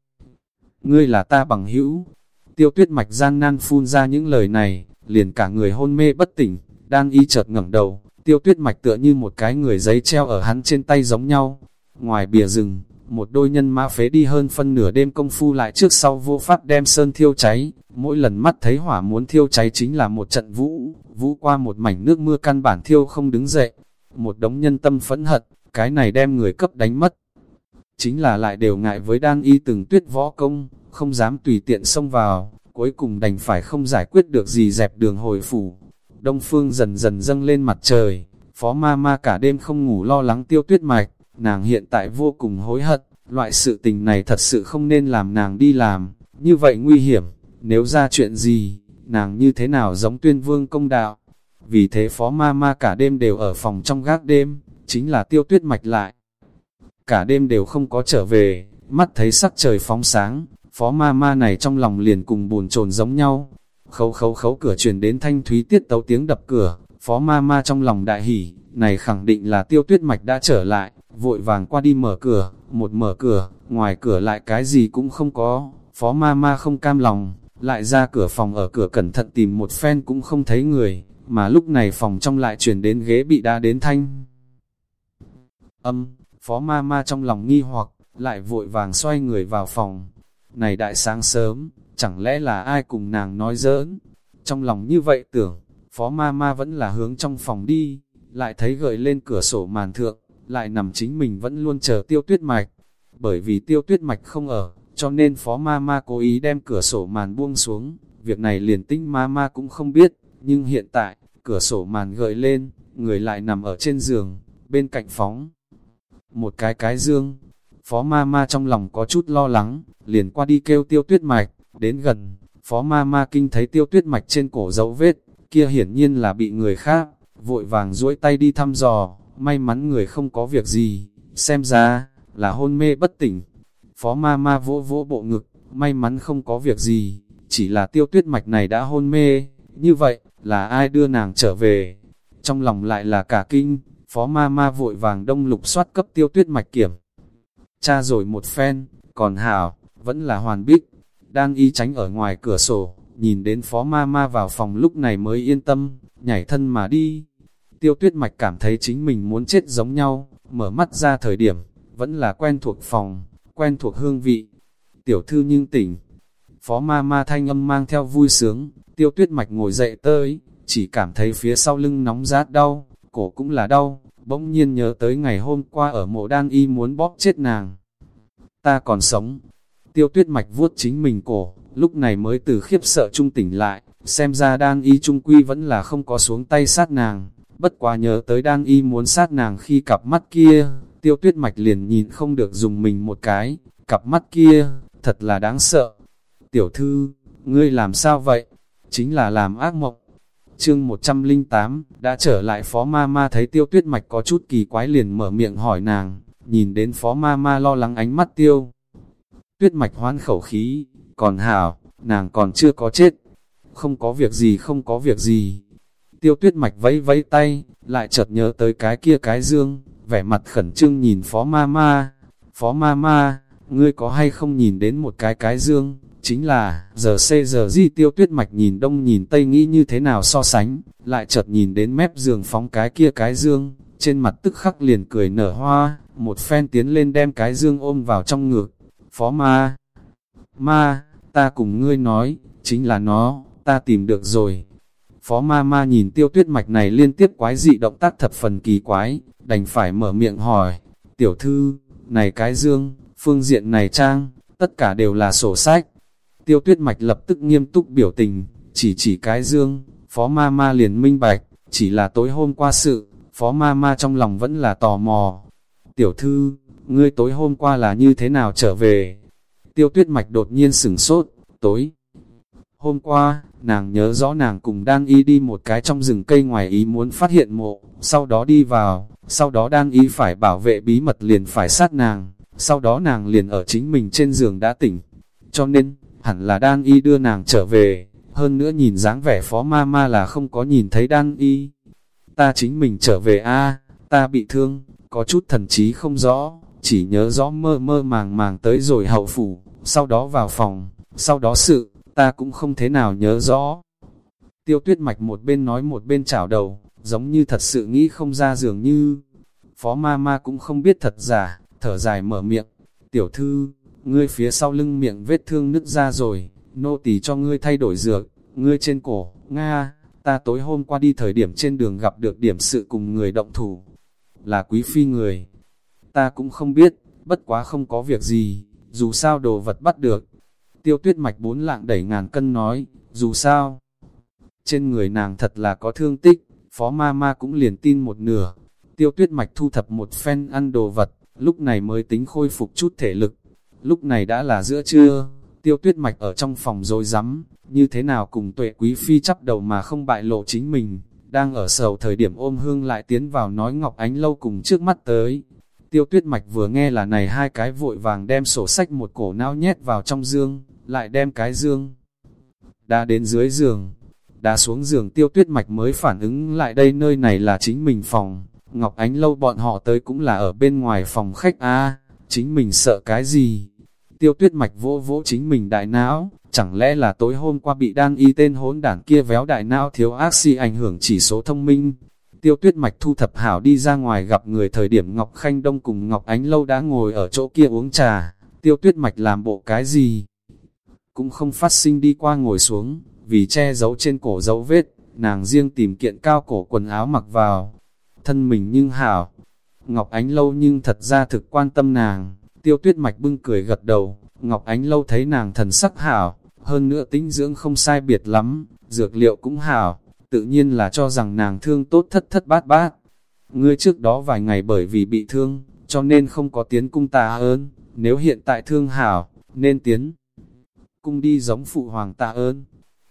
ngươi là ta bằng hữu. Tiêu tuyết mạch gian nan phun ra những lời này, liền cả người hôn mê bất tỉnh, đang y chợt ngẩng đầu, tiêu tuyết mạch tựa như một cái người giấy treo ở hắn trên tay giống nhau. Ngoài bìa rừng, một đôi nhân mã phế đi hơn phân nửa đêm công phu lại trước sau vô pháp đem sơn thiêu cháy, mỗi lần mắt thấy hỏa muốn thiêu cháy chính là một trận vũ, vũ qua một mảnh nước mưa căn bản thiêu không đứng dậy, một đống nhân tâm phẫn hận, cái này đem người cấp đánh mất. chính là lại đều ngại với đan y từng tuyết võ công, không dám tùy tiện xông vào, cuối cùng đành phải không giải quyết được gì dẹp đường hồi phủ. Đông phương dần dần dâng lên mặt trời, phó ma ma cả đêm không ngủ lo lắng tiêu tuyết mạch, nàng hiện tại vô cùng hối hận, loại sự tình này thật sự không nên làm nàng đi làm, như vậy nguy hiểm, nếu ra chuyện gì, nàng như thế nào giống tuyên vương công đạo. Vì thế phó ma ma cả đêm đều ở phòng trong gác đêm, chính là tiêu tuyết mạch lại. Cả đêm đều không có trở về, mắt thấy sắc trời phóng sáng, phó ma ma này trong lòng liền cùng buồn chồn giống nhau. Khấu khấu khấu cửa truyền đến thanh thúy tiết tấu tiếng đập cửa, phó ma ma trong lòng đại hỉ, này khẳng định là tiêu tuyết mạch đã trở lại, vội vàng qua đi mở cửa, một mở cửa, ngoài cửa lại cái gì cũng không có, phó ma ma không cam lòng, lại ra cửa phòng ở cửa cẩn thận tìm một phen cũng không thấy người, mà lúc này phòng trong lại chuyển đến ghế bị đá đến thanh. Âm, phó ma ma trong lòng nghi hoặc, lại vội vàng xoay người vào phòng. Này đại sáng sớm, chẳng lẽ là ai cùng nàng nói giỡn? Trong lòng như vậy tưởng, phó ma ma vẫn là hướng trong phòng đi, lại thấy gợi lên cửa sổ màn thượng, lại nằm chính mình vẫn luôn chờ tiêu tuyết mạch. Bởi vì tiêu tuyết mạch không ở, cho nên phó ma ma cố ý đem cửa sổ màn buông xuống, việc này liền tinh ma ma cũng không biết, nhưng hiện tại, cửa sổ màn gợi lên, người lại nằm ở trên giường, bên cạnh phóng. Một cái cái dương, phó ma ma trong lòng có chút lo lắng, liền qua đi kêu tiêu tuyết mạch, đến gần, phó ma ma kinh thấy tiêu tuyết mạch trên cổ dấu vết, kia hiển nhiên là bị người khác, vội vàng duỗi tay đi thăm dò, may mắn người không có việc gì, xem ra, là hôn mê bất tỉnh. Phó ma ma vỗ vỗ bộ ngực, may mắn không có việc gì, chỉ là tiêu tuyết mạch này đã hôn mê, như vậy, là ai đưa nàng trở về? Trong lòng lại là cả kinh, phó ma ma vội vàng đông lục soát cấp tiêu tuyết mạch kiểm. Cha rồi một phen, còn hảo, vẫn là hoàn bích, đang y tránh ở ngoài cửa sổ, nhìn đến phó ma ma vào phòng lúc này mới yên tâm, nhảy thân mà đi. Tiêu tuyết mạch cảm thấy chính mình muốn chết giống nhau, mở mắt ra thời điểm, vẫn là quen thuộc phòng, quen thuộc hương vị. Tiểu thư nhưng tỉnh, phó ma ma thanh âm mang theo vui sướng, tiêu tuyết mạch ngồi dậy tới, chỉ cảm thấy phía sau lưng nóng rát đau, cổ cũng là đau, bỗng nhiên nhớ tới ngày hôm qua ở mộ đan y muốn bóp chết nàng. Ta còn sống, tiêu tuyết mạch vuốt chính mình cổ, lúc này mới từ khiếp sợ trung tỉnh lại, xem ra đan y trung quy vẫn là không có xuống tay sát nàng, bất quá nhớ tới đan y muốn sát nàng khi cặp mắt kia, tiêu tuyết mạch liền nhìn không được dùng mình một cái, cặp mắt kia, thật là đáng sợ. Tiểu thư, ngươi làm sao vậy? Chính là làm ác mộng. Chương 108, đã trở lại phó ma ma thấy tiêu tuyết mạch có chút kỳ quái liền mở miệng hỏi nàng, nhìn đến phó ma ma lo lắng ánh mắt tiêu. Tuyết mạch hoan khẩu khí, còn hảo, nàng còn chưa có chết. Không có việc gì không có việc gì. Tiêu tuyết mạch vẫy vẫy tay, lại chợt nhớ tới cái kia cái dương, vẻ mặt khẩn trương nhìn phó ma ma. Phó ma ma, ngươi có hay không nhìn đến một cái cái dương, chính là, giờ xê giờ di tiêu tuyết mạch nhìn đông nhìn tây nghĩ như thế nào so sánh, lại chợt nhìn đến mép giường phóng cái kia cái dương, trên mặt tức khắc liền cười nở hoa, một phen tiến lên đem cái dương ôm vào trong ngực, phó ma, ma, ta cùng ngươi nói, chính là nó, ta tìm được rồi. Phó ma ma nhìn tiêu tuyết mạch này liên tiếp quái dị động tác thập phần kỳ quái, đành phải mở miệng hỏi, tiểu thư, này cái dương, phương diện này trang, tất cả đều là sổ sách. Tiêu tuyết mạch lập tức nghiêm túc biểu tình, chỉ chỉ cái dương, phó ma ma liền minh bạch, chỉ là tối hôm qua sự, phó ma ma trong lòng vẫn là tò mò. Tiểu thư, ngươi tối hôm qua là như thế nào trở về? Tiêu tuyết mạch đột nhiên sửng sốt, tối. Hôm qua, nàng nhớ rõ nàng cùng đang y đi một cái trong rừng cây ngoài ý muốn phát hiện mộ, sau đó đi vào, sau đó đang y phải bảo vệ bí mật liền phải sát nàng, sau đó nàng liền ở chính mình trên giường đã tỉnh. Cho nên, hẳn là đan y đưa nàng trở về, hơn nữa nhìn dáng vẻ phó ma ma là không có nhìn thấy đan y. Ta chính mình trở về a ta bị thương, có chút thần trí không rõ, chỉ nhớ rõ mơ mơ màng màng tới rồi hậu phủ, sau đó vào phòng, sau đó sự, ta cũng không thế nào nhớ rõ. Tiêu tuyết mạch một bên nói một bên chảo đầu, giống như thật sự nghĩ không ra dường như. Phó ma ma cũng không biết thật giả, thở dài mở miệng, tiểu thư, ngươi phía sau lưng miệng vết thương nứt ra rồi, nô tỳ cho ngươi thay đổi dược, ngươi trên cổ, Nga, ta tối hôm qua đi thời điểm trên đường gặp được điểm sự cùng người động thủ, là quý phi người. Ta cũng không biết, bất quá không có việc gì, dù sao đồ vật bắt được. Tiêu tuyết mạch bốn lạng đẩy ngàn cân nói, dù sao, trên người nàng thật là có thương tích, phó ma ma cũng liền tin một nửa. Tiêu tuyết mạch thu thập một phen ăn đồ vật, lúc này mới tính khôi phục chút thể lực. Lúc này đã là giữa trưa, tiêu tuyết mạch ở trong phòng rồi rắm như thế nào cùng tuệ quý phi chắp đầu mà không bại lộ chính mình, đang ở sầu thời điểm ôm hương lại tiến vào nói Ngọc Ánh lâu cùng trước mắt tới. Tiêu tuyết mạch vừa nghe là này hai cái vội vàng đem sổ sách một cổ não nhét vào trong dương, lại đem cái dương. Đã đến dưới giường, đã xuống giường tiêu tuyết mạch mới phản ứng lại đây nơi này là chính mình phòng. Ngọc Ánh lâu bọn họ tới cũng là ở bên ngoài phòng khách a chính mình sợ cái gì? Tiêu tuyết mạch vỗ vỗ chính mình đại não, chẳng lẽ là tối hôm qua bị đan y tên hỗn đảng kia véo đại não thiếu ác si ảnh hưởng chỉ số thông minh. Tiêu tuyết mạch thu thập hảo đi ra ngoài gặp người thời điểm Ngọc Khanh Đông cùng Ngọc Ánh Lâu đã ngồi ở chỗ kia uống trà, tiêu tuyết mạch làm bộ cái gì? Cũng không phát sinh đi qua ngồi xuống, vì che giấu trên cổ dấu vết, nàng riêng tìm kiện cao cổ quần áo mặc vào. Thân mình nhưng hảo, Ngọc Ánh Lâu nhưng thật ra thực quan tâm nàng, tiêu tuyết mạch bưng cười gật đầu, Ngọc Ánh Lâu thấy nàng thần sắc hảo, hơn nữa tính dưỡng không sai biệt lắm, dược liệu cũng hảo, tự nhiên là cho rằng nàng thương tốt thất thất bát bát. Ngươi trước đó vài ngày bởi vì bị thương, cho nên không có tiến cung tạ ơn, nếu hiện tại thương hảo, nên tiến cung đi giống phụ hoàng tạ ơn.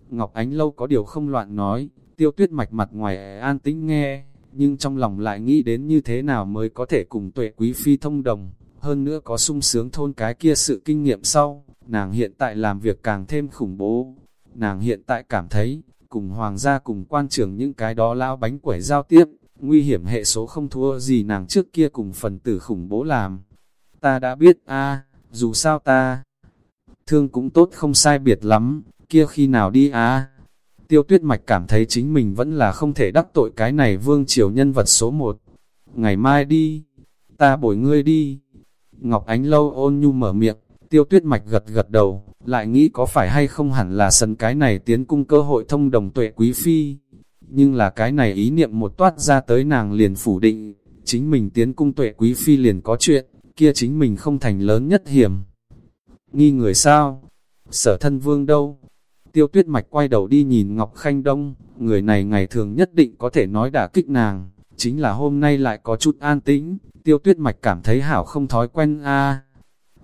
Ngọc Ánh Lâu có điều không loạn nói, tiêu tuyết mạch mặt ngoài an tĩnh nghe, nhưng trong lòng lại nghĩ đến như thế nào mới có thể cùng tuệ quý phi thông đồng, hơn nữa có sung sướng thôn cái kia sự kinh nghiệm sau, nàng hiện tại làm việc càng thêm khủng bố. Nàng hiện tại cảm thấy, cùng hoàng gia cùng quan trưởng những cái đó lao bánh quẩy giao tiếp, nguy hiểm hệ số không thua gì nàng trước kia cùng phần tử khủng bố làm. Ta đã biết a dù sao ta, thương cũng tốt không sai biệt lắm, kia khi nào đi a Tiêu tuyết mạch cảm thấy chính mình vẫn là không thể đắc tội cái này vương triều nhân vật số một. Ngày mai đi, ta bồi ngươi đi. Ngọc Ánh Lâu ôn nhu mở miệng, tiêu tuyết mạch gật gật đầu, lại nghĩ có phải hay không hẳn là sân cái này tiến cung cơ hội thông đồng tuệ quý phi. Nhưng là cái này ý niệm một toát ra tới nàng liền phủ định, chính mình tiến cung tuệ quý phi liền có chuyện, kia chính mình không thành lớn nhất hiểm. Nghi người sao? Sở thân vương đâu? Tiêu tuyết mạch quay đầu đi nhìn Ngọc Khanh Đông, người này ngày thường nhất định có thể nói đả kích nàng, chính là hôm nay lại có chút an tĩnh, tiêu tuyết mạch cảm thấy hảo không thói quen a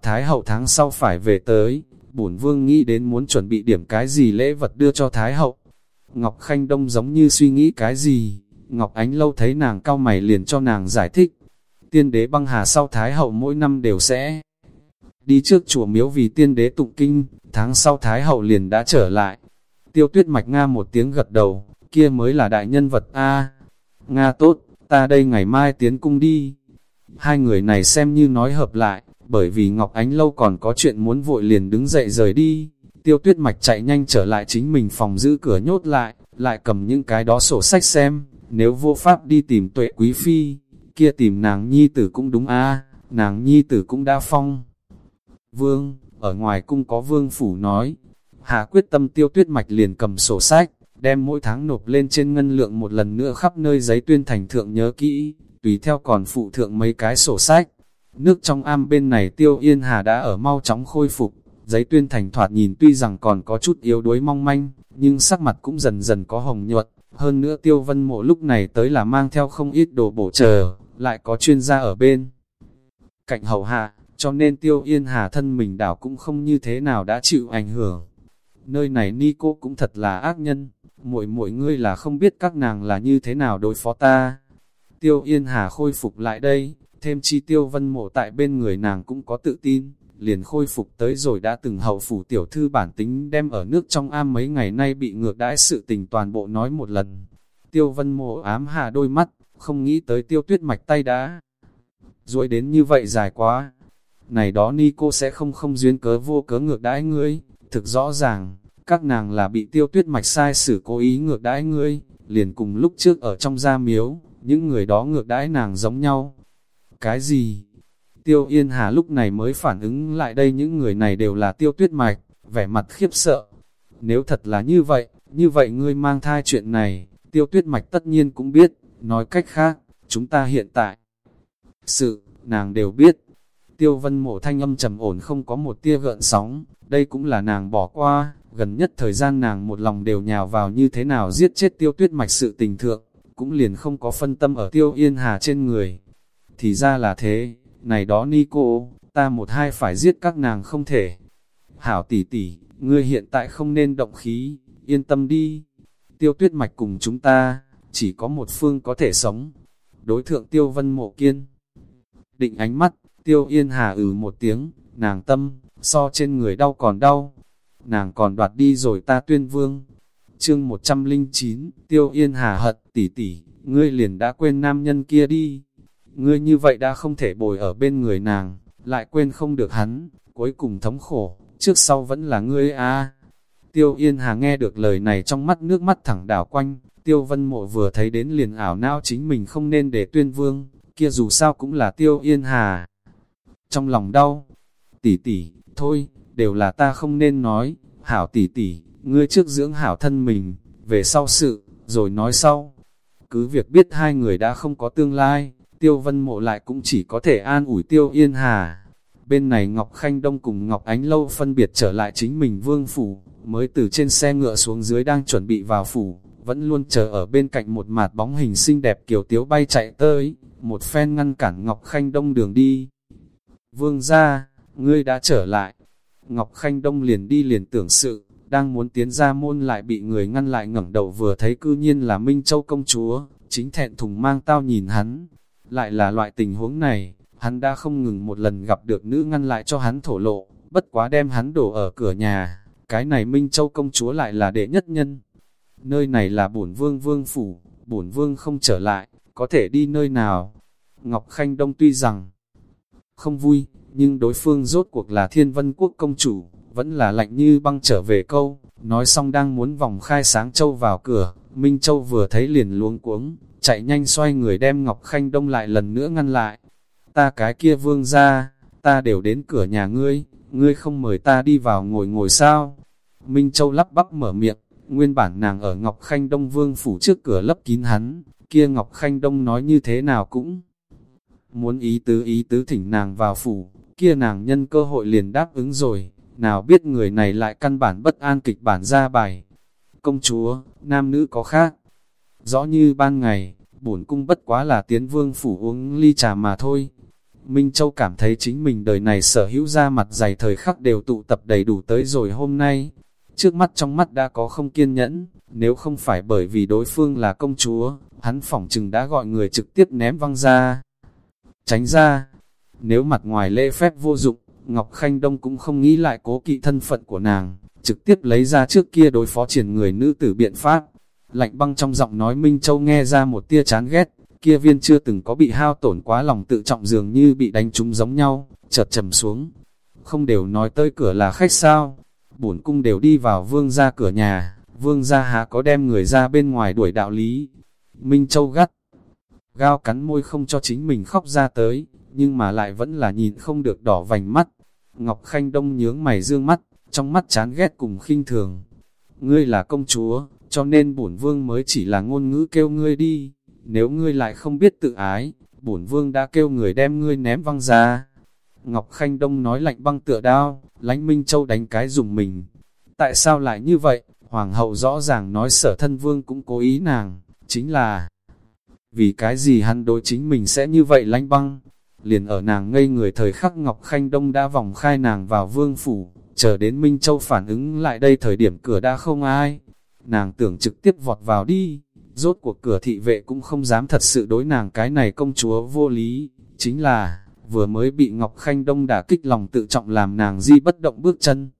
Thái hậu tháng sau phải về tới, bổn vương nghĩ đến muốn chuẩn bị điểm cái gì lễ vật đưa cho Thái hậu. Ngọc Khanh Đông giống như suy nghĩ cái gì, Ngọc Ánh Lâu thấy nàng cao mày liền cho nàng giải thích. Tiên đế băng hà sau Thái hậu mỗi năm đều sẽ đi trước chùa miếu vì tiên đế tụng kinh, tháng sau Thái hậu liền đã trở lại. Tiêu tuyết mạch Nga một tiếng gật đầu, kia mới là đại nhân vật A. Nga tốt, ta đây ngày mai tiến cung đi. Hai người này xem như nói hợp lại, bởi vì Ngọc Ánh Lâu còn có chuyện muốn vội liền đứng dậy rời đi. Tiêu tuyết mạch chạy nhanh trở lại chính mình phòng giữ cửa nhốt lại, lại cầm những cái đó sổ sách xem, nếu vô pháp đi tìm tuệ quý phi, kia tìm nàng nhi tử cũng đúng a nàng nhi tử cũng đã phong. Vương, ở ngoài cung có vương phủ nói, hạ quyết tâm tiêu tuyết mạch liền cầm sổ sách, đem mỗi tháng nộp lên trên ngân lượng một lần nữa khắp nơi giấy tuyên thành thượng nhớ kỹ, tùy theo còn phụ thượng mấy cái sổ sách. Nước trong am bên này tiêu yên hà đã ở mau chóng khôi phục, giấy tuyên thành thoạt nhìn tuy rằng còn có chút yếu đuối mong manh, nhưng sắc mặt cũng dần dần có hồng nhuận. Hơn nữa tiêu vân mộ lúc này tới là mang theo không ít đồ bổ chờ, lại có chuyên gia ở bên. Cạnh hậu hạ, cho nên tiêu yên hà thân mình đảo cũng không như thế nào đã chịu ảnh hưởng. Nơi này ni cô cũng thật là ác nhân, muội muội ngươi là không biết các nàng là như thế nào đối phó ta. Tiêu yên hà khôi phục lại đây, thêm chi tiêu vân mộ tại bên người nàng cũng có tự tin, liền khôi phục tới rồi đã từng hậu phủ tiểu thư bản tính đem ở nước trong am mấy ngày nay bị ngược đãi sự tình toàn bộ nói một lần. Tiêu vân mộ ám hà đôi mắt, không nghĩ tới tiêu tuyết mạch tay đã Rồi đến như vậy dài quá. Này đó ni cô sẽ không không duyên cớ vô cớ ngược đãi ngươi, thực rõ ràng, các nàng là bị tiêu tuyết mạch sai xử cố ý ngược đãi ngươi, liền cùng lúc trước ở trong gia miếu, những người đó ngược đãi nàng giống nhau. Cái gì? Tiêu Yên Hà lúc này mới phản ứng lại đây những người này đều là tiêu tuyết mạch, vẻ mặt khiếp sợ. Nếu thật là như vậy, như vậy ngươi mang thai chuyện này, tiêu tuyết mạch tất nhiên cũng biết, nói cách khác, chúng ta hiện tại. Sự, nàng đều biết. Tiêu vân mộ thanh âm trầm ổn không có một tia gợn sóng, đây cũng là nàng bỏ qua, gần nhất thời gian nàng một lòng đều nhào vào như thế nào giết chết tiêu tuyết mạch sự tình thượng, cũng liền không có phân tâm ở tiêu yên hà trên người. Thì ra là thế, này đó ni cô, ta một hai phải giết các nàng không thể. Hảo tỷ tỷ, ngươi hiện tại không nên động khí, yên tâm đi. Tiêu tuyết mạch cùng chúng ta, chỉ có một phương có thể sống. Đối thượng tiêu vân mộ kiên. Định ánh mắt, tiêu yên hà ừ một tiếng, nàng tâm, so trên người đau còn đau. Nàng còn đoạt đi rồi ta tuyên vương. Chương 109, tiêu yên hà hận, tỷ tỷ, ngươi liền đã quên nam nhân kia đi. Ngươi như vậy đã không thể bồi ở bên người nàng, lại quên không được hắn, cuối cùng thống khổ, trước sau vẫn là ngươi a. Tiêu Yên Hà nghe được lời này trong mắt nước mắt thẳng đảo quanh, Tiêu Vân Mộ vừa thấy đến liền ảo não chính mình không nên để tuyên vương, kia dù sao cũng là Tiêu Yên Hà. Trong lòng đau, tỷ tỷ, thôi, đều là ta không nên nói, hảo tỷ tỷ, ngươi trước dưỡng hảo thân mình, về sau sự, rồi nói sau. Cứ việc biết hai người đã không có tương lai, Tiêu Vân Mộ lại cũng chỉ có thể an ủi Tiêu Yên Hà. Bên này Ngọc Khanh Đông cùng Ngọc Ánh Lâu phân biệt trở lại chính mình vương phủ, mới từ trên xe ngựa xuống dưới đang chuẩn bị vào phủ, vẫn luôn chờ ở bên cạnh một mạt bóng hình xinh đẹp kiểu tiếu bay chạy tới, một phen ngăn cản Ngọc Khanh Đông đường đi. Vương ra, ngươi đã trở lại. Ngọc Khanh Đông liền đi liền tưởng sự, đang muốn tiến ra môn lại bị người ngăn lại ngẩng đầu vừa thấy cư nhiên là Minh Châu công chúa, chính thẹn thùng mang tao nhìn hắn. Lại là loại tình huống này, hắn đã không ngừng một lần gặp được nữ ngăn lại cho hắn thổ lộ, bất quá đem hắn đổ ở cửa nhà, cái này Minh Châu công chúa lại là đệ nhất nhân. Nơi này là bổn vương vương phủ, bổn vương không trở lại, có thể đi nơi nào. Ngọc Khanh Đông tuy rằng không vui, nhưng đối phương rốt cuộc là thiên vân quốc công chủ, vẫn là lạnh như băng trở về câu, nói xong đang muốn vòng khai sáng châu vào cửa, Minh Châu vừa thấy liền luống cuống, chạy nhanh xoay người đem Ngọc Khanh Đông lại lần nữa ngăn lại. Ta cái kia vương ra, ta đều đến cửa nhà ngươi, ngươi không mời ta đi vào ngồi ngồi sao? Minh Châu lắp bắp mở miệng, nguyên bản nàng ở Ngọc Khanh Đông vương phủ trước cửa lấp kín hắn, kia Ngọc Khanh Đông nói như thế nào cũng muốn ý tứ ý tứ thỉnh nàng vào phủ, kia nàng nhân cơ hội liền đáp ứng rồi, nào biết người này lại căn bản bất an kịch bản ra bài. Công chúa, nam nữ có khác, rõ như ban ngày, bổn cung bất quá là tiến vương phủ uống ly trà mà thôi. Minh Châu cảm thấy chính mình đời này sở hữu ra mặt dày thời khắc đều tụ tập đầy đủ tới rồi hôm nay. Trước mắt trong mắt đã có không kiên nhẫn, nếu không phải bởi vì đối phương là công chúa, hắn phỏng chừng đã gọi người trực tiếp ném văng ra. Tránh ra, nếu mặt ngoài lễ phép vô dụng, Ngọc Khanh Đông cũng không nghĩ lại cố kỵ thân phận của nàng, trực tiếp lấy ra trước kia đối phó triển người nữ tử biện pháp. Lạnh băng trong giọng nói Minh Châu nghe ra một tia chán ghét, kia viên chưa từng có bị hao tổn quá lòng tự trọng dường như bị đánh trúng giống nhau, chợt trầm xuống. Không đều nói tới cửa là khách sao, bổn cung đều đi vào vương ra cửa nhà, vương ra há có đem người ra bên ngoài đuổi đạo lý. Minh Châu gắt, gao cắn môi không cho chính mình khóc ra tới, nhưng mà lại vẫn là nhìn không được đỏ vành mắt. Ngọc Khanh Đông nhướng mày dương mắt, trong mắt chán ghét cùng khinh thường. Ngươi là công chúa, cho nên bổn vương mới chỉ là ngôn ngữ kêu ngươi đi. Nếu ngươi lại không biết tự ái, bổn vương đã kêu người đem ngươi ném văng ra. Ngọc Khanh Đông nói lạnh băng tựa đao, lánh Minh Châu đánh cái dùng mình. Tại sao lại như vậy? Hoàng hậu rõ ràng nói sở thân vương cũng cố ý nàng, chính là vì cái gì hắn đối chính mình sẽ như vậy lánh băng. Liền ở nàng ngây người thời khắc Ngọc Khanh Đông đã vòng khai nàng vào vương phủ, chờ đến Minh Châu phản ứng lại đây thời điểm cửa đã không ai. Nàng tưởng trực tiếp vọt vào đi, rốt cuộc cửa thị vệ cũng không dám thật sự đối nàng cái này công chúa vô lý, chính là, vừa mới bị Ngọc Khanh Đông đả kích lòng tự trọng làm nàng di bất động bước chân.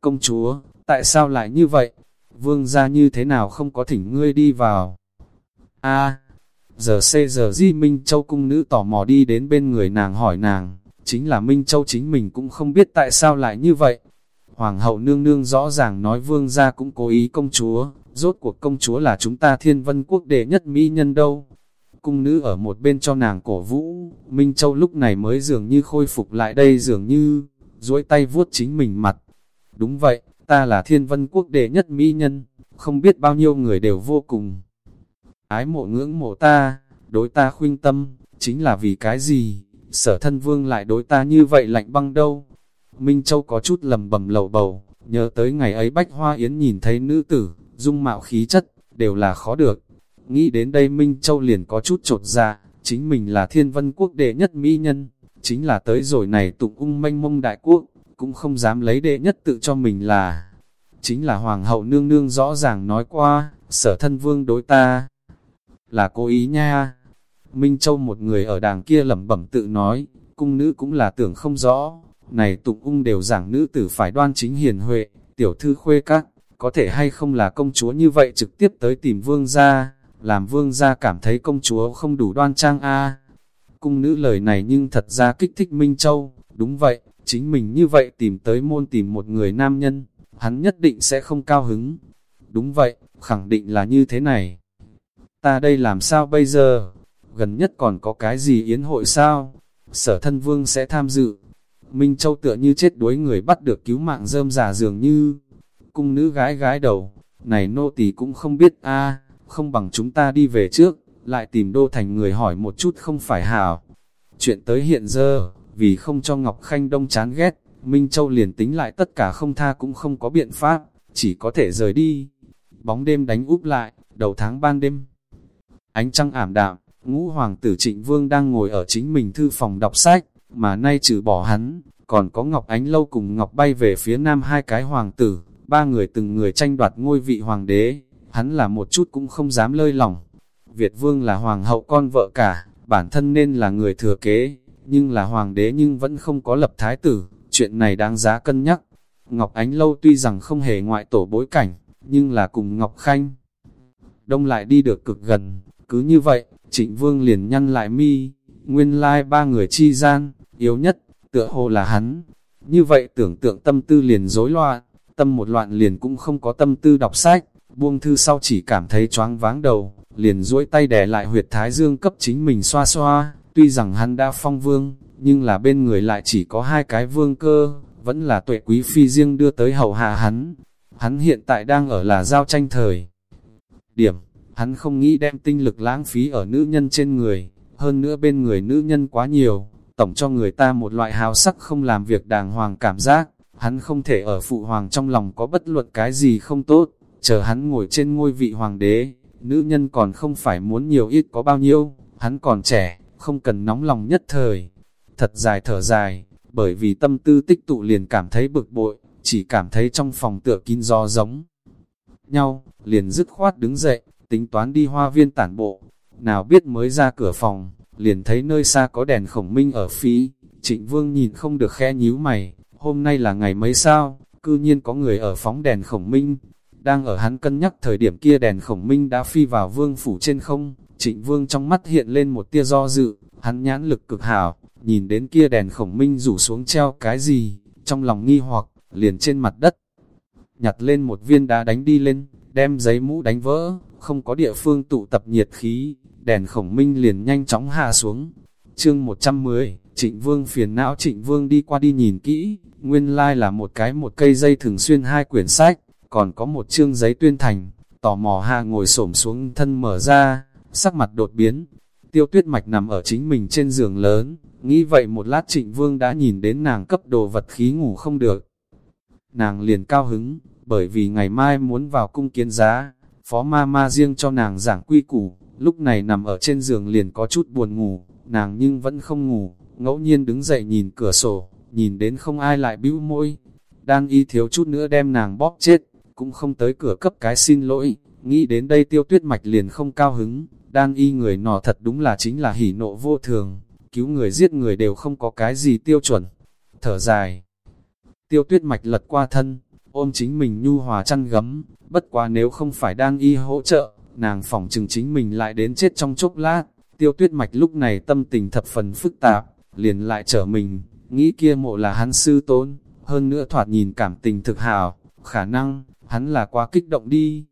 Công chúa, tại sao lại như vậy? Vương gia như thế nào không có thỉnh ngươi đi vào? A, giờ xê giờ di Minh Châu cung nữ tò mò đi đến bên người nàng hỏi nàng, chính là Minh Châu chính mình cũng không biết tại sao lại như vậy. Hoàng hậu nương nương rõ ràng nói vương gia cũng cố ý công chúa, rốt cuộc công chúa là chúng ta thiên vân quốc đệ nhất mỹ nhân đâu. Cung nữ ở một bên cho nàng cổ vũ, Minh Châu lúc này mới dường như khôi phục lại đây dường như, duỗi tay vuốt chính mình mặt. Đúng vậy, ta là thiên vân quốc đệ nhất mỹ nhân, không biết bao nhiêu người đều vô cùng. Ái mộ ngưỡng mộ ta, đối ta khuyên tâm, chính là vì cái gì? sở thân vương lại đối ta như vậy lạnh băng đâu. Minh Châu có chút lầm bầm lầu bầu, nhớ tới ngày ấy Bách Hoa Yến nhìn thấy nữ tử, dung mạo khí chất, đều là khó được. Nghĩ đến đây Minh Châu liền có chút trột ra, dạ, chính mình là thiên vân quốc đệ nhất mỹ nhân, chính là tới rồi này tụng ung mênh mông đại quốc, cũng không dám lấy đệ nhất tự cho mình là. Chính là hoàng hậu nương nương rõ ràng nói qua, sở thân vương đối ta, là cố ý nha. Minh Châu một người ở đàng kia lẩm bẩm tự nói, cung nữ cũng là tưởng không rõ, này tụng ung đều giảng nữ tử phải đoan chính hiền huệ, tiểu thư khuê các, có thể hay không là công chúa như vậy trực tiếp tới tìm vương gia, làm vương gia cảm thấy công chúa không đủ đoan trang a Cung nữ lời này nhưng thật ra kích thích Minh Châu, đúng vậy, chính mình như vậy tìm tới môn tìm một người nam nhân, hắn nhất định sẽ không cao hứng. Đúng vậy, khẳng định là như thế này. Ta đây làm sao bây giờ? Gần nhất còn có cái gì yến hội sao? Sở thân vương sẽ tham dự. Minh Châu tựa như chết đuối người bắt được cứu mạng rơm giả dường như. Cung nữ gái gái đầu, này nô tỳ cũng không biết a không bằng chúng ta đi về trước, lại tìm đô thành người hỏi một chút không phải hảo. Chuyện tới hiện giờ, vì không cho Ngọc Khanh Đông chán ghét, Minh Châu liền tính lại tất cả không tha cũng không có biện pháp, chỉ có thể rời đi. Bóng đêm đánh úp lại, đầu tháng ban đêm. Ánh trăng ảm đạm, ngũ hoàng tử trịnh vương đang ngồi ở chính mình thư phòng đọc sách, mà nay trừ bỏ hắn, còn có Ngọc Ánh Lâu cùng Ngọc bay về phía nam hai cái hoàng tử, ba người từng người tranh đoạt ngôi vị hoàng đế, hắn là một chút cũng không dám lơi lỏng. Việt vương là hoàng hậu con vợ cả, bản thân nên là người thừa kế, nhưng là hoàng đế nhưng vẫn không có lập thái tử, chuyện này đáng giá cân nhắc. Ngọc Ánh Lâu tuy rằng không hề ngoại tổ bối cảnh, nhưng là cùng Ngọc Khanh. Đông lại đi được cực gần, cứ như vậy, trịnh vương liền nhăn lại mi, nguyên lai ba người chi gian, yếu nhất, tựa hồ là hắn. Như vậy tưởng tượng tâm tư liền rối loạn, tâm một loạn liền cũng không có tâm tư đọc sách, buông thư sau chỉ cảm thấy choáng váng đầu, liền duỗi tay đè lại huyệt thái dương cấp chính mình xoa xoa, tuy rằng hắn đã phong vương, nhưng là bên người lại chỉ có hai cái vương cơ, vẫn là tuệ quý phi riêng đưa tới hậu hạ hắn. Hắn hiện tại đang ở là giao tranh thời. Điểm, hắn không nghĩ đem tinh lực lãng phí ở nữ nhân trên người, hơn nữa bên người nữ nhân quá nhiều, tổng cho người ta một loại hào sắc không làm việc đàng hoàng cảm giác, hắn không thể ở phụ hoàng trong lòng có bất luận cái gì không tốt, chờ hắn ngồi trên ngôi vị hoàng đế, nữ nhân còn không phải muốn nhiều ít có bao nhiêu, hắn còn trẻ, không cần nóng lòng nhất thời. Thật dài thở dài, bởi vì tâm tư tích tụ liền cảm thấy bực bội, chỉ cảm thấy trong phòng tựa kín gió giống nhau, liền dứt khoát đứng dậy, tính toán đi hoa viên tản bộ. Nào biết mới ra cửa phòng, liền thấy nơi xa có đèn khổng minh ở phí, trịnh vương nhìn không được khe nhíu mày, hôm nay là ngày mấy sao, cư nhiên có người ở phóng đèn khổng minh, đang ở hắn cân nhắc thời điểm kia đèn khổng minh đã phi vào vương phủ trên không, trịnh vương trong mắt hiện lên một tia do dự, hắn nhãn lực cực hảo, nhìn đến kia đèn khổng minh rủ xuống treo cái gì, trong lòng nghi hoặc, liền trên mặt đất. Nhặt lên một viên đá đánh đi lên, đem giấy mũ đánh vỡ, không có địa phương tụ tập nhiệt khí, đèn khổng minh liền nhanh chóng hạ xuống. Chương 110, Trịnh Vương phiền não Trịnh Vương đi qua đi nhìn kỹ, nguyên lai like là một cái một cây dây thường xuyên hai quyển sách, còn có một chương giấy tuyên thành, tò mò hạ ngồi xổm xuống thân mở ra, sắc mặt đột biến. Tiêu tuyết mạch nằm ở chính mình trên giường lớn, nghĩ vậy một lát trịnh vương đã nhìn đến nàng cấp đồ vật khí ngủ không được. Nàng liền cao hứng, bởi vì ngày mai muốn vào cung kiến giá, phó ma ma riêng cho nàng giảng quy củ, lúc này nằm ở trên giường liền có chút buồn ngủ, nàng nhưng vẫn không ngủ, ngẫu nhiên đứng dậy nhìn cửa sổ, nhìn đến không ai lại bĩu môi, đang y thiếu chút nữa đem nàng bóp chết, cũng không tới cửa cấp cái xin lỗi, nghĩ đến đây tiêu tuyết mạch liền không cao hứng, đan y người nọ thật đúng là chính là hỉ nộ vô thường, cứu người giết người đều không có cái gì tiêu chuẩn. Thở dài, tiêu tuyết mạch lật qua thân, ôm chính mình nhu hòa chăn gấm, bất quá nếu không phải đang y hỗ trợ, nàng phỏng chừng chính mình lại đến chết trong chốc lát. Tiêu tuyết mạch lúc này tâm tình thập phần phức tạp, liền lại trở mình, nghĩ kia mộ là hắn sư tôn, hơn nữa thoạt nhìn cảm tình thực hào, khả năng, hắn là quá kích động đi.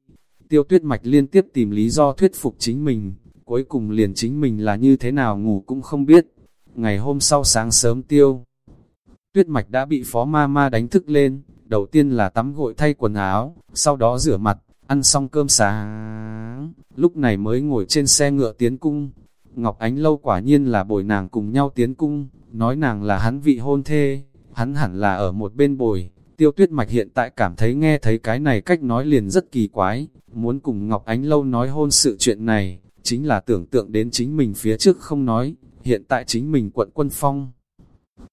Tiêu tuyết mạch liên tiếp tìm lý do thuyết phục chính mình, cuối cùng liền chính mình là như thế nào ngủ cũng không biết. Ngày hôm sau sáng sớm tiêu, tuyết mạch đã bị phó ma ma đánh thức lên, đầu tiên là tắm gội thay quần áo, sau đó rửa mặt, ăn xong cơm sáng, lúc này mới ngồi trên xe ngựa tiến cung. Ngọc Ánh Lâu quả nhiên là bồi nàng cùng nhau tiến cung, nói nàng là hắn vị hôn thê, hắn hẳn là ở một bên bồi. Tiêu tuyết mạch hiện tại cảm thấy nghe thấy cái này cách nói liền rất kỳ quái, muốn cùng Ngọc Ánh Lâu nói hôn sự chuyện này, chính là tưởng tượng đến chính mình phía trước không nói, hiện tại chính mình quận quân phong.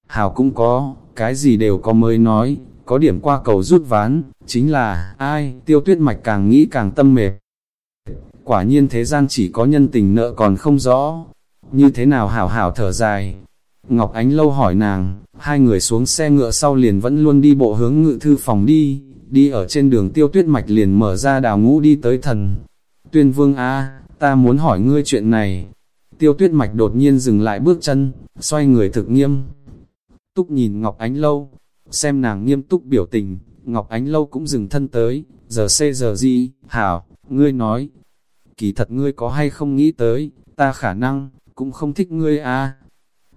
Hảo cũng có, cái gì đều có mới nói, có điểm qua cầu rút ván, chính là, ai, tiêu tuyết mạch càng nghĩ càng tâm mệt. Quả nhiên thế gian chỉ có nhân tình nợ còn không rõ, như thế nào hảo hảo thở dài. Ngọc Ánh lâu hỏi nàng, hai người xuống xe ngựa sau liền vẫn luôn đi bộ hướng ngự thư phòng đi, đi ở trên đường tiêu tuyết mạch liền mở ra đào ngũ đi tới thần. Tuyên vương A, ta muốn hỏi ngươi chuyện này. Tiêu tuyết mạch đột nhiên dừng lại bước chân, xoay người thực nghiêm. Túc nhìn Ngọc Ánh Lâu, xem nàng nghiêm túc biểu tình, Ngọc Ánh Lâu cũng dừng thân tới, giờ xê giờ gì, hảo, ngươi nói. Kỳ thật ngươi có hay không nghĩ tới, ta khả năng, cũng không thích ngươi a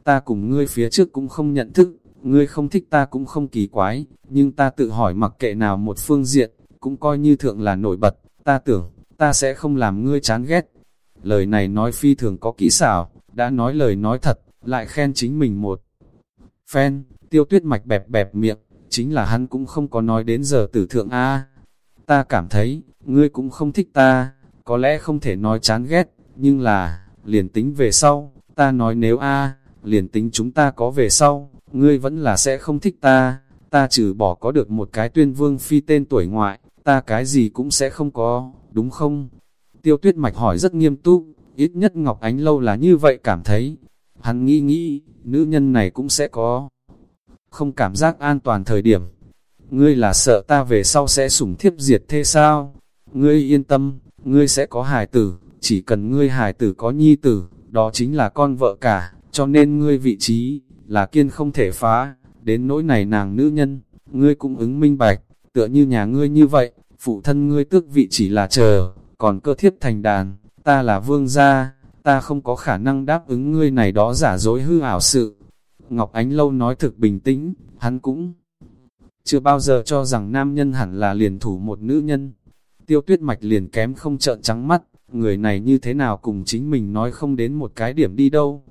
Ta cùng ngươi phía trước cũng không nhận thức, ngươi không thích ta cũng không kỳ quái, nhưng ta tự hỏi mặc kệ nào một phương diện, cũng coi như thượng là nổi bật, ta tưởng, ta sẽ không làm ngươi chán ghét. Lời này nói phi thường có kỹ xảo, đã nói lời nói thật, lại khen chính mình một. Phen, tiêu tuyết mạch bẹp bẹp miệng, chính là hắn cũng không có nói đến giờ tử thượng A. Ta cảm thấy, ngươi cũng không thích ta, có lẽ không thể nói chán ghét, nhưng là, liền tính về sau, ta nói nếu A, liền tính chúng ta có về sau, ngươi vẫn là sẽ không thích ta, ta trừ bỏ có được một cái tuyên vương phi tên tuổi ngoại, ta cái gì cũng sẽ không có, đúng không? Tiêu tuyết mạch hỏi rất nghiêm túc, ít nhất Ngọc Ánh Lâu là như vậy cảm thấy. Hắn nghĩ nghĩ, nữ nhân này cũng sẽ có. Không cảm giác an toàn thời điểm. Ngươi là sợ ta về sau sẽ sủng thiếp diệt thế sao? Ngươi yên tâm, ngươi sẽ có hài tử, chỉ cần ngươi hài tử có nhi tử, đó chính là con vợ cả, cho nên ngươi vị trí, là kiên không thể phá, đến nỗi này nàng nữ nhân, ngươi cũng ứng minh bạch, tựa như nhà ngươi như vậy, phụ thân ngươi tước vị chỉ là chờ, còn cơ thiếp thành đàn, ta là vương gia, ta không có khả năng đáp ứng ngươi này đó giả dối hư ảo sự. Ngọc Ánh Lâu nói thực bình tĩnh, hắn cũng chưa bao giờ cho rằng nam nhân hẳn là liền thủ một nữ nhân. Tiêu tuyết mạch liền kém không trợn trắng mắt, người này như thế nào cùng chính mình nói không đến một cái điểm đi đâu.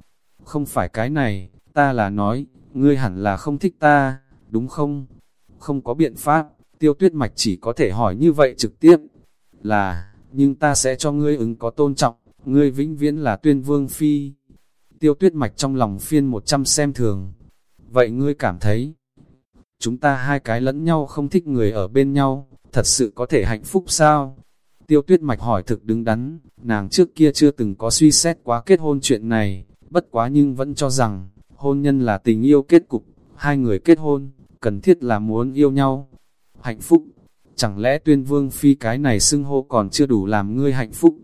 Không phải cái này, ta là nói, ngươi hẳn là không thích ta, đúng không? Không có biện pháp, tiêu tuyết mạch chỉ có thể hỏi như vậy trực tiếp, là, nhưng ta sẽ cho ngươi ứng có tôn trọng, ngươi vĩnh viễn là tuyên vương phi. Tiêu tuyết mạch trong lòng phiên một trăm xem thường. Vậy ngươi cảm thấy, chúng ta hai cái lẫn nhau không thích người ở bên nhau, thật sự có thể hạnh phúc sao? Tiêu tuyết mạch hỏi thực đứng đắn, nàng trước kia chưa từng có suy xét quá kết hôn chuyện này, bất quá nhưng vẫn cho rằng, hôn nhân là tình yêu kết cục, hai người kết hôn, cần thiết là muốn yêu nhau. Hạnh phúc, chẳng lẽ tuyên vương phi cái này xưng hô còn chưa đủ làm ngươi hạnh phúc,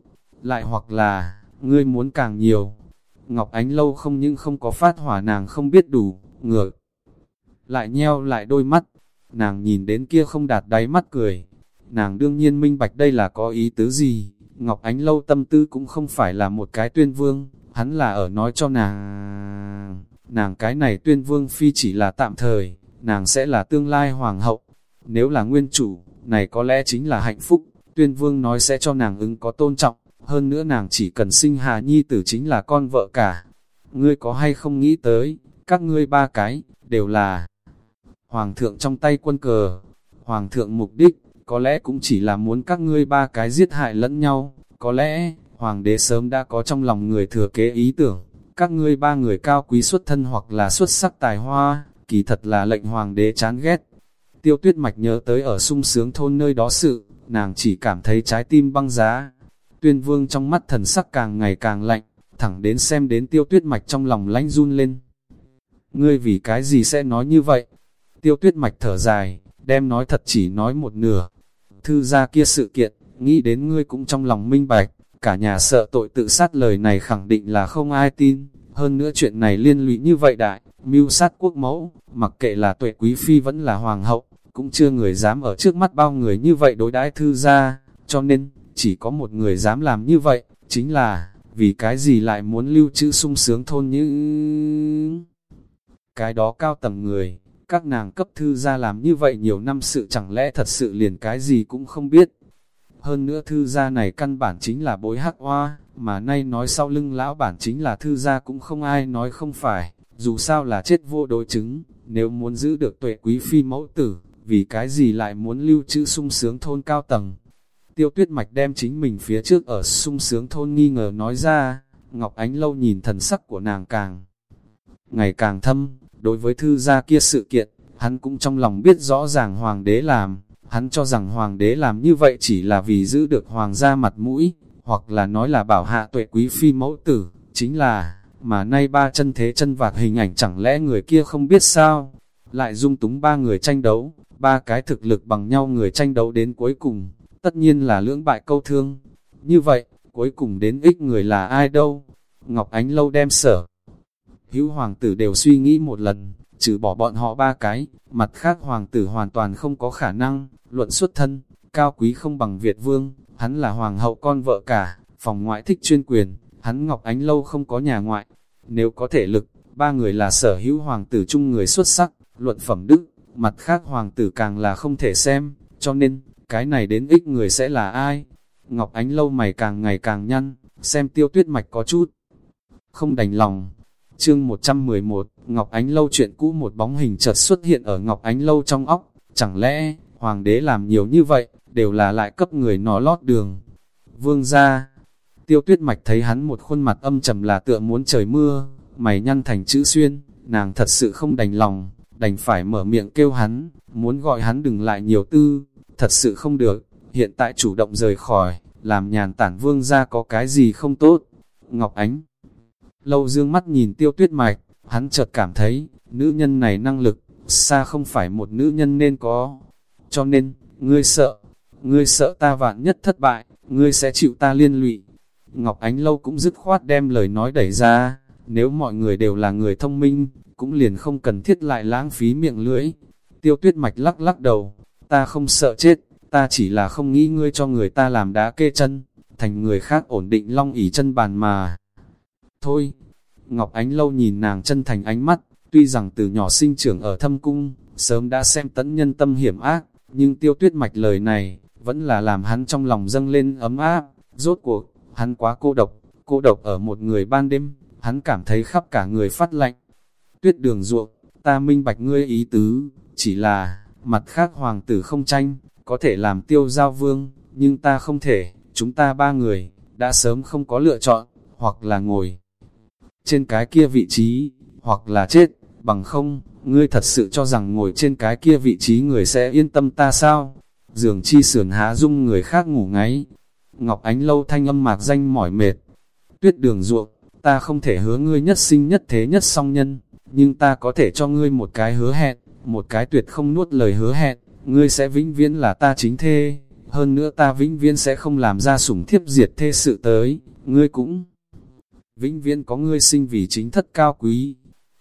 lại hoặc là, ngươi muốn càng nhiều. Ngọc Ánh lâu không nhưng không có phát hỏa nàng không biết đủ, ngược. Lại nheo lại đôi mắt, nàng nhìn đến kia không đạt đáy mắt cười. Nàng đương nhiên minh bạch đây là có ý tứ gì, Ngọc Ánh lâu tâm tư cũng không phải là một cái tuyên vương, hắn là ở nói cho nàng, nàng cái này tuyên vương phi chỉ là tạm thời, nàng sẽ là tương lai hoàng hậu, nếu là nguyên chủ, này có lẽ chính là hạnh phúc, tuyên vương nói sẽ cho nàng ứng có tôn trọng, hơn nữa nàng chỉ cần sinh hà nhi tử chính là con vợ cả. Ngươi có hay không nghĩ tới, các ngươi ba cái, đều là hoàng thượng trong tay quân cờ. Hoàng thượng mục đích, có lẽ cũng chỉ là muốn các ngươi ba cái giết hại lẫn nhau, có lẽ, hoàng đế sớm đã có trong lòng người thừa kế ý tưởng, các ngươi ba người cao quý xuất thân hoặc là xuất sắc tài hoa, kỳ thật là lệnh hoàng đế chán ghét. Tiêu tuyết mạch nhớ tới ở sung sướng thôn nơi đó sự, nàng chỉ cảm thấy trái tim băng giá. Tuyên vương trong mắt thần sắc càng ngày càng lạnh, thẳng đến xem đến tiêu tuyết mạch trong lòng lánh run lên. Ngươi vì cái gì sẽ nói như vậy? Tiêu tuyết mạch thở dài, đem nói thật chỉ nói một nửa. Thư ra kia sự kiện, nghĩ đến ngươi cũng trong lòng minh bạch, cả nhà sợ tội tự sát lời này khẳng định là không ai tin. Hơn nữa chuyện này liên lụy như vậy đại, mưu sát quốc mẫu, mặc kệ là tuệ quý phi vẫn là hoàng hậu, cũng chưa người dám ở trước mắt bao người như vậy đối đãi thư ra, cho nên, chỉ có một người dám làm như vậy, chính là, vì cái gì lại muốn lưu trữ sung sướng thôn như... Cái đó cao tầm người, các nàng cấp thư ra làm như vậy nhiều năm sự chẳng lẽ thật sự liền cái gì cũng không biết. hơn nữa thư gia này căn bản chính là bối hắc hoa, mà nay nói sau lưng lão bản chính là thư gia cũng không ai nói không phải, dù sao là chết vô đối chứng, nếu muốn giữ được tuệ quý phi mẫu tử, vì cái gì lại muốn lưu trữ sung sướng thôn cao tầng. Tiêu tuyết mạch đem chính mình phía trước ở sung sướng thôn nghi ngờ nói ra, Ngọc Ánh lâu nhìn thần sắc của nàng càng ngày càng thâm, đối với thư gia kia sự kiện, hắn cũng trong lòng biết rõ ràng hoàng đế làm, hắn cho rằng hoàng đế làm như vậy chỉ là vì giữ được hoàng gia mặt mũi, hoặc là nói là bảo hạ tuệ quý phi mẫu tử, chính là, mà nay ba chân thế chân vạc hình ảnh chẳng lẽ người kia không biết sao, lại dung túng ba người tranh đấu, ba cái thực lực bằng nhau người tranh đấu đến cuối cùng, tất nhiên là lưỡng bại câu thương. Như vậy, cuối cùng đến ích người là ai đâu? Ngọc Ánh Lâu đem sở. Hữu hoàng tử đều suy nghĩ một lần, trừ bỏ bọn họ ba cái, mặt khác hoàng tử hoàn toàn không có khả năng, luận xuất thân, cao quý không bằng Việt vương, hắn là hoàng hậu con vợ cả, phòng ngoại thích chuyên quyền, hắn Ngọc Ánh Lâu không có nhà ngoại. Nếu có thể lực, ba người là sở hữu hoàng tử chung người xuất sắc, luận phẩm đức, mặt khác hoàng tử càng là không thể xem, cho nên, cái này đến ích người sẽ là ai? Ngọc Ánh lâu mày càng ngày càng nhăn, xem tiêu tuyết mạch có chút. Không đành lòng. Chương 111, Ngọc Ánh lâu chuyện cũ một bóng hình chợt xuất hiện ở Ngọc Ánh lâu trong óc. Chẳng lẽ, hoàng đế làm nhiều như vậy, đều là lại cấp người nó lót đường. Vương ra, tiêu tuyết mạch thấy hắn một khuôn mặt âm trầm là tựa muốn trời mưa, mày nhăn thành chữ xuyên, nàng thật sự không đành lòng, đành phải mở miệng kêu hắn, muốn gọi hắn đừng lại nhiều tư, thật sự không được, hiện tại chủ động rời khỏi, làm nhàn tản vương ra có cái gì không tốt. Ngọc Ánh Lâu dương mắt nhìn tiêu tuyết mạch, hắn chợt cảm thấy, nữ nhân này năng lực, xa không phải một nữ nhân nên có. Cho nên, ngươi sợ, ngươi sợ ta vạn nhất thất bại, ngươi sẽ chịu ta liên lụy. Ngọc Ánh Lâu cũng dứt khoát đem lời nói đẩy ra, nếu mọi người đều là người thông minh, cũng liền không cần thiết lại lãng phí miệng lưỡi. Tiêu tuyết mạch lắc lắc đầu, ta không sợ chết, ta chỉ là không nghĩ ngươi cho người ta làm đá kê chân, thành người khác ổn định long ỉ chân bàn mà. Thôi, Ngọc Ánh lâu nhìn nàng chân thành ánh mắt, tuy rằng từ nhỏ sinh trưởng ở thâm cung, sớm đã xem tấn nhân tâm hiểm ác, nhưng tiêu tuyết mạch lời này, vẫn là làm hắn trong lòng dâng lên ấm áp, rốt cuộc, hắn quá cô độc, cô độc ở một người ban đêm, hắn cảm thấy khắp cả người phát lạnh. Tuyết đường ruộng, ta minh bạch ngươi ý tứ, chỉ là, mặt khác hoàng tử không tranh, có thể làm tiêu giao vương, nhưng ta không thể, chúng ta ba người, đã sớm không có lựa chọn, hoặc là ngồi trên cái kia vị trí, hoặc là chết, bằng không, ngươi thật sự cho rằng ngồi trên cái kia vị trí người sẽ yên tâm ta sao? Dường chi sườn há dung người khác ngủ ngáy. Ngọc Ánh lâu thanh âm mạc danh mỏi mệt. Tuyết đường ruộng, ta không thể hứa ngươi nhất sinh nhất thế nhất song nhân, nhưng ta có thể cho ngươi một cái hứa hẹn, một cái tuyệt không nuốt lời hứa hẹn, ngươi sẽ vĩnh viễn là ta chính thê, hơn nữa ta vĩnh viễn sẽ không làm ra sủng thiếp diệt thê sự tới, ngươi cũng vĩnh viễn có ngươi sinh vì chính thất cao quý.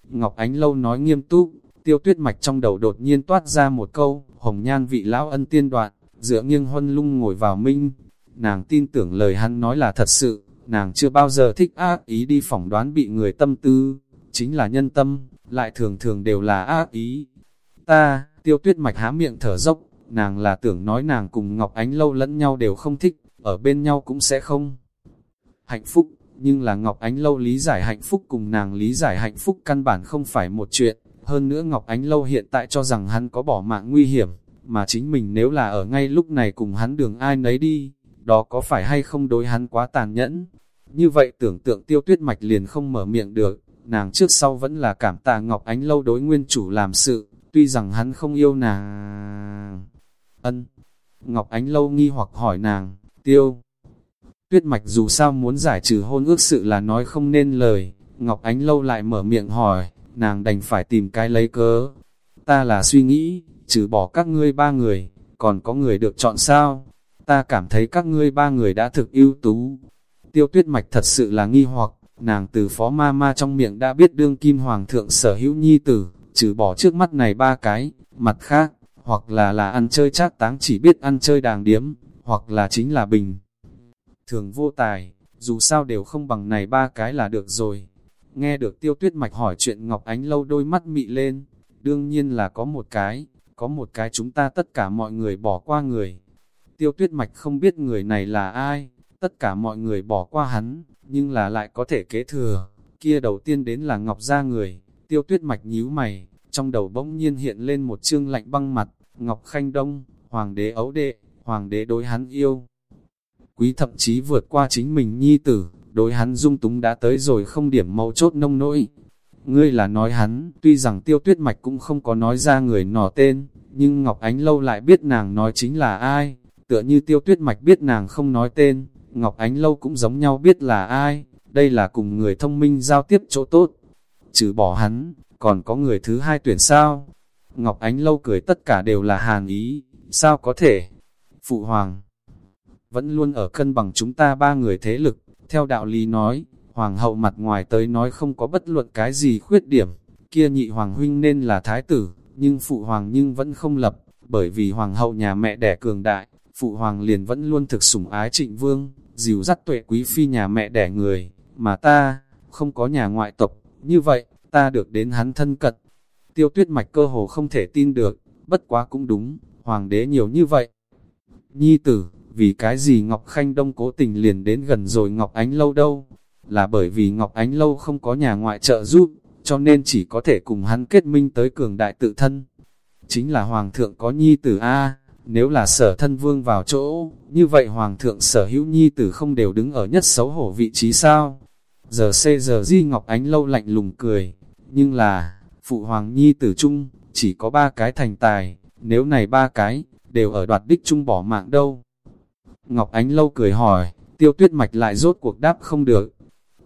Ngọc Ánh Lâu nói nghiêm túc, tiêu tuyết mạch trong đầu đột nhiên toát ra một câu, hồng nhan vị lão ân tiên đoạn, dựa nghiêng huân lung ngồi vào minh. Nàng tin tưởng lời hắn nói là thật sự, nàng chưa bao giờ thích ác ý đi phỏng đoán bị người tâm tư, chính là nhân tâm, lại thường thường đều là ác ý. Ta, tiêu tuyết mạch há miệng thở dốc, nàng là tưởng nói nàng cùng Ngọc Ánh lâu lẫn nhau đều không thích, ở bên nhau cũng sẽ không hạnh phúc, nhưng là Ngọc Ánh lâu lý giải hạnh phúc cùng nàng lý giải hạnh phúc căn bản không phải một chuyện, hơn nữa Ngọc Ánh lâu hiện tại cho rằng hắn có bỏ mạng nguy hiểm, mà chính mình nếu là ở ngay lúc này cùng hắn đường ai nấy đi, đó có phải hay không đối hắn quá tàn nhẫn. Như vậy tưởng tượng tiêu tuyết mạch liền không mở miệng được, nàng trước sau vẫn là cảm tạ Ngọc Ánh lâu đối nguyên chủ làm sự, tuy rằng hắn không yêu nàng. Ân. Ngọc Ánh lâu nghi hoặc hỏi nàng, tiêu. Tuyết mạch dù sao muốn giải trừ hôn ước sự là nói không nên lời, Ngọc Ánh lâu lại mở miệng hỏi, nàng đành phải tìm cái lấy cớ. Ta là suy nghĩ, trừ bỏ các ngươi ba người, còn có người được chọn sao? Ta cảm thấy các ngươi ba người đã thực ưu tú. Tiêu tuyết mạch thật sự là nghi hoặc, nàng từ phó ma ma trong miệng đã biết đương kim hoàng thượng sở hữu nhi tử, trừ bỏ trước mắt này ba cái, mặt khác, hoặc là là ăn chơi chát táng chỉ biết ăn chơi đàng điếm, hoặc là chính là bình. Thường vô tài, dù sao đều không bằng này ba cái là được rồi. Nghe được tiêu tuyết mạch hỏi chuyện Ngọc Ánh lâu đôi mắt mị lên, đương nhiên là có một cái, có một cái chúng ta tất cả mọi người bỏ qua người. Tiêu tuyết mạch không biết người này là ai, tất cả mọi người bỏ qua hắn, nhưng là lại có thể kế thừa. Kia đầu tiên đến là Ngọc Gia người, tiêu tuyết mạch nhíu mày, trong đầu bỗng nhiên hiện lên một chương lạnh băng mặt, Ngọc Khanh Đông, Hoàng đế ấu đệ, Hoàng đế đối hắn yêu. Quý thậm chí vượt qua chính mình nhi tử, đối hắn dung túng đã tới rồi không điểm mấu chốt nông nỗi. Ngươi là nói hắn, tuy rằng tiêu tuyết mạch cũng không có nói ra người nọ tên, nhưng Ngọc Ánh Lâu lại biết nàng nói chính là ai, tựa như tiêu tuyết mạch biết nàng không nói tên, Ngọc Ánh Lâu cũng giống nhau biết là ai, đây là cùng người thông minh giao tiếp chỗ tốt. Trừ bỏ hắn, còn có người thứ hai tuyển sao? Ngọc Ánh Lâu cười tất cả đều là hàn ý, sao có thể? Phụ Hoàng vẫn luôn ở cân bằng chúng ta ba người thế lực, theo đạo lý nói, Hoàng hậu mặt ngoài tới nói không có bất luận cái gì khuyết điểm, kia nhị Hoàng huynh nên là thái tử, nhưng Phụ Hoàng nhưng vẫn không lập, bởi vì Hoàng hậu nhà mẹ đẻ cường đại, Phụ Hoàng liền vẫn luôn thực sủng ái trịnh vương, dìu dắt tuệ quý phi nhà mẹ đẻ người, mà ta, không có nhà ngoại tộc, như vậy, ta được đến hắn thân cận. Tiêu tuyết mạch cơ hồ không thể tin được, bất quá cũng đúng, hoàng đế nhiều như vậy. Nhi tử, vì cái gì Ngọc Khanh Đông cố tình liền đến gần rồi Ngọc Ánh Lâu đâu? Là bởi vì Ngọc Ánh Lâu không có nhà ngoại trợ giúp, cho nên chỉ có thể cùng hắn kết minh tới cường đại tự thân. Chính là Hoàng thượng có nhi tử A, nếu là sở thân vương vào chỗ, như vậy Hoàng thượng sở hữu nhi tử không đều đứng ở nhất xấu hổ vị trí sao? Giờ xê giờ di Ngọc Ánh Lâu lạnh lùng cười, nhưng là, phụ Hoàng nhi tử trung chỉ có ba cái thành tài, nếu này ba cái, đều ở đoạt đích trung bỏ mạng đâu. Ngọc Ánh Lâu cười hỏi, tiêu tuyết mạch lại rốt cuộc đáp không được.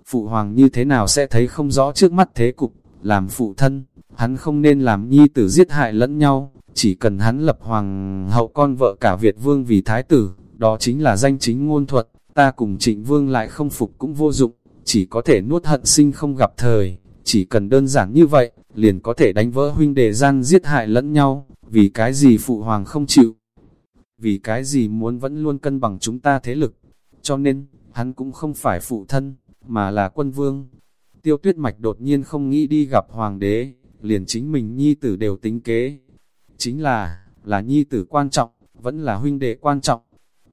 Phụ hoàng như thế nào sẽ thấy không rõ trước mắt thế cục, làm phụ thân, hắn không nên làm nhi tử giết hại lẫn nhau, chỉ cần hắn lập hoàng hậu con vợ cả Việt vương vì thái tử, đó chính là danh chính ngôn thuật, ta cùng trịnh vương lại không phục cũng vô dụng, chỉ có thể nuốt hận sinh không gặp thời, chỉ cần đơn giản như vậy, liền có thể đánh vỡ huynh đề gian giết hại lẫn nhau, vì cái gì phụ hoàng không chịu vì cái gì muốn vẫn luôn cân bằng chúng ta thế lực. Cho nên, hắn cũng không phải phụ thân, mà là quân vương. Tiêu tuyết mạch đột nhiên không nghĩ đi gặp hoàng đế, liền chính mình nhi tử đều tính kế. Chính là, là nhi tử quan trọng, vẫn là huynh đệ quan trọng.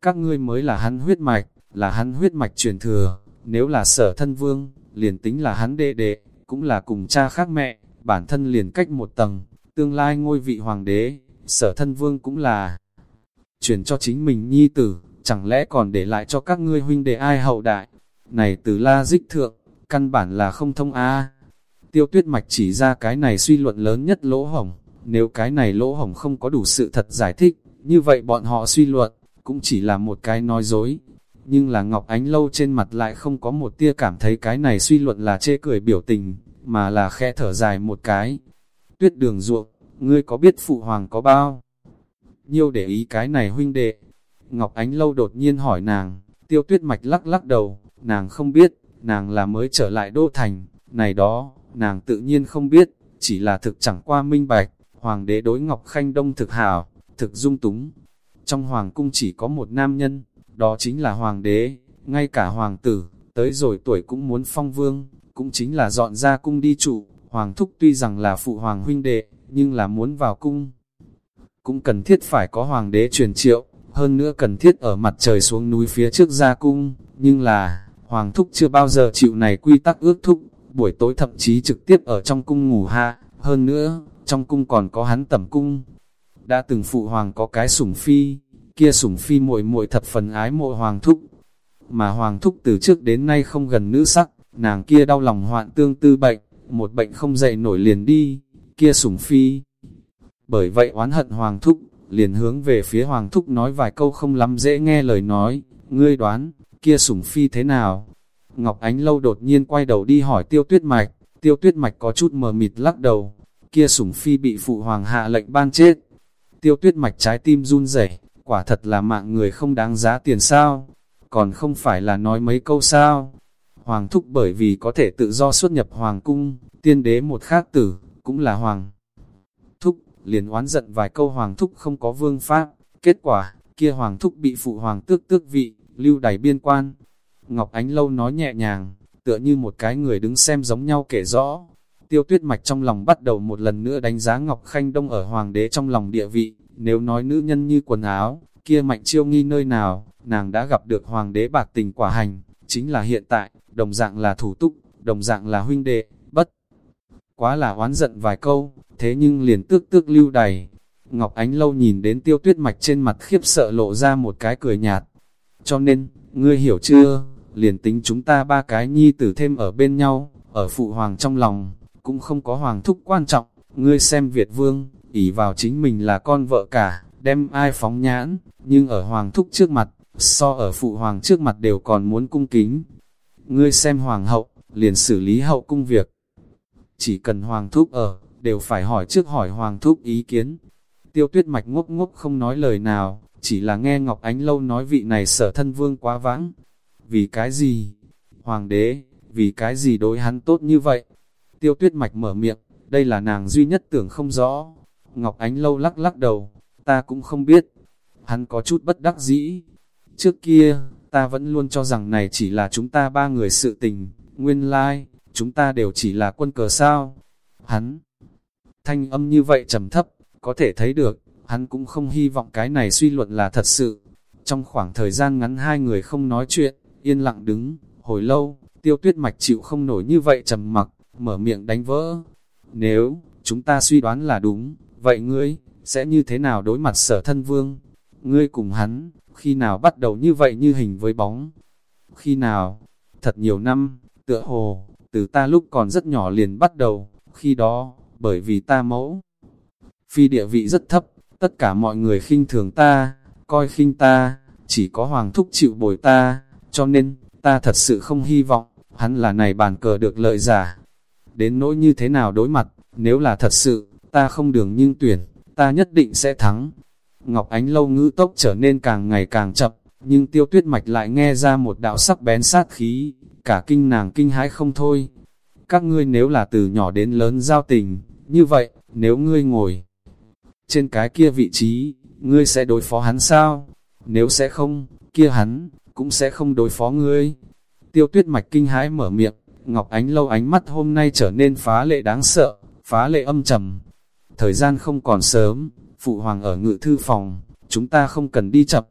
Các ngươi mới là hắn huyết mạch, là hắn huyết mạch truyền thừa. Nếu là sở thân vương, liền tính là hắn đệ đệ, cũng là cùng cha khác mẹ, bản thân liền cách một tầng. Tương lai ngôi vị hoàng đế, sở thân vương cũng là truyền cho chính mình nhi tử, chẳng lẽ còn để lại cho các ngươi huynh đệ ai hậu đại. Này từ la dích thượng, căn bản là không thông a Tiêu tuyết mạch chỉ ra cái này suy luận lớn nhất lỗ hổng, nếu cái này lỗ hổng không có đủ sự thật giải thích, như vậy bọn họ suy luận, cũng chỉ là một cái nói dối. Nhưng là Ngọc Ánh Lâu trên mặt lại không có một tia cảm thấy cái này suy luận là chê cười biểu tình, mà là khẽ thở dài một cái. Tuyết đường ruộng, ngươi có biết phụ hoàng có bao? nhiêu để ý cái này huynh đệ. Ngọc Ánh Lâu đột nhiên hỏi nàng, tiêu tuyết mạch lắc lắc đầu, nàng không biết, nàng là mới trở lại đô thành, này đó, nàng tự nhiên không biết, chỉ là thực chẳng qua minh bạch, hoàng đế đối Ngọc Khanh Đông thực hảo, thực dung túng. Trong hoàng cung chỉ có một nam nhân, đó chính là hoàng đế, ngay cả hoàng tử, tới rồi tuổi cũng muốn phong vương, cũng chính là dọn ra cung đi trụ, hoàng thúc tuy rằng là phụ hoàng huynh đệ, nhưng là muốn vào cung. Cũng cần thiết phải có hoàng đế truyền triệu, hơn nữa cần thiết ở mặt trời xuống núi phía trước ra cung, nhưng là, hoàng thúc chưa bao giờ chịu này quy tắc ước thúc, buổi tối thậm chí trực tiếp ở trong cung ngủ hạ, hơn nữa, trong cung còn có hắn tẩm cung. Đã từng phụ hoàng có cái sủng phi, kia sủng phi muội muội thập phần ái mộ hoàng thúc, mà hoàng thúc từ trước đến nay không gần nữ sắc, nàng kia đau lòng hoạn tương tư bệnh, một bệnh không dậy nổi liền đi, kia sủng phi bởi vậy oán hận Hoàng Thúc, liền hướng về phía Hoàng Thúc nói vài câu không lắm dễ nghe lời nói, ngươi đoán, kia sủng phi thế nào? Ngọc Ánh Lâu đột nhiên quay đầu đi hỏi tiêu tuyết mạch, tiêu tuyết mạch có chút mờ mịt lắc đầu, kia sủng phi bị phụ hoàng hạ lệnh ban chết. Tiêu tuyết mạch trái tim run rẩy, quả thật là mạng người không đáng giá tiền sao, còn không phải là nói mấy câu sao. Hoàng thúc bởi vì có thể tự do xuất nhập hoàng cung, tiên đế một khác tử, cũng là hoàng thúc liền oán giận vài câu hoàng thúc không có vương pháp, kết quả, kia hoàng thúc bị phụ hoàng tước tước vị, lưu đày biên quan. Ngọc Ánh Lâu nói nhẹ nhàng, tựa như một cái người đứng xem giống nhau kể rõ. Tiêu tuyết mạch trong lòng bắt đầu một lần nữa đánh giá Ngọc Khanh Đông ở hoàng đế trong lòng địa vị, nếu nói nữ nhân như quần áo, kia mạnh chiêu nghi nơi nào, nàng đã gặp được hoàng đế bạc tình quả hành, chính là hiện tại, đồng dạng là thủ túc, đồng dạng là huynh đệ, bất. Quá là oán giận vài câu, thế nhưng liền tước tước lưu đầy. Ngọc Ánh Lâu nhìn đến tiêu tuyết mạch trên mặt khiếp sợ lộ ra một cái cười nhạt. Cho nên, ngươi hiểu chưa, liền tính chúng ta ba cái nhi tử thêm ở bên nhau, ở phụ hoàng trong lòng, cũng không có hoàng thúc quan trọng, ngươi xem Việt vương, ỷ vào chính mình là con vợ cả, đem ai phóng nhãn, nhưng ở hoàng thúc trước mặt, so ở phụ hoàng trước mặt đều còn muốn cung kính. Ngươi xem hoàng hậu, liền xử lý hậu cung việc. Chỉ cần hoàng thúc ở, đều phải hỏi trước hỏi hoàng thúc ý kiến. Tiêu tuyết mạch ngốc ngốc không nói lời nào, chỉ là nghe Ngọc Ánh Lâu nói vị này sở thân vương quá vãng. Vì cái gì? Hoàng đế, vì cái gì đối hắn tốt như vậy? Tiêu tuyết mạch mở miệng, đây là nàng duy nhất tưởng không rõ. Ngọc Ánh Lâu lắc lắc đầu, ta cũng không biết. Hắn có chút bất đắc dĩ. Trước kia, ta vẫn luôn cho rằng này chỉ là chúng ta ba người sự tình, nguyên lai, like, chúng ta đều chỉ là quân cờ sao. Hắn, thanh âm như vậy trầm thấp, có thể thấy được, hắn cũng không hy vọng cái này suy luận là thật sự. Trong khoảng thời gian ngắn hai người không nói chuyện, yên lặng đứng, hồi lâu, tiêu tuyết mạch chịu không nổi như vậy trầm mặc, mở miệng đánh vỡ. Nếu, chúng ta suy đoán là đúng, vậy ngươi, sẽ như thế nào đối mặt sở thân vương? Ngươi cùng hắn, khi nào bắt đầu như vậy như hình với bóng? Khi nào? Thật nhiều năm, tựa hồ, từ ta lúc còn rất nhỏ liền bắt đầu, khi đó, bởi vì ta mẫu. Phi địa vị rất thấp, tất cả mọi người khinh thường ta, coi khinh ta, chỉ có hoàng thúc chịu bồi ta, cho nên, ta thật sự không hy vọng, hắn là này bàn cờ được lợi giả. Đến nỗi như thế nào đối mặt, nếu là thật sự, ta không đường nhưng tuyển, ta nhất định sẽ thắng. Ngọc Ánh lâu ngữ tốc trở nên càng ngày càng chậm, nhưng tiêu tuyết mạch lại nghe ra một đạo sắc bén sát khí, cả kinh nàng kinh hãi không thôi. Các ngươi nếu là từ nhỏ đến lớn giao tình, như vậy, nếu ngươi ngồi trên cái kia vị trí, ngươi sẽ đối phó hắn sao? Nếu sẽ không, kia hắn, cũng sẽ không đối phó ngươi. Tiêu tuyết mạch kinh hãi mở miệng, Ngọc Ánh lâu ánh mắt hôm nay trở nên phá lệ đáng sợ, phá lệ âm trầm. Thời gian không còn sớm, phụ hoàng ở ngự thư phòng, chúng ta không cần đi chập.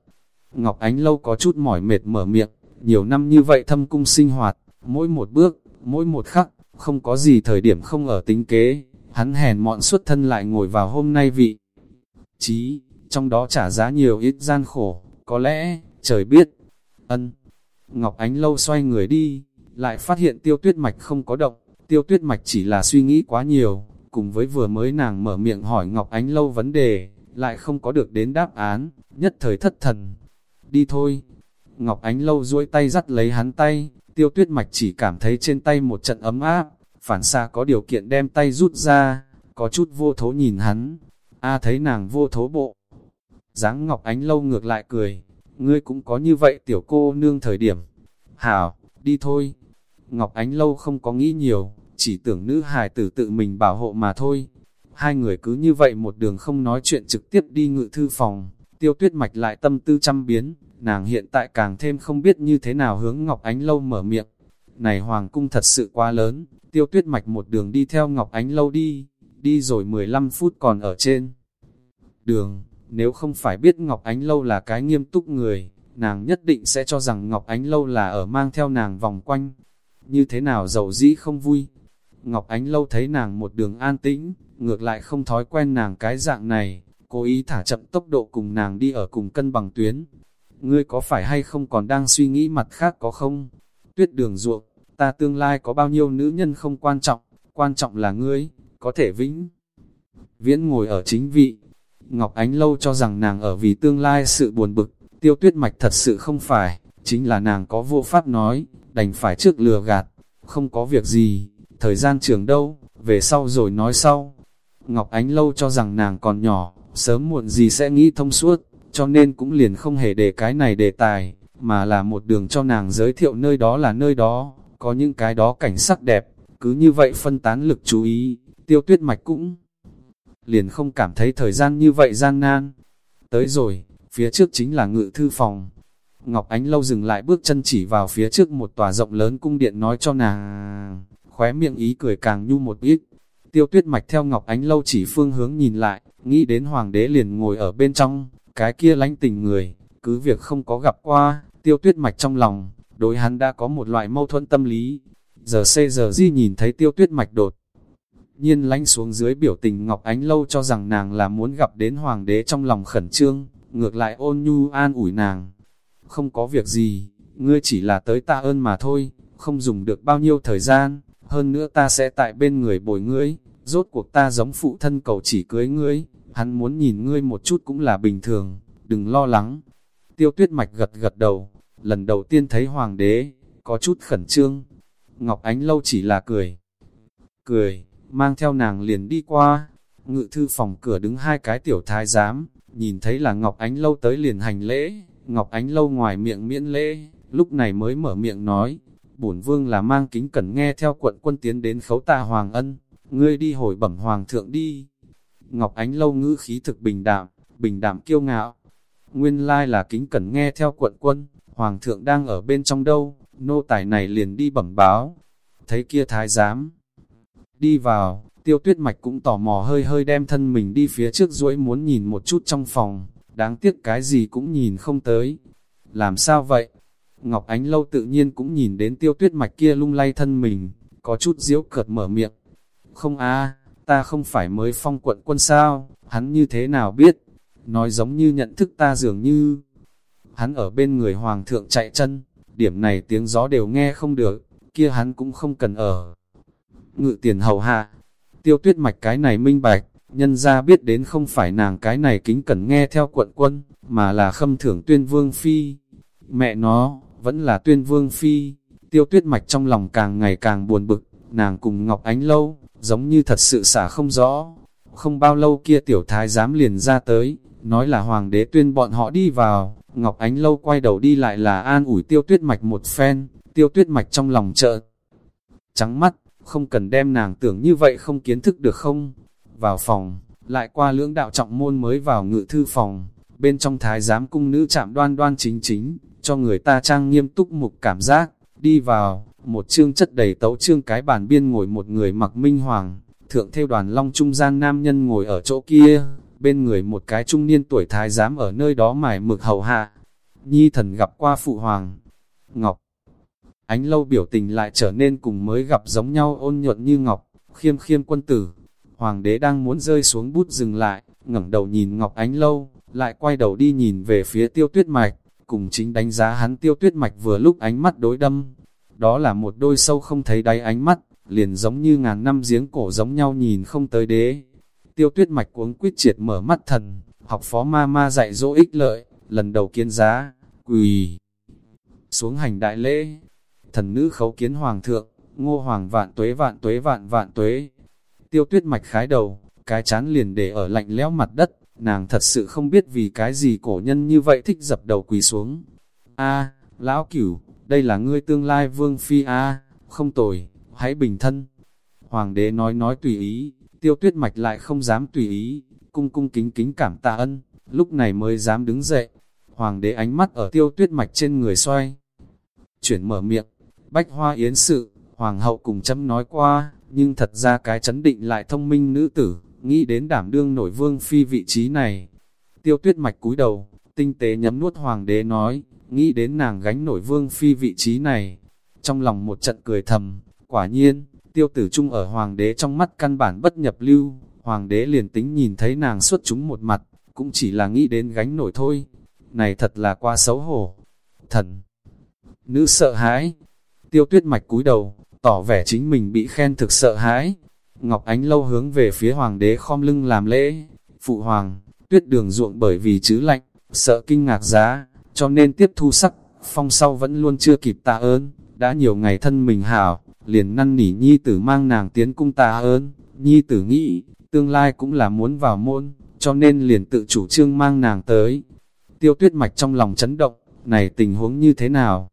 Ngọc Ánh lâu có chút mỏi mệt mở miệng, nhiều năm như vậy thâm cung sinh hoạt, mỗi một bước, mỗi một khắc, không có gì thời điểm không ở tính kế, hắn hèn mọn xuất thân lại ngồi vào hôm nay vị. Chí, trong đó trả giá nhiều ít gian khổ, có lẽ, trời biết. Ân. Ngọc Ánh lâu xoay người đi, lại phát hiện tiêu tuyết mạch không có động, tiêu tuyết mạch chỉ là suy nghĩ quá nhiều, cùng với vừa mới nàng mở miệng hỏi Ngọc Ánh lâu vấn đề, lại không có được đến đáp án, nhất thời thất thần. Đi thôi. Ngọc Ánh lâu duỗi tay dắt lấy hắn tay, tiêu tuyết mạch chỉ cảm thấy trên tay một trận ấm áp, phản xa có điều kiện đem tay rút ra, có chút vô thố nhìn hắn. A thấy nàng vô thố bộ. dáng Ngọc Ánh lâu ngược lại cười, ngươi cũng có như vậy tiểu cô nương thời điểm. Hảo, đi thôi. Ngọc Ánh lâu không có nghĩ nhiều, chỉ tưởng nữ hài tử tự mình bảo hộ mà thôi. Hai người cứ như vậy một đường không nói chuyện trực tiếp đi ngự thư phòng, tiêu tuyết mạch lại tâm tư trăm biến, nàng hiện tại càng thêm không biết như thế nào hướng Ngọc Ánh Lâu mở miệng. Này Hoàng cung thật sự quá lớn, tiêu tuyết mạch một đường đi theo Ngọc Ánh Lâu đi, đi rồi 15 phút còn ở trên. Đường, nếu không phải biết Ngọc Ánh Lâu là cái nghiêm túc người, nàng nhất định sẽ cho rằng Ngọc Ánh Lâu là ở mang theo nàng vòng quanh. Như thế nào giàu dĩ không vui, Ngọc Ánh Lâu thấy nàng một đường an tĩnh, ngược lại không thói quen nàng cái dạng này, cố ý thả chậm tốc độ cùng nàng đi ở cùng cân bằng tuyến. Ngươi có phải hay không còn đang suy nghĩ mặt khác có không? Tuyết đường ruộng, ta tương lai có bao nhiêu nữ nhân không quan trọng, quan trọng là ngươi, có thể vĩnh. Viễn ngồi ở chính vị, Ngọc Ánh Lâu cho rằng nàng ở vì tương lai sự buồn bực, tiêu tuyết mạch thật sự không phải, chính là nàng có vô pháp nói, đành phải trước lừa gạt, không có việc gì, thời gian trường đâu, về sau rồi nói sau. Ngọc Ánh Lâu cho rằng nàng còn nhỏ, sớm muộn gì sẽ nghĩ thông suốt, cho nên cũng liền không hề để cái này đề tài, mà là một đường cho nàng giới thiệu nơi đó là nơi đó, có những cái đó cảnh sắc đẹp, cứ như vậy phân tán lực chú ý, tiêu tuyết mạch cũng liền không cảm thấy thời gian như vậy gian nan. Tới rồi, phía trước chính là ngự thư phòng. Ngọc Ánh Lâu dừng lại bước chân chỉ vào phía trước một tòa rộng lớn cung điện nói cho nàng khóe miệng ý cười càng nhu một ít. Tiêu tuyết mạch theo Ngọc Ánh Lâu chỉ phương hướng nhìn lại, nghĩ đến hoàng đế liền ngồi ở bên trong, cái kia lánh tình người, cứ việc không có gặp qua, tiêu tuyết mạch trong lòng, đối hắn đã có một loại mâu thuẫn tâm lý. Giờ xê giờ di nhìn thấy tiêu tuyết mạch đột, nhiên lánh xuống dưới biểu tình Ngọc Ánh Lâu cho rằng nàng là muốn gặp đến hoàng đế trong lòng khẩn trương, ngược lại ôn nhu an ủi nàng. Không có việc gì, ngươi chỉ là tới ta ơn mà thôi, không dùng được bao nhiêu thời gian, hơn nữa ta sẽ tại bên người bồi ngươi, rốt cuộc ta giống phụ thân cầu chỉ cưới ngươi, hắn muốn nhìn ngươi một chút cũng là bình thường, đừng lo lắng. Tiêu tuyết mạch gật gật đầu, lần đầu tiên thấy hoàng đế, có chút khẩn trương. Ngọc Ánh Lâu chỉ là cười. Cười, mang theo nàng liền đi qua. Ngự thư phòng cửa đứng hai cái tiểu thái giám, nhìn thấy là Ngọc Ánh Lâu tới liền hành lễ. Ngọc Ánh Lâu ngoài miệng miễn lễ, lúc này mới mở miệng nói, bổn vương là mang kính cẩn nghe theo quận quân tiến đến khấu tà Hoàng Ân, ngươi đi hồi bẩm Hoàng thượng đi. Ngọc Ánh Lâu ngữ khí thực bình đạm, bình đạm kiêu ngạo. Nguyên lai là kính cẩn nghe theo quận quân, Hoàng thượng đang ở bên trong đâu, nô tài này liền đi bẩm báo. Thấy kia thái giám. Đi vào, tiêu tuyết mạch cũng tò mò hơi hơi đem thân mình đi phía trước duỗi muốn nhìn một chút trong phòng, đáng tiếc cái gì cũng nhìn không tới. Làm sao vậy? Ngọc Ánh Lâu tự nhiên cũng nhìn đến tiêu tuyết mạch kia lung lay thân mình, có chút diễu cợt mở miệng. Không a ta không phải mới phong quận quân sao, hắn như thế nào biết? Nói giống như nhận thức ta dường như... Hắn ở bên người hoàng thượng chạy chân, điểm này tiếng gió đều nghe không được, kia hắn cũng không cần ở. Ngự tiền hầu hạ, tiêu tuyết mạch cái này minh bạch, nhân ra biết đến không phải nàng cái này kính cần nghe theo quận quân, mà là khâm thưởng tuyên vương phi. Mẹ nó, vẫn là tuyên vương phi, tiêu tuyết mạch trong lòng càng ngày càng buồn bực, nàng cùng Ngọc Ánh Lâu, giống như thật sự xả không rõ. Không bao lâu kia tiểu thái dám liền ra tới, nói là hoàng đế tuyên bọn họ đi vào, Ngọc Ánh Lâu quay đầu đi lại là an ủi tiêu tuyết mạch một phen, tiêu tuyết mạch trong lòng trợ. Trắng mắt, không cần đem nàng tưởng như vậy không kiến thức được không? Vào phòng, lại qua lưỡng đạo trọng môn mới vào ngự thư phòng, bên trong thái giám cung nữ chạm đoan đoan chính chính, cho người ta trang nghiêm túc mục cảm giác, đi vào, một chương chất đầy tấu chương cái bàn biên ngồi một người mặc minh hoàng, thượng theo đoàn long trung gian nam nhân ngồi ở chỗ kia, bên người một cái trung niên tuổi thái giám ở nơi đó mải mực hầu hạ. Nhi thần gặp qua phụ hoàng, ngọc. Ánh lâu biểu tình lại trở nên cùng mới gặp giống nhau ôn nhuận như ngọc, khiêm khiêm quân tử. Hoàng đế đang muốn rơi xuống bút dừng lại, ngẩng đầu nhìn ngọc ánh lâu, lại quay đầu đi nhìn về phía tiêu tuyết mạch, cùng chính đánh giá hắn tiêu tuyết mạch vừa lúc ánh mắt đối đâm. Đó là một đôi sâu không thấy đáy ánh mắt, liền giống như ngàn năm giếng cổ giống nhau nhìn không tới đế. Tiêu tuyết mạch cuống quyết triệt mở mắt thần, học phó ma ma dạy dỗ ích lợi, lần đầu kiến giá, quỳ. Xuống hành đại lễ, thần nữ khấu kiến hoàng thượng, ngô hoàng vạn tuế vạn tuế vạn vạn tuế. Tiêu tuyết mạch khái đầu, cái chán liền để ở lạnh lẽo mặt đất, nàng thật sự không biết vì cái gì cổ nhân như vậy thích dập đầu quỳ xuống. A, lão cửu, đây là ngươi tương lai vương phi A, không tồi, hãy bình thân. Hoàng đế nói nói tùy ý, tiêu tuyết mạch lại không dám tùy ý, cung cung kính kính cảm tạ ân, lúc này mới dám đứng dậy. Hoàng đế ánh mắt ở tiêu tuyết mạch trên người xoay. Chuyển mở miệng, bách hoa yến sự, hoàng hậu cùng chấm nói qua, nhưng thật ra cái chấn định lại thông minh nữ tử, nghĩ đến đảm đương nổi vương phi vị trí này. Tiêu tuyết mạch cúi đầu, tinh tế nhấm nuốt hoàng đế nói, nghĩ đến nàng gánh nổi vương phi vị trí này. Trong lòng một trận cười thầm, quả nhiên, tiêu tử trung ở hoàng đế trong mắt căn bản bất nhập lưu, hoàng đế liền tính nhìn thấy nàng xuất chúng một mặt, cũng chỉ là nghĩ đến gánh nổi thôi. Này thật là qua xấu hổ. Thần! Nữ sợ hãi! Tiêu tuyết mạch cúi đầu, tỏ vẻ chính mình bị khen thực sợ hãi, Ngọc Ánh lâu hướng về phía hoàng đế khom lưng làm lễ. Phụ hoàng, tuyết đường ruộng bởi vì chứ lạnh, sợ kinh ngạc giá, cho nên tiếp thu sắc, phong sau vẫn luôn chưa kịp tạ ơn. Đã nhiều ngày thân mình hảo, liền năn nỉ nhi tử mang nàng tiến cung tạ ơn. Nhi tử nghĩ, tương lai cũng là muốn vào môn, cho nên liền tự chủ trương mang nàng tới. Tiêu tuyết mạch trong lòng chấn động, này tình huống như thế nào?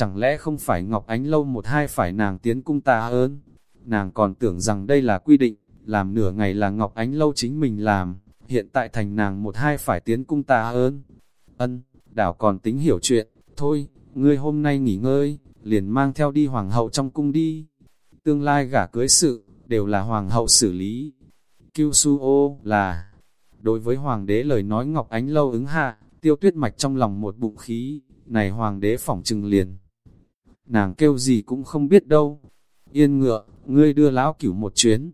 Chẳng lẽ không phải Ngọc Ánh lâu một hai phải nàng tiến cung ta ơn? nàng còn tưởng rằng đây là quy định, làm nửa ngày là Ngọc Ánh Lâu chính mình làm, hiện tại thành nàng một hai phải tiến cung ta ơn. Ân, đảo còn tính hiểu chuyện, thôi, ngươi hôm nay nghỉ ngơi, liền mang theo đi hoàng hậu trong cung đi. Tương lai gả cưới sự, đều là hoàng hậu xử lý. Kiêu su ô là, Đối với hoàng đế lời nói Ngọc Ánh lâu ứng hạ, tiêu tuyết mạch trong lòng một bụng khí, này hoàng đế phỏng trừng liền. Nàng kêu gì cũng không biết đâu. Yên ngựa, ngươi đưa lão cửu một chuyến.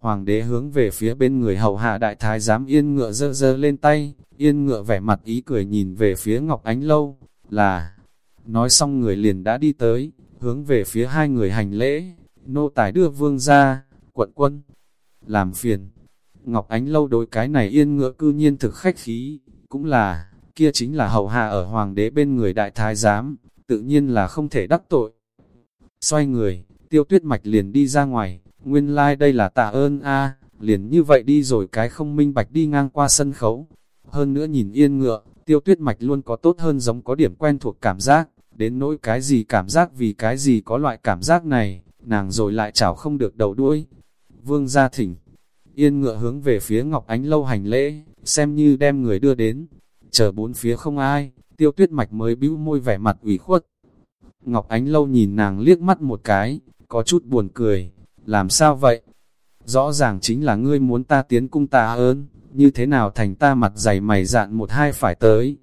Hoàng đế hướng về phía bên người hậu hạ đại thái giám yên ngựa dơ dơ lên tay, yên ngựa vẻ mặt ý cười nhìn về phía Ngọc Ánh Lâu, là... Nói xong người liền đã đi tới, hướng về phía hai người hành lễ, nô tài đưa vương ra, quận quân. Làm phiền, Ngọc Ánh Lâu đối cái này yên ngựa cư nhiên thực khách khí, cũng là, kia chính là hậu hạ ở hoàng đế bên người đại thái giám, tự nhiên là không thể đắc tội. Xoay người, tiêu tuyết mạch liền đi ra ngoài, nguyên lai like đây là tạ ơn a liền như vậy đi rồi cái không minh bạch đi ngang qua sân khấu. Hơn nữa nhìn yên ngựa, tiêu tuyết mạch luôn có tốt hơn giống có điểm quen thuộc cảm giác, đến nỗi cái gì cảm giác vì cái gì có loại cảm giác này, nàng rồi lại chảo không được đầu đuôi. Vương gia thỉnh, yên ngựa hướng về phía Ngọc Ánh lâu hành lễ, xem như đem người đưa đến, chờ bốn phía không ai, tiêu tuyết mạch mới bĩu môi vẻ mặt ủy khuất. Ngọc Ánh lâu nhìn nàng liếc mắt một cái, có chút buồn cười, làm sao vậy? Rõ ràng chính là ngươi muốn ta tiến cung ta ơn, như thế nào thành ta mặt dày mày dạn một hai phải tới.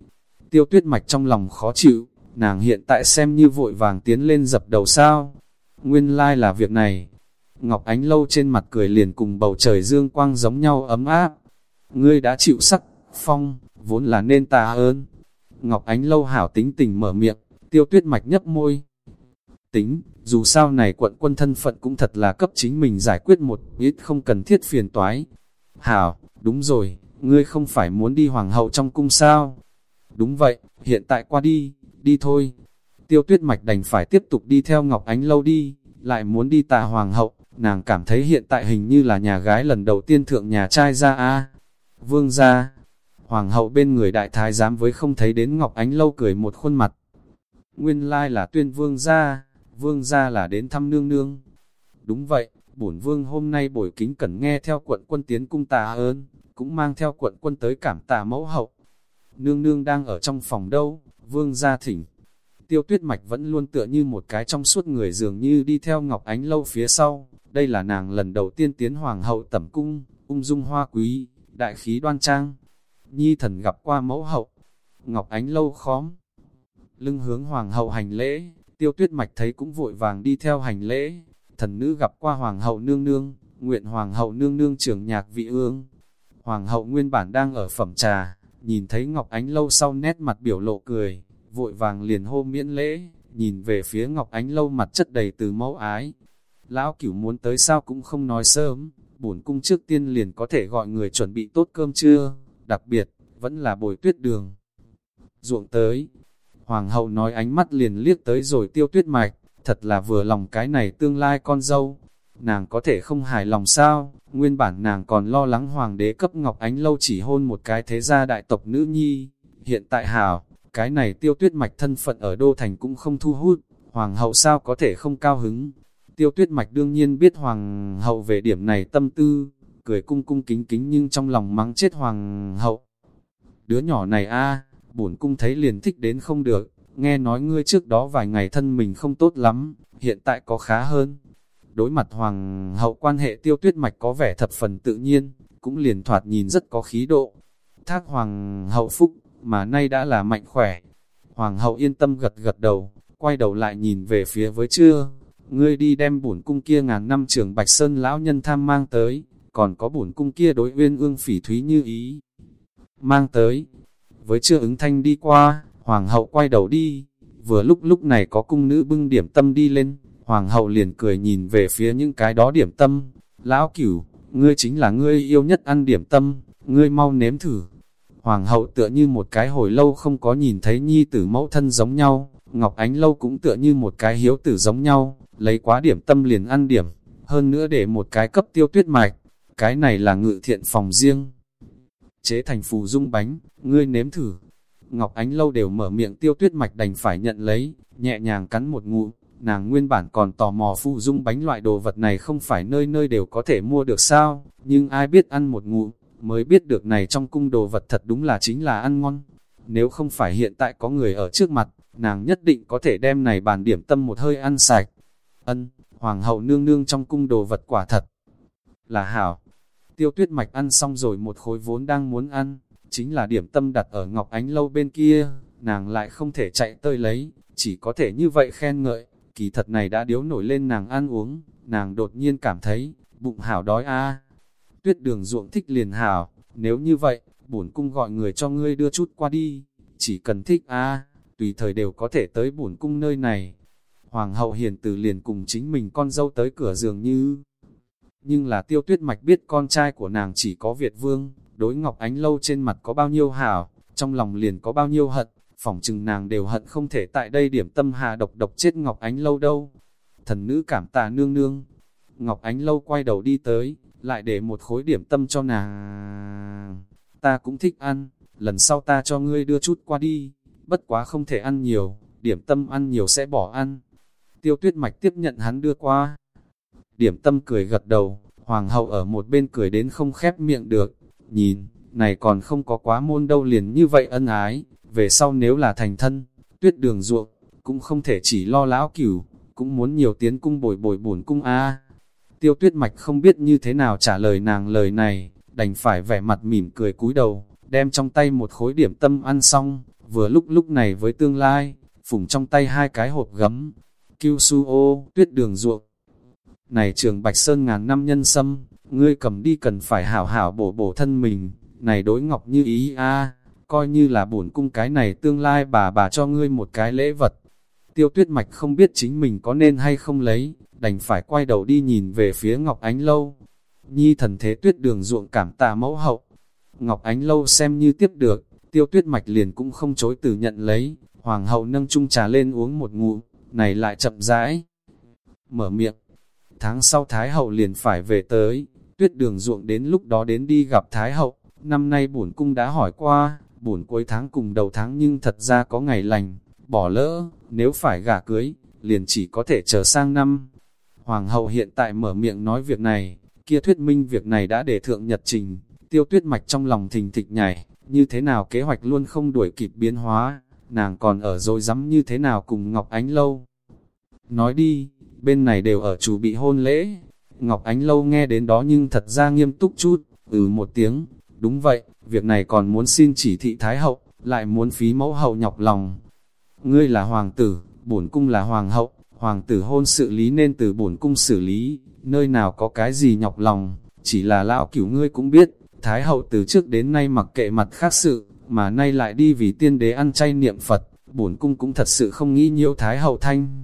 Tiêu tuyết mạch trong lòng khó chịu, nàng hiện tại xem như vội vàng tiến lên dập đầu sao. Nguyên lai like là việc này. Ngọc Ánh lâu trên mặt cười liền cùng bầu trời dương quang giống nhau ấm áp. Ngươi đã chịu sắc, phong, vốn là nên ta ơn. Ngọc Ánh lâu hảo tính tình mở miệng, tiêu tuyết mạch nhấp môi. Tính, dù sao này quận quân thân phận cũng thật là cấp chính mình giải quyết một ít không cần thiết phiền toái. Hảo, đúng rồi, ngươi không phải muốn đi hoàng hậu trong cung sao? Đúng vậy, hiện tại qua đi, đi thôi. Tiêu tuyết mạch đành phải tiếp tục đi theo Ngọc Ánh lâu đi, lại muốn đi tạ hoàng hậu, nàng cảm thấy hiện tại hình như là nhà gái lần đầu tiên thượng nhà trai ra a Vương ra, hoàng hậu bên người đại thái giám với không thấy đến Ngọc Ánh lâu cười một khuôn mặt. Nguyên lai là tuyên vương gia, vương gia là đến thăm nương nương. Đúng vậy, bổn vương hôm nay bồi kính cẩn nghe theo quận quân tiến cung tà ơn, cũng mang theo quận quân tới cảm tà mẫu hậu. Nương nương đang ở trong phòng đâu, vương gia thỉnh. Tiêu tuyết mạch vẫn luôn tựa như một cái trong suốt người dường như đi theo Ngọc Ánh Lâu phía sau. Đây là nàng lần đầu tiên tiến hoàng hậu tẩm cung, ung dung hoa quý, đại khí đoan trang. Nhi thần gặp qua mẫu hậu, Ngọc Ánh Lâu khóm. Lưng hướng hoàng hậu hành lễ, tiêu tuyết mạch thấy cũng vội vàng đi theo hành lễ. Thần nữ gặp qua hoàng hậu nương nương, nguyện hoàng hậu nương nương trưởng nhạc vị ương. Hoàng hậu nguyên bản đang ở phẩm trà, nhìn thấy Ngọc Ánh Lâu sau nét mặt biểu lộ cười, vội vàng liền hô miễn lễ, nhìn về phía Ngọc Ánh Lâu mặt chất đầy từ mẫu ái. Lão cửu muốn tới sao cũng không nói sớm, bổn cung trước tiên liền có thể gọi người chuẩn bị tốt cơm trưa, đặc biệt, vẫn là bồi tuyết đường. Ruộng tới, Hoàng hậu nói ánh mắt liền liếc tới rồi tiêu tuyết mạch, thật là vừa lòng cái này tương lai con dâu. Nàng có thể không hài lòng sao, nguyên bản nàng còn lo lắng hoàng đế cấp Ngọc Ánh Lâu chỉ hôn một cái thế gia đại tộc nữ nhi. Hiện tại hảo, cái này tiêu tuyết mạch thân phận ở Đô Thành cũng không thu hút, hoàng hậu sao có thể không cao hứng. Tiêu tuyết mạch đương nhiên biết hoàng hậu về điểm này tâm tư, cười cung cung kính kính nhưng trong lòng mắng chết hoàng hậu. Đứa nhỏ này a bổn cung thấy liền thích đến không được, nghe nói ngươi trước đó vài ngày thân mình không tốt lắm, hiện tại có khá hơn. Đối mặt hoàng hậu quan hệ tiêu tuyết mạch có vẻ thập phần tự nhiên, cũng liền thoạt nhìn rất có khí độ. Thác hoàng hậu phúc, mà nay đã là mạnh khỏe. Hoàng hậu yên tâm gật gật đầu, quay đầu lại nhìn về phía với chưa. Ngươi đi đem bổn cung kia ngàn năm trường Bạch Sơn lão nhân tham mang tới, còn có bổn cung kia đối uyên ương phỉ thúy như ý. Mang tới, với chưa ứng thanh đi qua, hoàng hậu quay đầu đi, vừa lúc lúc này có cung nữ bưng điểm tâm đi lên, hoàng hậu liền cười nhìn về phía những cái đó điểm tâm, lão cửu, ngươi chính là ngươi yêu nhất ăn điểm tâm, ngươi mau nếm thử. Hoàng hậu tựa như một cái hồi lâu không có nhìn thấy nhi tử mẫu thân giống nhau, Ngọc Ánh lâu cũng tựa như một cái hiếu tử giống nhau, lấy quá điểm tâm liền ăn điểm, hơn nữa để một cái cấp tiêu tuyết mạch, cái này là ngự thiện phòng riêng chế thành phù dung bánh, ngươi nếm thử. Ngọc Ánh lâu đều mở miệng tiêu tuyết mạch đành phải nhận lấy, nhẹ nhàng cắn một ngụ, nàng nguyên bản còn tò mò phù dung bánh loại đồ vật này không phải nơi nơi đều có thể mua được sao, nhưng ai biết ăn một ngụ, mới biết được này trong cung đồ vật thật đúng là chính là ăn ngon. Nếu không phải hiện tại có người ở trước mặt, nàng nhất định có thể đem này bàn điểm tâm một hơi ăn sạch. Ân, hoàng hậu nương nương trong cung đồ vật quả thật là hảo, Tiêu tuyết mạch ăn xong rồi một khối vốn đang muốn ăn, chính là điểm tâm đặt ở Ngọc Ánh Lâu bên kia, nàng lại không thể chạy tơi lấy, chỉ có thể như vậy khen ngợi, kỳ thật này đã điếu nổi lên nàng ăn uống, nàng đột nhiên cảm thấy, bụng hảo đói a Tuyết đường ruộng thích liền hảo, nếu như vậy, bổn cung gọi người cho ngươi đưa chút qua đi, chỉ cần thích a tùy thời đều có thể tới bổn cung nơi này. Hoàng hậu hiền từ liền cùng chính mình con dâu tới cửa giường như... Nhưng là tiêu tuyết mạch biết con trai của nàng chỉ có Việt Vương, đối Ngọc Ánh Lâu trên mặt có bao nhiêu hảo, trong lòng liền có bao nhiêu hận, phỏng chừng nàng đều hận không thể tại đây điểm tâm hà độc độc chết Ngọc Ánh Lâu đâu. Thần nữ cảm tạ nương nương, Ngọc Ánh Lâu quay đầu đi tới, lại để một khối điểm tâm cho nàng. Ta cũng thích ăn, lần sau ta cho ngươi đưa chút qua đi, bất quá không thể ăn nhiều, điểm tâm ăn nhiều sẽ bỏ ăn. Tiêu tuyết mạch tiếp nhận hắn đưa qua. Điểm tâm cười gật đầu, hoàng hậu ở một bên cười đến không khép miệng được. Nhìn, này còn không có quá môn đâu liền như vậy ân ái, về sau nếu là thành thân, tuyết đường ruộng, cũng không thể chỉ lo lão cửu, cũng muốn nhiều tiến cung bồi bồi bổn cung a. Tiêu tuyết mạch không biết như thế nào trả lời nàng lời này, đành phải vẻ mặt mỉm cười cúi đầu, đem trong tay một khối điểm tâm ăn xong, vừa lúc lúc này với tương lai, phủng trong tay hai cái hộp gấm, kiêu su ô, tuyết đường ruộng. Này trường Bạch Sơn ngàn năm nhân sâm, ngươi cầm đi cần phải hảo hảo bổ bổ thân mình, này đối ngọc như ý a coi như là bổn cung cái này tương lai bà bà cho ngươi một cái lễ vật. Tiêu tuyết mạch không biết chính mình có nên hay không lấy, đành phải quay đầu đi nhìn về phía Ngọc Ánh Lâu. Nhi thần thế tuyết đường ruộng cảm tạ mẫu hậu. Ngọc Ánh Lâu xem như tiếp được, tiêu tuyết mạch liền cũng không chối từ nhận lấy. Hoàng hậu nâng chung trà lên uống một ngụm, này lại chậm rãi. Mở miệng, tháng sau Thái hậu liền phải về tới, tuyết đường ruộng đến lúc đó đến đi gặp Thái hậu. Năm nay bổn cung đã hỏi qua, bổn cuối tháng cùng đầu tháng nhưng thật ra có ngày lành, bỏ lỡ, nếu phải gả cưới, liền chỉ có thể chờ sang năm. Hoàng hậu hiện tại mở miệng nói việc này, kia thuyết minh việc này đã để thượng nhật trình, tiêu tuyết mạch trong lòng thình thịch nhảy, như thế nào kế hoạch luôn không đuổi kịp biến hóa, nàng còn ở rồi dám như thế nào cùng Ngọc Ánh Lâu. Nói đi, bên này đều ở chủ bị hôn lễ, Ngọc Ánh Lâu nghe đến đó nhưng thật ra nghiêm túc chút, ừ một tiếng, đúng vậy, việc này còn muốn xin chỉ thị Thái Hậu, lại muốn phí mẫu hậu nhọc lòng. Ngươi là hoàng tử, bổn cung là hoàng hậu, hoàng tử hôn sự lý nên từ bổn cung xử lý, nơi nào có cái gì nhọc lòng, chỉ là lão cửu ngươi cũng biết, Thái hậu từ trước đến nay mặc kệ mặt khác sự, mà nay lại đi vì tiên đế ăn chay niệm Phật, bổn cung cũng thật sự không nghĩ nhiễu Thái hậu thanh.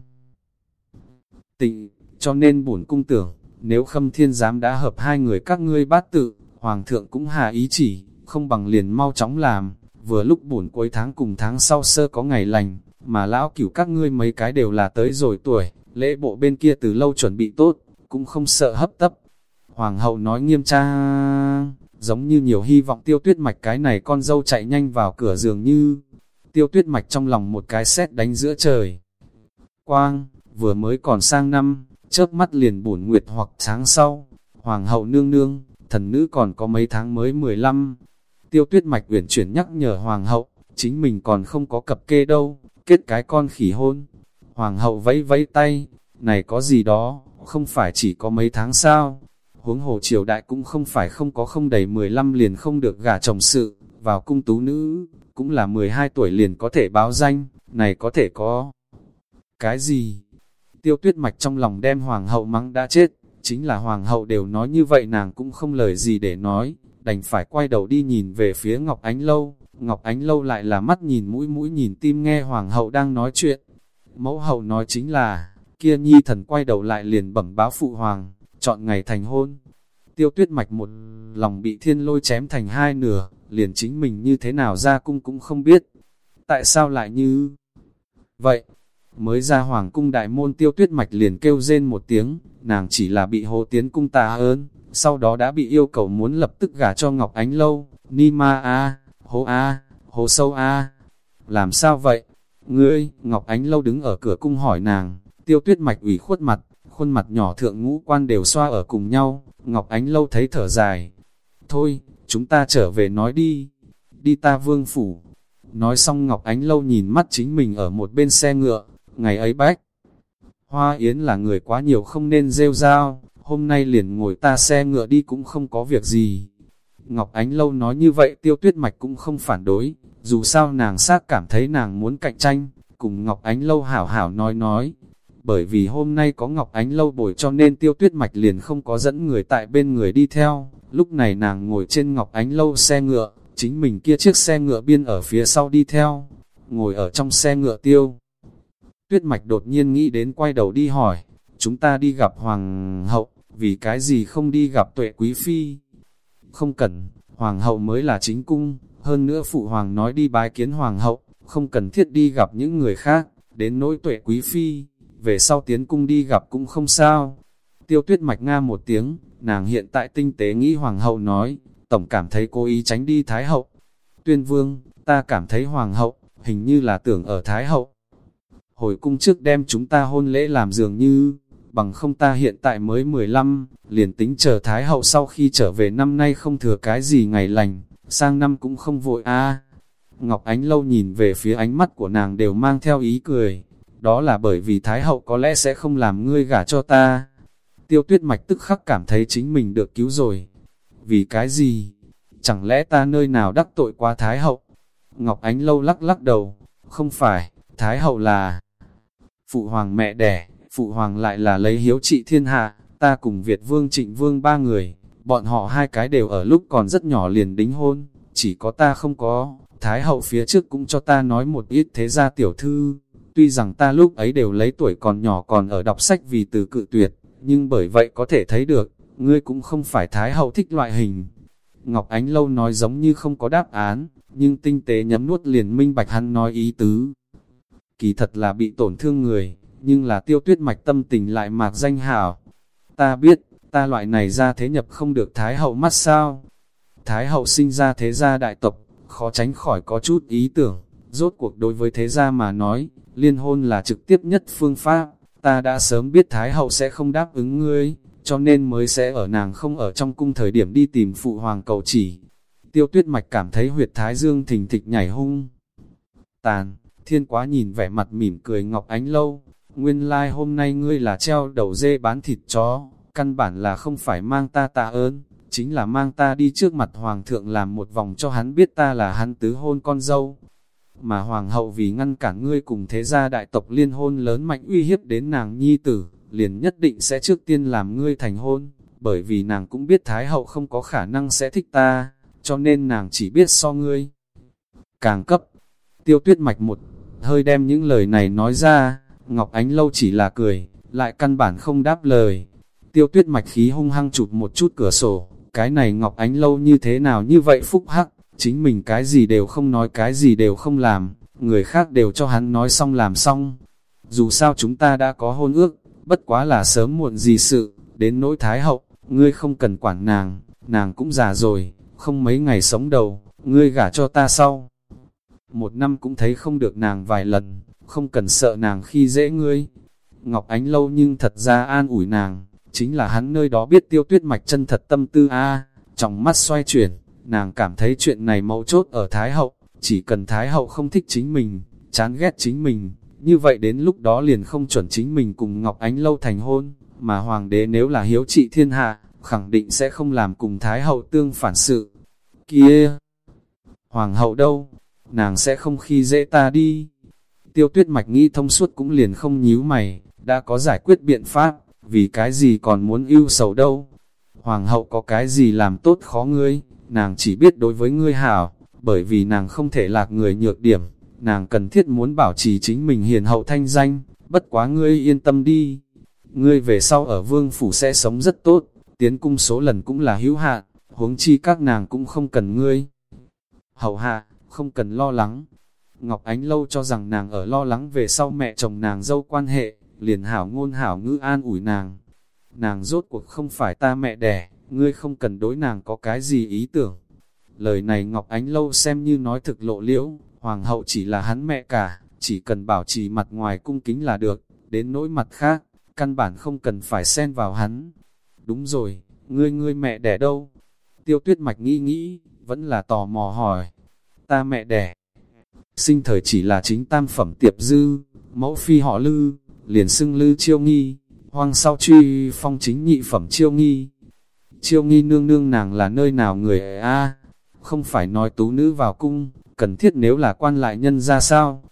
Tịnh, cho nên bổn cung tưởng, nếu khâm thiên giám đã hợp hai người các ngươi bát tự, hoàng thượng cũng hà ý chỉ, không bằng liền mau chóng làm, vừa lúc bổn cuối tháng cùng tháng sau sơ có ngày lành, mà lão cửu các ngươi mấy cái đều là tới rồi tuổi, lễ bộ bên kia từ lâu chuẩn bị tốt, cũng không sợ hấp tấp. Hoàng hậu nói nghiêm trang, giống như nhiều hy vọng tiêu tuyết mạch cái này con dâu chạy nhanh vào cửa giường như, tiêu tuyết mạch trong lòng một cái sét đánh giữa trời. Quang, vừa mới còn sang năm, chớp mắt liền bổn nguyệt hoặc tháng sau, hoàng hậu nương nương, thần nữ còn có mấy tháng mới 15. Tiêu tuyết mạch uyển chuyển nhắc nhở hoàng hậu, chính mình còn không có cập kê đâu, kết cái con khỉ hôn. Hoàng hậu vẫy vẫy tay, này có gì đó, không phải chỉ có mấy tháng sao. Huống hồ triều đại cũng không phải không có không đầy 15 liền không được gả chồng sự, vào cung tú nữ, cũng là 12 tuổi liền có thể báo danh, này có thể có. Cái gì? Tiêu tuyết mạch trong lòng đem hoàng hậu mắng đã chết, chính là hoàng hậu đều nói như vậy nàng cũng không lời gì để nói, đành phải quay đầu đi nhìn về phía Ngọc Ánh Lâu, Ngọc Ánh Lâu lại là mắt nhìn mũi mũi nhìn tim nghe hoàng hậu đang nói chuyện. Mẫu hậu nói chính là, kia nhi thần quay đầu lại liền bẩm báo phụ hoàng, chọn ngày thành hôn. Tiêu tuyết mạch một lòng bị thiên lôi chém thành hai nửa, liền chính mình như thế nào ra cung cũng không biết. Tại sao lại như vậy? Mới ra hoàng cung đại môn tiêu tuyết mạch liền kêu rên một tiếng, nàng chỉ là bị hồ tiến cung tà ơn, sau đó đã bị yêu cầu muốn lập tức gả cho Ngọc Ánh Lâu, Ni Ma A, Hồ A, Hồ Sâu A. Làm sao vậy? Ngươi, Ngọc Ánh Lâu đứng ở cửa cung hỏi nàng, tiêu tuyết mạch ủy khuất mặt, khuôn mặt nhỏ thượng ngũ quan đều xoa ở cùng nhau, Ngọc Ánh Lâu thấy thở dài. Thôi, chúng ta trở về nói đi, đi ta vương phủ. Nói xong Ngọc Ánh Lâu nhìn mắt chính mình ở một bên xe ngựa, ngày ấy bách. Hoa Yến là người quá nhiều không nên rêu rao, hôm nay liền ngồi ta xe ngựa đi cũng không có việc gì. Ngọc Ánh Lâu nói như vậy tiêu tuyết mạch cũng không phản đối, dù sao nàng xác cảm thấy nàng muốn cạnh tranh, cùng Ngọc Ánh Lâu hảo hảo nói nói. Bởi vì hôm nay có Ngọc Ánh Lâu bồi cho nên tiêu tuyết mạch liền không có dẫn người tại bên người đi theo, lúc này nàng ngồi trên Ngọc Ánh Lâu xe ngựa, chính mình kia chiếc xe ngựa biên ở phía sau đi theo, ngồi ở trong xe ngựa tiêu. Tuyết mạch đột nhiên nghĩ đến quay đầu đi hỏi, chúng ta đi gặp Hoàng hậu, vì cái gì không đi gặp tuệ quý phi? Không cần, Hoàng hậu mới là chính cung, hơn nữa Phụ Hoàng nói đi bái kiến Hoàng hậu, không cần thiết đi gặp những người khác, đến nỗi tuệ quý phi, về sau tiến cung đi gặp cũng không sao. Tiêu tuyết mạch nga một tiếng, nàng hiện tại tinh tế nghĩ Hoàng hậu nói, tổng cảm thấy cố ý tránh đi Thái hậu. Tuyên vương, ta cảm thấy Hoàng hậu, hình như là tưởng ở Thái hậu. Hồi cung trước đem chúng ta hôn lễ làm dường như, bằng không ta hiện tại mới 15, liền tính chờ Thái hậu sau khi trở về năm nay không thừa cái gì ngày lành, sang năm cũng không vội a Ngọc Ánh Lâu nhìn về phía ánh mắt của nàng đều mang theo ý cười, đó là bởi vì Thái hậu có lẽ sẽ không làm ngươi gả cho ta. Tiêu tuyết mạch tức khắc cảm thấy chính mình được cứu rồi. Vì cái gì? Chẳng lẽ ta nơi nào đắc tội qua Thái hậu? Ngọc Ánh Lâu lắc lắc đầu, không phải, Thái hậu là phụ hoàng mẹ đẻ, phụ hoàng lại là lấy hiếu trị thiên hạ, ta cùng Việt vương trịnh vương ba người, bọn họ hai cái đều ở lúc còn rất nhỏ liền đính hôn, chỉ có ta không có, Thái hậu phía trước cũng cho ta nói một ít thế gia tiểu thư, tuy rằng ta lúc ấy đều lấy tuổi còn nhỏ còn ở đọc sách vì từ cự tuyệt, nhưng bởi vậy có thể thấy được, ngươi cũng không phải Thái hậu thích loại hình. Ngọc Ánh Lâu nói giống như không có đáp án, nhưng tinh tế nhấm nuốt liền minh bạch hắn nói ý tứ. Kỳ thật là bị tổn thương người, nhưng là tiêu tuyết mạch tâm tình lại mạc danh hảo. Ta biết, ta loại này ra thế nhập không được Thái hậu mắt sao. Thái hậu sinh ra thế gia đại tộc, khó tránh khỏi có chút ý tưởng. Rốt cuộc đối với thế gia mà nói, liên hôn là trực tiếp nhất phương pháp. Ta đã sớm biết Thái hậu sẽ không đáp ứng ngươi, cho nên mới sẽ ở nàng không ở trong cung thời điểm đi tìm phụ hoàng cầu chỉ. Tiêu tuyết mạch cảm thấy huyệt Thái Dương thình thịch nhảy hung. Tàn, thiên quá nhìn vẻ mặt mỉm cười Ngọc Ánh Lâu, nguyên lai like hôm nay ngươi là treo đầu dê bán thịt chó, căn bản là không phải mang ta tạ ơn, chính là mang ta đi trước mặt hoàng thượng làm một vòng cho hắn biết ta là hắn tứ hôn con dâu. Mà hoàng hậu vì ngăn cản ngươi cùng thế gia đại tộc liên hôn lớn mạnh uy hiếp đến nàng nhi tử, liền nhất định sẽ trước tiên làm ngươi thành hôn, bởi vì nàng cũng biết thái hậu không có khả năng sẽ thích ta, cho nên nàng chỉ biết so ngươi. Càng cấp, tiêu tuyết mạch một, hơi đem những lời này nói ra, Ngọc Ánh Lâu chỉ là cười, lại căn bản không đáp lời. Tiêu tuyết mạch khí hung hăng chụp một chút cửa sổ, cái này Ngọc Ánh Lâu như thế nào như vậy phúc hắc, chính mình cái gì đều không nói cái gì đều không làm, người khác đều cho hắn nói xong làm xong. Dù sao chúng ta đã có hôn ước, bất quá là sớm muộn gì sự, đến nỗi thái hậu, ngươi không cần quản nàng, nàng cũng già rồi, không mấy ngày sống đầu, ngươi gả cho ta sau. Một năm cũng thấy không được nàng vài lần, không cần sợ nàng khi dễ ngươi. Ngọc Ánh lâu nhưng thật ra an ủi nàng, chính là hắn nơi đó biết tiêu tuyết mạch chân thật tâm tư a trong mắt xoay chuyển, nàng cảm thấy chuyện này mấu chốt ở Thái Hậu, chỉ cần Thái Hậu không thích chính mình, chán ghét chính mình, như vậy đến lúc đó liền không chuẩn chính mình cùng Ngọc Ánh lâu thành hôn, mà Hoàng đế nếu là hiếu trị thiên hạ, khẳng định sẽ không làm cùng Thái Hậu tương phản sự. Kia! Hoàng hậu đâu? Nàng sẽ không khi dễ ta đi. Tiêu tuyết mạch nghĩ thông suốt cũng liền không nhíu mày, đã có giải quyết biện pháp, vì cái gì còn muốn yêu sầu đâu. Hoàng hậu có cái gì làm tốt khó ngươi, nàng chỉ biết đối với ngươi hảo, bởi vì nàng không thể lạc người nhược điểm, nàng cần thiết muốn bảo trì chính mình hiền hậu thanh danh, bất quá ngươi yên tâm đi. Ngươi về sau ở vương phủ sẽ sống rất tốt, tiến cung số lần cũng là hữu hạn, huống chi các nàng cũng không cần ngươi. Hậu hạ, không cần lo lắng. Ngọc Ánh Lâu cho rằng nàng ở lo lắng về sau mẹ chồng nàng dâu quan hệ, liền hảo ngôn hảo ngữ an ủi nàng. Nàng rốt cuộc không phải ta mẹ đẻ, ngươi không cần đối nàng có cái gì ý tưởng. Lời này Ngọc Ánh Lâu xem như nói thực lộ liễu, hoàng hậu chỉ là hắn mẹ cả, chỉ cần bảo trì mặt ngoài cung kính là được, đến nỗi mặt khác, căn bản không cần phải xen vào hắn. Đúng rồi, ngươi ngươi mẹ đẻ đâu? Tiêu tuyết mạch nghĩ nghĩ, vẫn là tò mò hỏi. Ta mẹ đẻ. Sinh thời chỉ là chính tam phẩm tiệp dư, mẫu phi họ lư, liền xưng lư chiêu nghi, hoang sau truy phong chính nhị phẩm chiêu nghi. Chiêu nghi nương nương nàng là nơi nào người a không phải nói tú nữ vào cung, cần thiết nếu là quan lại nhân ra sao?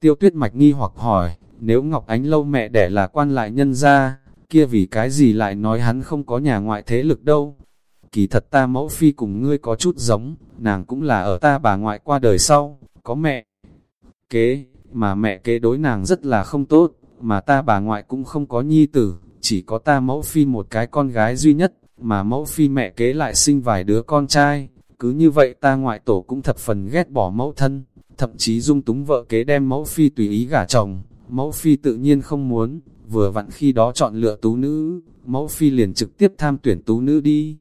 Tiêu tuyết mạch nghi hoặc hỏi, nếu Ngọc Ánh lâu mẹ đẻ là quan lại nhân ra, kia vì cái gì lại nói hắn không có nhà ngoại thế lực đâu? Kỳ thật ta mẫu phi cùng ngươi có chút giống, nàng cũng là ở ta bà ngoại qua đời sau, có mẹ kế, mà mẹ kế đối nàng rất là không tốt, mà ta bà ngoại cũng không có nhi tử, chỉ có ta mẫu phi một cái con gái duy nhất, mà mẫu phi mẹ kế lại sinh vài đứa con trai, cứ như vậy ta ngoại tổ cũng thập phần ghét bỏ mẫu thân, thậm chí dung túng vợ kế đem mẫu phi tùy ý gả chồng, mẫu phi tự nhiên không muốn, vừa vặn khi đó chọn lựa tú nữ, mẫu phi liền trực tiếp tham tuyển tú nữ đi.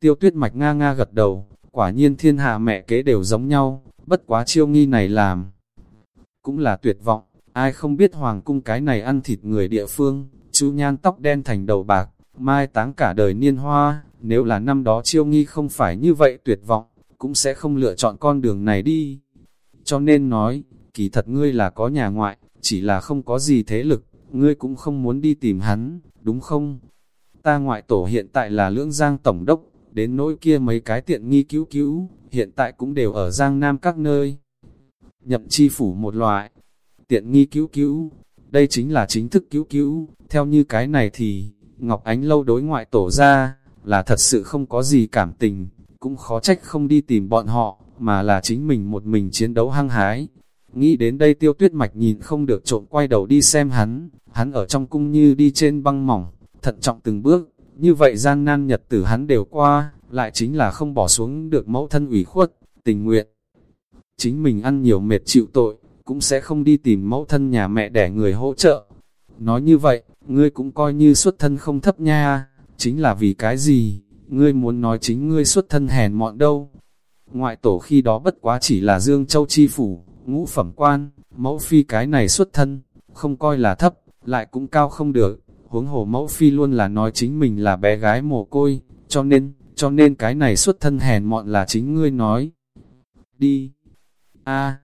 Tiêu tuyết mạch nga nga gật đầu, quả nhiên thiên hạ mẹ kế đều giống nhau, bất quá chiêu nghi này làm. Cũng là tuyệt vọng, ai không biết hoàng cung cái này ăn thịt người địa phương, chú nhan tóc đen thành đầu bạc, mai táng cả đời niên hoa, nếu là năm đó chiêu nghi không phải như vậy tuyệt vọng, cũng sẽ không lựa chọn con đường này đi. Cho nên nói, kỳ thật ngươi là có nhà ngoại, chỉ là không có gì thế lực, ngươi cũng không muốn đi tìm hắn, đúng không? Ta ngoại tổ hiện tại là lưỡng giang tổng đốc, đến nỗi kia mấy cái tiện nghi cứu cứu, hiện tại cũng đều ở giang nam các nơi. Nhậm chi phủ một loại, tiện nghi cứu cứu, đây chính là chính thức cứu cứu, theo như cái này thì, Ngọc Ánh lâu đối ngoại tổ ra, là thật sự không có gì cảm tình, cũng khó trách không đi tìm bọn họ, mà là chính mình một mình chiến đấu hăng hái. Nghĩ đến đây tiêu tuyết mạch nhìn không được trộm quay đầu đi xem hắn, hắn ở trong cung như đi trên băng mỏng, thận trọng từng bước, như vậy gian nan nhật tử hắn đều qua, lại chính là không bỏ xuống được mẫu thân ủy khuất, tình nguyện. Chính mình ăn nhiều mệt chịu tội, cũng sẽ không đi tìm mẫu thân nhà mẹ để người hỗ trợ. Nói như vậy, ngươi cũng coi như xuất thân không thấp nha, chính là vì cái gì, ngươi muốn nói chính ngươi xuất thân hèn mọn đâu. Ngoại tổ khi đó bất quá chỉ là Dương Châu Chi Phủ, ngũ phẩm quan, mẫu phi cái này xuất thân, không coi là thấp, lại cũng cao không được, huống hồ mẫu phi luôn là nói chính mình là bé gái mồ côi, cho nên, cho nên cái này xuất thân hèn mọn là chính ngươi nói. Đi. a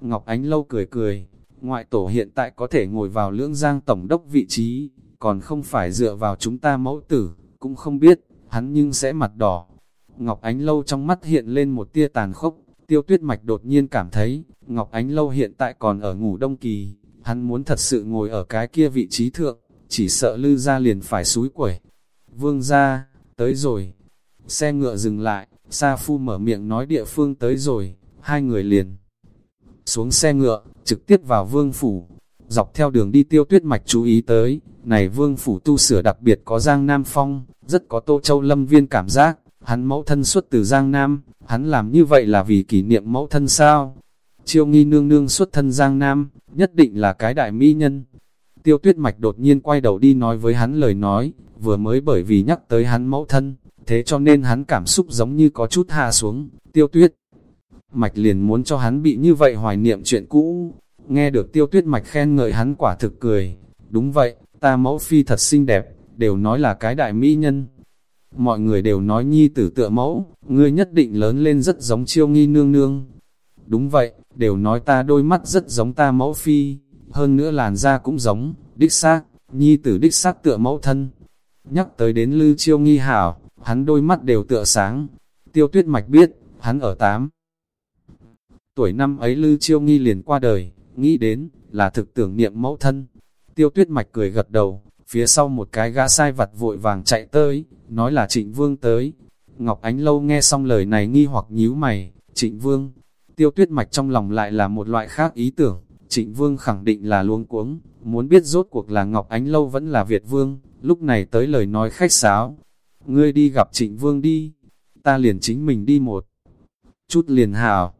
Ngọc Ánh Lâu cười cười, ngoại tổ hiện tại có thể ngồi vào lưỡng giang tổng đốc vị trí, còn không phải dựa vào chúng ta mẫu tử, cũng không biết, hắn nhưng sẽ mặt đỏ. Ngọc Ánh Lâu trong mắt hiện lên một tia tàn khốc, tiêu tuyết mạch đột nhiên cảm thấy, Ngọc Ánh Lâu hiện tại còn ở ngủ đông kỳ, hắn muốn thật sự ngồi ở cái kia vị trí thượng, chỉ sợ lư ra liền phải suối quẩy. Vương ra, tới rồi. Xe ngựa dừng lại, Sa Phu mở miệng nói địa phương tới rồi, hai người liền. Xuống xe ngựa, trực tiếp vào vương phủ, dọc theo đường đi tiêu tuyết mạch chú ý tới, này vương phủ tu sửa đặc biệt có Giang Nam Phong, rất có Tô Châu Lâm Viên cảm giác, hắn mẫu thân xuất từ Giang Nam, hắn làm như vậy là vì kỷ niệm mẫu thân sao? Chiêu nghi nương nương xuất thân Giang Nam, nhất định là cái đại mỹ nhân. Tiêu tuyết mạch đột nhiên quay đầu đi nói với hắn lời nói, vừa mới bởi vì nhắc tới hắn mẫu thân, thế cho nên hắn cảm xúc giống như có chút hạ xuống, tiêu tuyết. Mạch liền muốn cho hắn bị như vậy hoài niệm chuyện cũ, nghe được tiêu tuyết mạch khen ngợi hắn quả thực cười, đúng vậy, ta mẫu phi thật xinh đẹp, đều nói là cái đại mỹ nhân. Mọi người đều nói nhi tử tựa mẫu, ngươi nhất định lớn lên rất giống chiêu nghi nương nương. Đúng vậy, đều nói ta đôi mắt rất giống ta mẫu phi, hơn nữa làn da cũng giống, đích xác, nhi tử đích xác tựa mẫu thân. Nhắc tới đến lư chiêu nghi hảo, hắn đôi mắt đều tựa sáng. Tiêu tuyết mạch biết, hắn ở tám. Tuổi năm ấy lư chiêu nghi liền qua đời, nghĩ đến, là thực tưởng niệm mẫu thân. Tiêu tuyết mạch cười gật đầu, phía sau một cái gã sai vặt vội vàng chạy tới, nói là trịnh vương tới. Ngọc Ánh Lâu nghe xong lời này nghi hoặc nhíu mày, trịnh vương. Tiêu tuyết mạch trong lòng lại là một loại khác ý tưởng, trịnh vương khẳng định là luống cuống, muốn biết rốt cuộc là Ngọc Ánh Lâu vẫn là Việt vương, lúc này tới lời nói khách sáo. Ngươi đi gặp trịnh vương đi, ta liền chính mình đi một chút liền hào.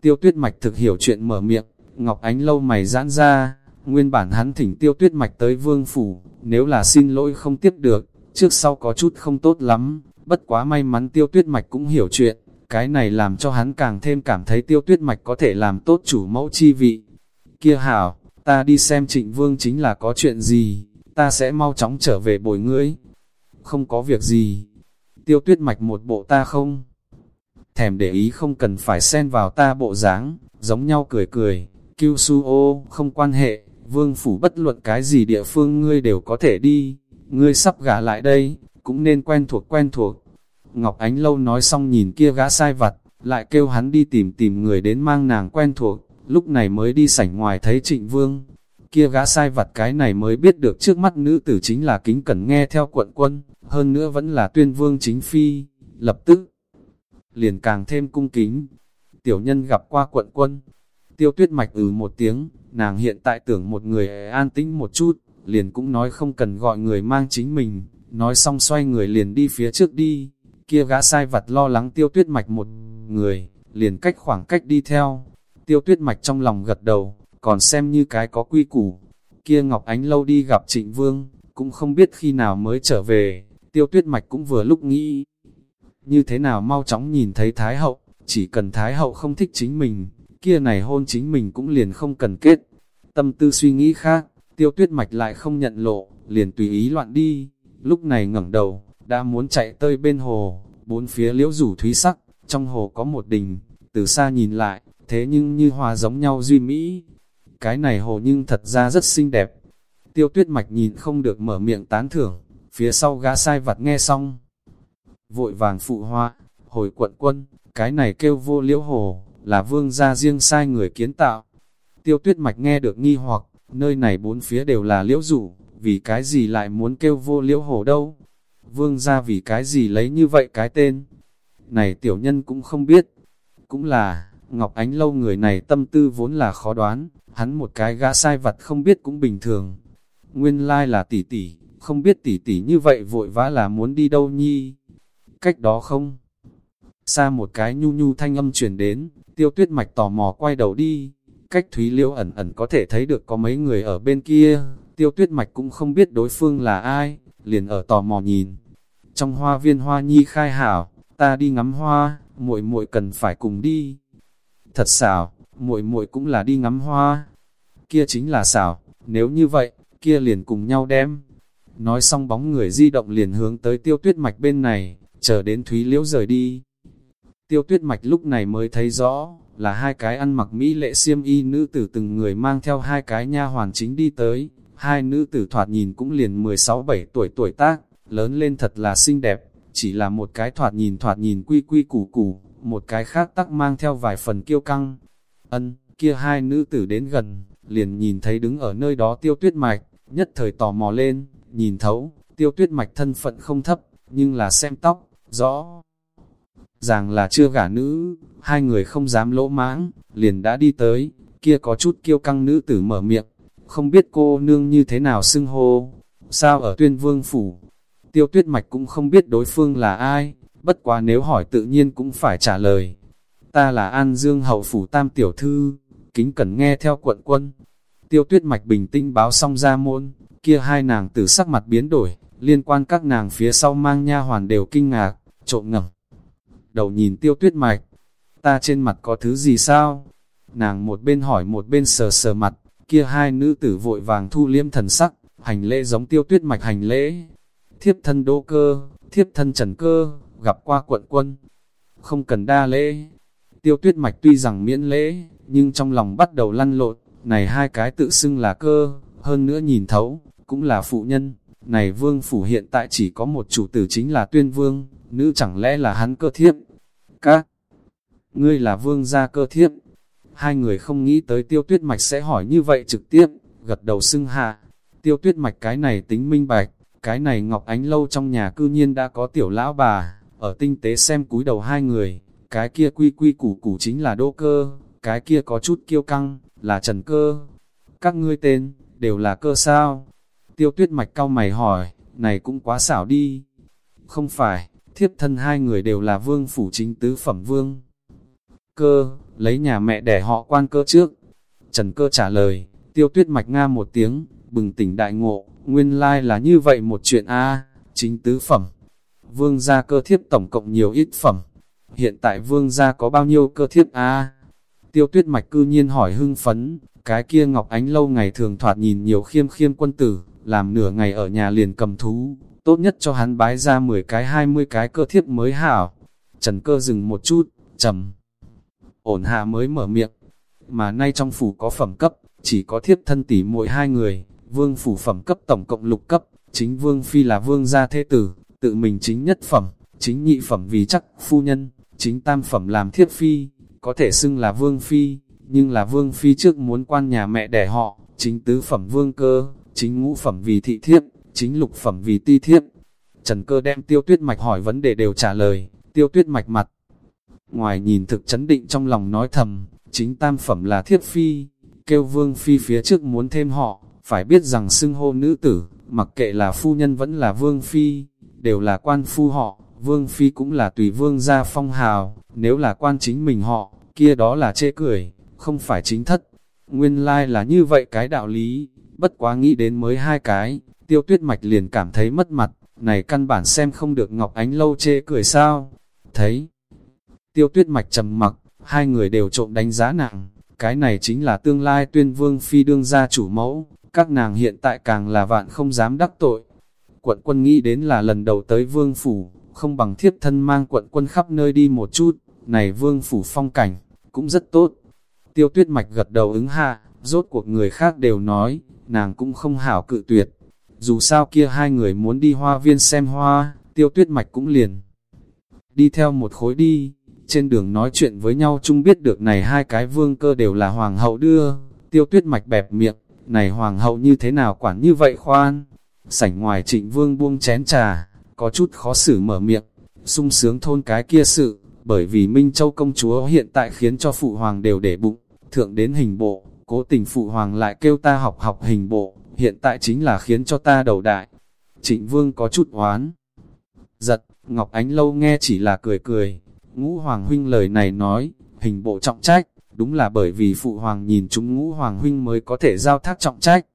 Tiêu tuyết mạch thực hiểu chuyện mở miệng, Ngọc Ánh lâu mày giãn ra, nguyên bản hắn thỉnh tiêu tuyết mạch tới vương phủ, nếu là xin lỗi không tiếp được, trước sau có chút không tốt lắm, bất quá may mắn tiêu tuyết mạch cũng hiểu chuyện, cái này làm cho hắn càng thêm cảm thấy tiêu tuyết mạch có thể làm tốt chủ mẫu chi vị. Kia hảo, ta đi xem trịnh vương chính là có chuyện gì, ta sẽ mau chóng trở về bồi ngươi. Không có việc gì, tiêu tuyết mạch một bộ ta không. Thèm để ý không cần phải xen vào ta bộ dáng, giống nhau cười cười, Kiêu su ô, không quan hệ, vương phủ bất luận cái gì địa phương ngươi đều có thể đi, ngươi sắp gả lại đây, cũng nên quen thuộc quen thuộc. Ngọc Ánh Lâu nói xong nhìn kia gã sai vặt, lại kêu hắn đi tìm tìm người đến mang nàng quen thuộc, lúc này mới đi sảnh ngoài thấy trịnh vương. Kia gã sai vặt cái này mới biết được trước mắt nữ tử chính là kính cẩn nghe theo quận quân, hơn nữa vẫn là tuyên vương chính phi, lập tức liền càng thêm cung kính. Tiểu nhân gặp qua quận quân, tiêu tuyết mạch ừ một tiếng, nàng hiện tại tưởng một người an tĩnh một chút, liền cũng nói không cần gọi người mang chính mình, nói xong xoay người liền đi phía trước đi, kia gã sai vặt lo lắng tiêu tuyết mạch một người, liền cách khoảng cách đi theo, tiêu tuyết mạch trong lòng gật đầu, còn xem như cái có quy củ, kia Ngọc Ánh lâu đi gặp trịnh vương, cũng không biết khi nào mới trở về, tiêu tuyết mạch cũng vừa lúc nghĩ, như thế nào mau chóng nhìn thấy Thái Hậu, chỉ cần Thái Hậu không thích chính mình, kia này hôn chính mình cũng liền không cần kết. Tâm tư suy nghĩ khác, tiêu tuyết mạch lại không nhận lộ, liền tùy ý loạn đi, lúc này ngẩng đầu, đã muốn chạy tới bên hồ, bốn phía liễu rủ thúy sắc, trong hồ có một đình, từ xa nhìn lại, thế nhưng như hòa giống nhau duy mỹ. Cái này hồ nhưng thật ra rất xinh đẹp. Tiêu tuyết mạch nhìn không được mở miệng tán thưởng, phía sau gã sai vặt nghe xong. Vội vàng phụ hoa, hồi quận quân, cái này kêu vô liễu hồ, là vương gia riêng sai người kiến tạo. Tiêu tuyết mạch nghe được nghi hoặc, nơi này bốn phía đều là liễu rủ, vì cái gì lại muốn kêu vô liễu hồ đâu? Vương gia vì cái gì lấy như vậy cái tên? Này tiểu nhân cũng không biết. Cũng là, Ngọc Ánh lâu người này tâm tư vốn là khó đoán, hắn một cái gã sai vặt không biết cũng bình thường. Nguyên lai là tỷ tỷ, không biết tỷ tỷ như vậy vội vã là muốn đi đâu nhi. Cách đó không? Xa một cái nhu nhu thanh âm truyền đến, tiêu tuyết mạch tò mò quay đầu đi. Cách Thúy Liễu ẩn ẩn có thể thấy được có mấy người ở bên kia, tiêu tuyết mạch cũng không biết đối phương là ai, liền ở tò mò nhìn. Trong hoa viên hoa nhi khai hảo, ta đi ngắm hoa, muội muội cần phải cùng đi. Thật xảo, muội muội cũng là đi ngắm hoa. Kia chính là xảo, nếu như vậy, kia liền cùng nhau đem. Nói xong bóng người di động liền hướng tới tiêu tuyết mạch bên này, chờ đến Thúy Liễu rời đi. Tiêu tuyết mạch lúc này mới thấy rõ, là hai cái ăn mặc mỹ lệ xiêm y nữ tử từng người mang theo hai cái nha hoàn chính đi tới. Hai nữ tử thoạt nhìn cũng liền 16-17 tuổi tuổi tác, lớn lên thật là xinh đẹp, chỉ là một cái thoạt nhìn thoạt nhìn quy quy củ củ, một cái khác tắc mang theo vài phần kiêu căng. Ân, kia hai nữ tử đến gần, liền nhìn thấy đứng ở nơi đó tiêu tuyết mạch, nhất thời tò mò lên, nhìn thấu, tiêu tuyết mạch thân phận không thấp, nhưng là xem tóc, rõ. Ràng là chưa gả nữ, hai người không dám lỗ mãng, liền đã đi tới, kia có chút kiêu căng nữ tử mở miệng, không biết cô nương như thế nào xưng hô, sao ở tuyên vương phủ. Tiêu tuyết mạch cũng không biết đối phương là ai, bất quá nếu hỏi tự nhiên cũng phải trả lời. Ta là An Dương hậu phủ tam tiểu thư, kính cẩn nghe theo quận quân. Tiêu tuyết mạch bình tĩnh báo xong ra môn, kia hai nàng tử sắc mặt biến đổi, liên quan các nàng phía sau mang nha hoàn đều kinh ngạc, trộm ngẩng Đầu nhìn tiêu tuyết mạch, ta trên mặt có thứ gì sao? Nàng một bên hỏi một bên sờ sờ mặt, kia hai nữ tử vội vàng thu liêm thần sắc, hành lễ giống tiêu tuyết mạch hành lễ. Thiếp thân đô cơ, thiếp thân trần cơ, gặp qua quận quân. Không cần đa lễ. Tiêu tuyết mạch tuy rằng miễn lễ, nhưng trong lòng bắt đầu lăn lộn, này hai cái tự xưng là cơ, hơn nữa nhìn thấu, cũng là phụ nhân. Này vương phủ hiện tại chỉ có một chủ tử chính là tuyên vương, nữ chẳng lẽ là hắn cơ thiếp. Các ngươi là vương gia cơ thiếp. Hai người không nghĩ tới tiêu tuyết mạch sẽ hỏi như vậy trực tiếp, gật đầu xưng hạ. Tiêu tuyết mạch cái này tính minh bạch, cái này Ngọc Ánh Lâu trong nhà cư nhiên đã có tiểu lão bà, ở tinh tế xem cúi đầu hai người, cái kia quy quy củ củ chính là đô cơ, cái kia có chút kiêu căng, là trần cơ. Các ngươi tên, đều là cơ sao? Tiêu tuyết mạch cao mày hỏi, này cũng quá xảo đi. Không phải, thiếp thân hai người đều là vương phủ chính tứ phẩm vương. Cơ, lấy nhà mẹ để họ quan cơ trước. Trần cơ trả lời, tiêu tuyết mạch nga một tiếng, bừng tỉnh đại ngộ, nguyên lai là như vậy một chuyện a chính tứ phẩm. Vương gia cơ thiếp tổng cộng nhiều ít phẩm. Hiện tại vương gia có bao nhiêu cơ thiếp a Tiêu tuyết mạch cư nhiên hỏi hưng phấn, cái kia Ngọc Ánh lâu ngày thường thoạt nhìn nhiều khiêm khiêm quân tử, làm nửa ngày ở nhà liền cầm thú, tốt nhất cho hắn bái ra 10 cái 20 cái cơ thiếp mới hảo. Trần cơ dừng một chút, trầm. Ổn hạ mới mở miệng, mà nay trong phủ có phẩm cấp, chỉ có thiếp thân tỷ muội hai người, vương phủ phẩm cấp tổng cộng lục cấp, chính vương phi là vương gia thế tử, tự mình chính nhất phẩm, chính nhị phẩm vì chắc phu nhân, chính tam phẩm làm thiết phi, có thể xưng là vương phi, nhưng là vương phi trước muốn quan nhà mẹ đẻ họ, chính tứ phẩm vương cơ, chính ngũ phẩm vì thị thiếp, chính lục phẩm vì ti thiếp. Trần cơ đem tiêu tuyết mạch hỏi vấn đề đều trả lời, tiêu tuyết mạch mặt. Ngoài nhìn thực chấn định trong lòng nói thầm, chính tam phẩm là thiết phi, kêu vương phi phía trước muốn thêm họ, phải biết rằng xưng hô nữ tử, mặc kệ là phu nhân vẫn là vương phi, đều là quan phu họ, vương phi cũng là tùy vương gia phong hào, nếu là quan chính mình họ, kia đó là chê cười, không phải chính thất. Nguyên lai like là như vậy cái đạo lý, bất quá nghĩ đến mới hai cái, tiêu tuyết mạch liền cảm thấy mất mặt, này căn bản xem không được Ngọc Ánh lâu chê cười sao. Thấy, tiêu tuyết mạch trầm mặc, hai người đều trộm đánh giá nàng, cái này chính là tương lai tuyên vương phi đương gia chủ mẫu, các nàng hiện tại càng là vạn không dám đắc tội. Quận quân nghĩ đến là lần đầu tới vương phủ, không bằng thiếp thân mang quận quân khắp nơi đi một chút, này vương phủ phong cảnh, cũng rất tốt. Tiêu tuyết mạch gật đầu ứng hạ, rốt cuộc người khác đều nói, nàng cũng không hảo cự tuyệt. Dù sao kia hai người muốn đi hoa viên xem hoa, tiêu tuyết mạch cũng liền. Đi theo một khối đi, trên đường nói chuyện với nhau chung biết được này hai cái vương cơ đều là hoàng hậu đưa, tiêu tuyết mạch bẹp miệng, này hoàng hậu như thế nào quản như vậy khoan. Sảnh ngoài trịnh vương buông chén trà, có chút khó xử mở miệng, sung sướng thôn cái kia sự, bởi vì Minh Châu công chúa hiện tại khiến cho phụ hoàng đều để bụng, thượng đến hình bộ, cố tình phụ hoàng lại kêu ta học học hình bộ, hiện tại chính là khiến cho ta đầu đại. Trịnh vương có chút oán. Giật, Ngọc Ánh Lâu nghe chỉ là cười cười, ngũ hoàng huynh lời này nói, hình bộ trọng trách, đúng là bởi vì phụ hoàng nhìn chúng ngũ hoàng huynh mới có thể giao thác trọng trách.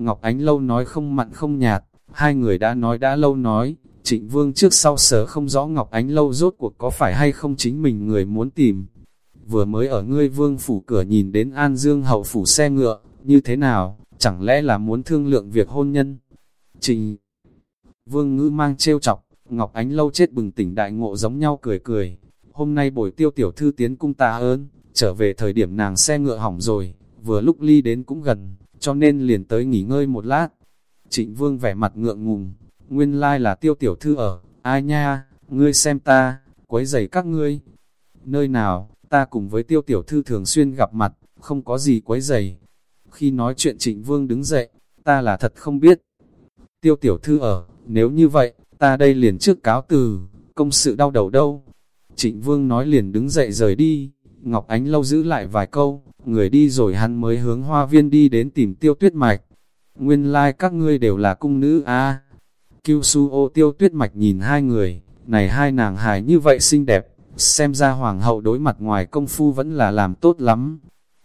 Ngọc Ánh Lâu nói không mặn không nhạt, hai người đã nói đã lâu nói, trịnh vương trước sau sở không rõ Ngọc Ánh Lâu rốt cuộc có phải hay không chính mình người muốn tìm. Vừa mới ở ngươi vương phủ cửa nhìn đến An Dương hậu phủ xe ngựa, như thế nào, chẳng lẽ là muốn thương lượng việc hôn nhân? Trịnh vương ngữ mang trêu chọc, Ngọc Ánh Lâu chết bừng tỉnh đại ngộ giống nhau cười cười. Hôm nay buổi tiêu tiểu thư tiến cung ta ơn, trở về thời điểm nàng xe ngựa hỏng rồi, vừa lúc ly đến cũng gần, cho nên liền tới nghỉ ngơi một lát. Trịnh Vương vẻ mặt ngượng ngùng, nguyên lai là tiêu tiểu thư ở, ai nha, ngươi xem ta, quấy giày các ngươi. Nơi nào, ta cùng với tiêu tiểu thư thường xuyên gặp mặt, không có gì quấy giày. Khi nói chuyện trịnh Vương đứng dậy, ta là thật không biết. Tiêu tiểu thư ở, nếu như vậy, ta đây liền trước cáo từ, công sự đau đầu đâu. Trịnh Vương nói liền đứng dậy rời đi. Ngọc Ánh lâu giữ lại vài câu, người đi rồi hắn mới hướng hoa viên đi đến tìm tiêu tuyết mạch. Nguyên lai like các ngươi đều là cung nữ a à. Kiêu su ô tiêu tuyết mạch nhìn hai người, này hai nàng hài như vậy xinh đẹp, xem ra hoàng hậu đối mặt ngoài công phu vẫn là làm tốt lắm.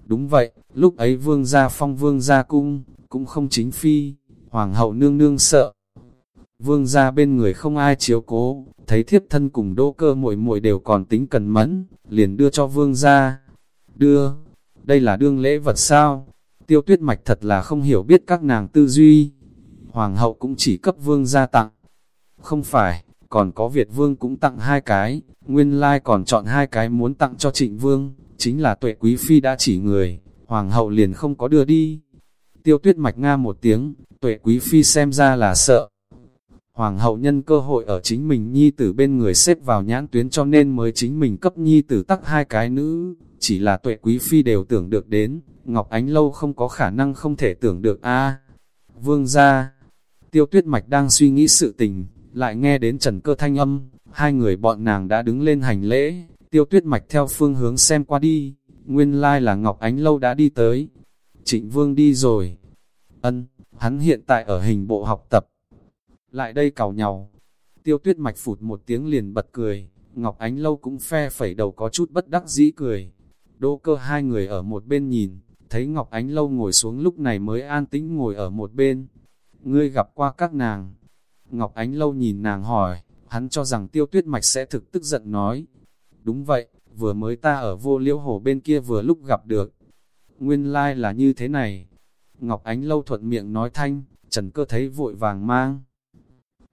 Đúng vậy, lúc ấy vương gia phong vương gia cung, cũng không chính phi, hoàng hậu nương nương sợ. Vương gia bên người không ai chiếu cố, thấy thiếp thân cùng đô cơ muội muội đều còn tính cần mẫn, liền đưa cho vương gia. Đưa, đây là đương lễ vật sao? Tiêu tuyết mạch thật là không hiểu biết các nàng tư duy. Hoàng hậu cũng chỉ cấp vương gia tặng. Không phải, còn có Việt vương cũng tặng hai cái, nguyên lai còn chọn hai cái muốn tặng cho trịnh vương, chính là tuệ quý phi đã chỉ người, hoàng hậu liền không có đưa đi. Tiêu tuyết mạch nga một tiếng, tuệ quý phi xem ra là sợ, Hoàng hậu nhân cơ hội ở chính mình nhi tử bên người xếp vào nhãn tuyến cho nên mới chính mình cấp nhi tử tắc hai cái nữ, chỉ là tuệ quý phi đều tưởng được đến, Ngọc Ánh Lâu không có khả năng không thể tưởng được a. Vương gia, tiêu tuyết mạch đang suy nghĩ sự tình, lại nghe đến trần cơ thanh âm, hai người bọn nàng đã đứng lên hành lễ, tiêu tuyết mạch theo phương hướng xem qua đi, nguyên lai là Ngọc Ánh Lâu đã đi tới, trịnh vương đi rồi, ân, hắn hiện tại ở hình bộ học tập, lại đây cào nhau. Tiêu tuyết mạch phụt một tiếng liền bật cười, Ngọc Ánh Lâu cũng phe phẩy đầu có chút bất đắc dĩ cười. Đô cơ hai người ở một bên nhìn, thấy Ngọc Ánh Lâu ngồi xuống lúc này mới an tĩnh ngồi ở một bên. Ngươi gặp qua các nàng. Ngọc Ánh Lâu nhìn nàng hỏi, hắn cho rằng tiêu tuyết mạch sẽ thực tức giận nói. Đúng vậy, vừa mới ta ở vô liễu hồ bên kia vừa lúc gặp được. Nguyên lai like là như thế này. Ngọc Ánh Lâu thuận miệng nói thanh, Trần cơ thấy vội vàng mang.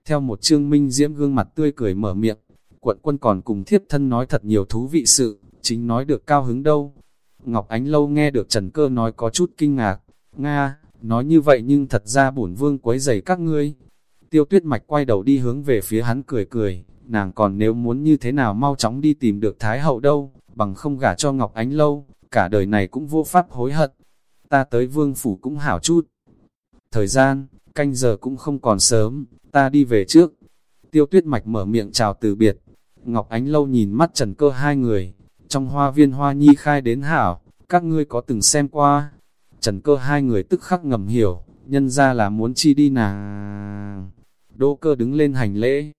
Theo một trương minh diễm gương mặt tươi cười mở miệng, quận quân còn cùng thiếp thân nói thật nhiều thú vị sự, chính nói được cao hứng đâu. Ngọc Ánh Lâu nghe được Trần Cơ nói có chút kinh ngạc, Nga, nói như vậy nhưng thật ra bổn vương quấy giày các ngươi. Tiêu tuyết mạch quay đầu đi hướng về phía hắn cười cười, nàng còn nếu muốn như thế nào mau chóng đi tìm được Thái Hậu đâu, bằng không gả cho Ngọc Ánh lâu, cả đời này cũng vô pháp hối hận. Ta tới vương phủ cũng hảo chút. Thời gian, canh giờ cũng không còn sớm, ta đi về trước. Tiêu tuyết mạch mở miệng chào từ biệt. Ngọc Ánh lâu nhìn mắt trần cơ hai người, trong hoa viên hoa nhi khai đến hảo, các ngươi có từng xem qua. Trần cơ hai người tức khắc ngầm hiểu, nhân ra là muốn chi đi nàng. Đỗ cơ đứng lên hành lễ,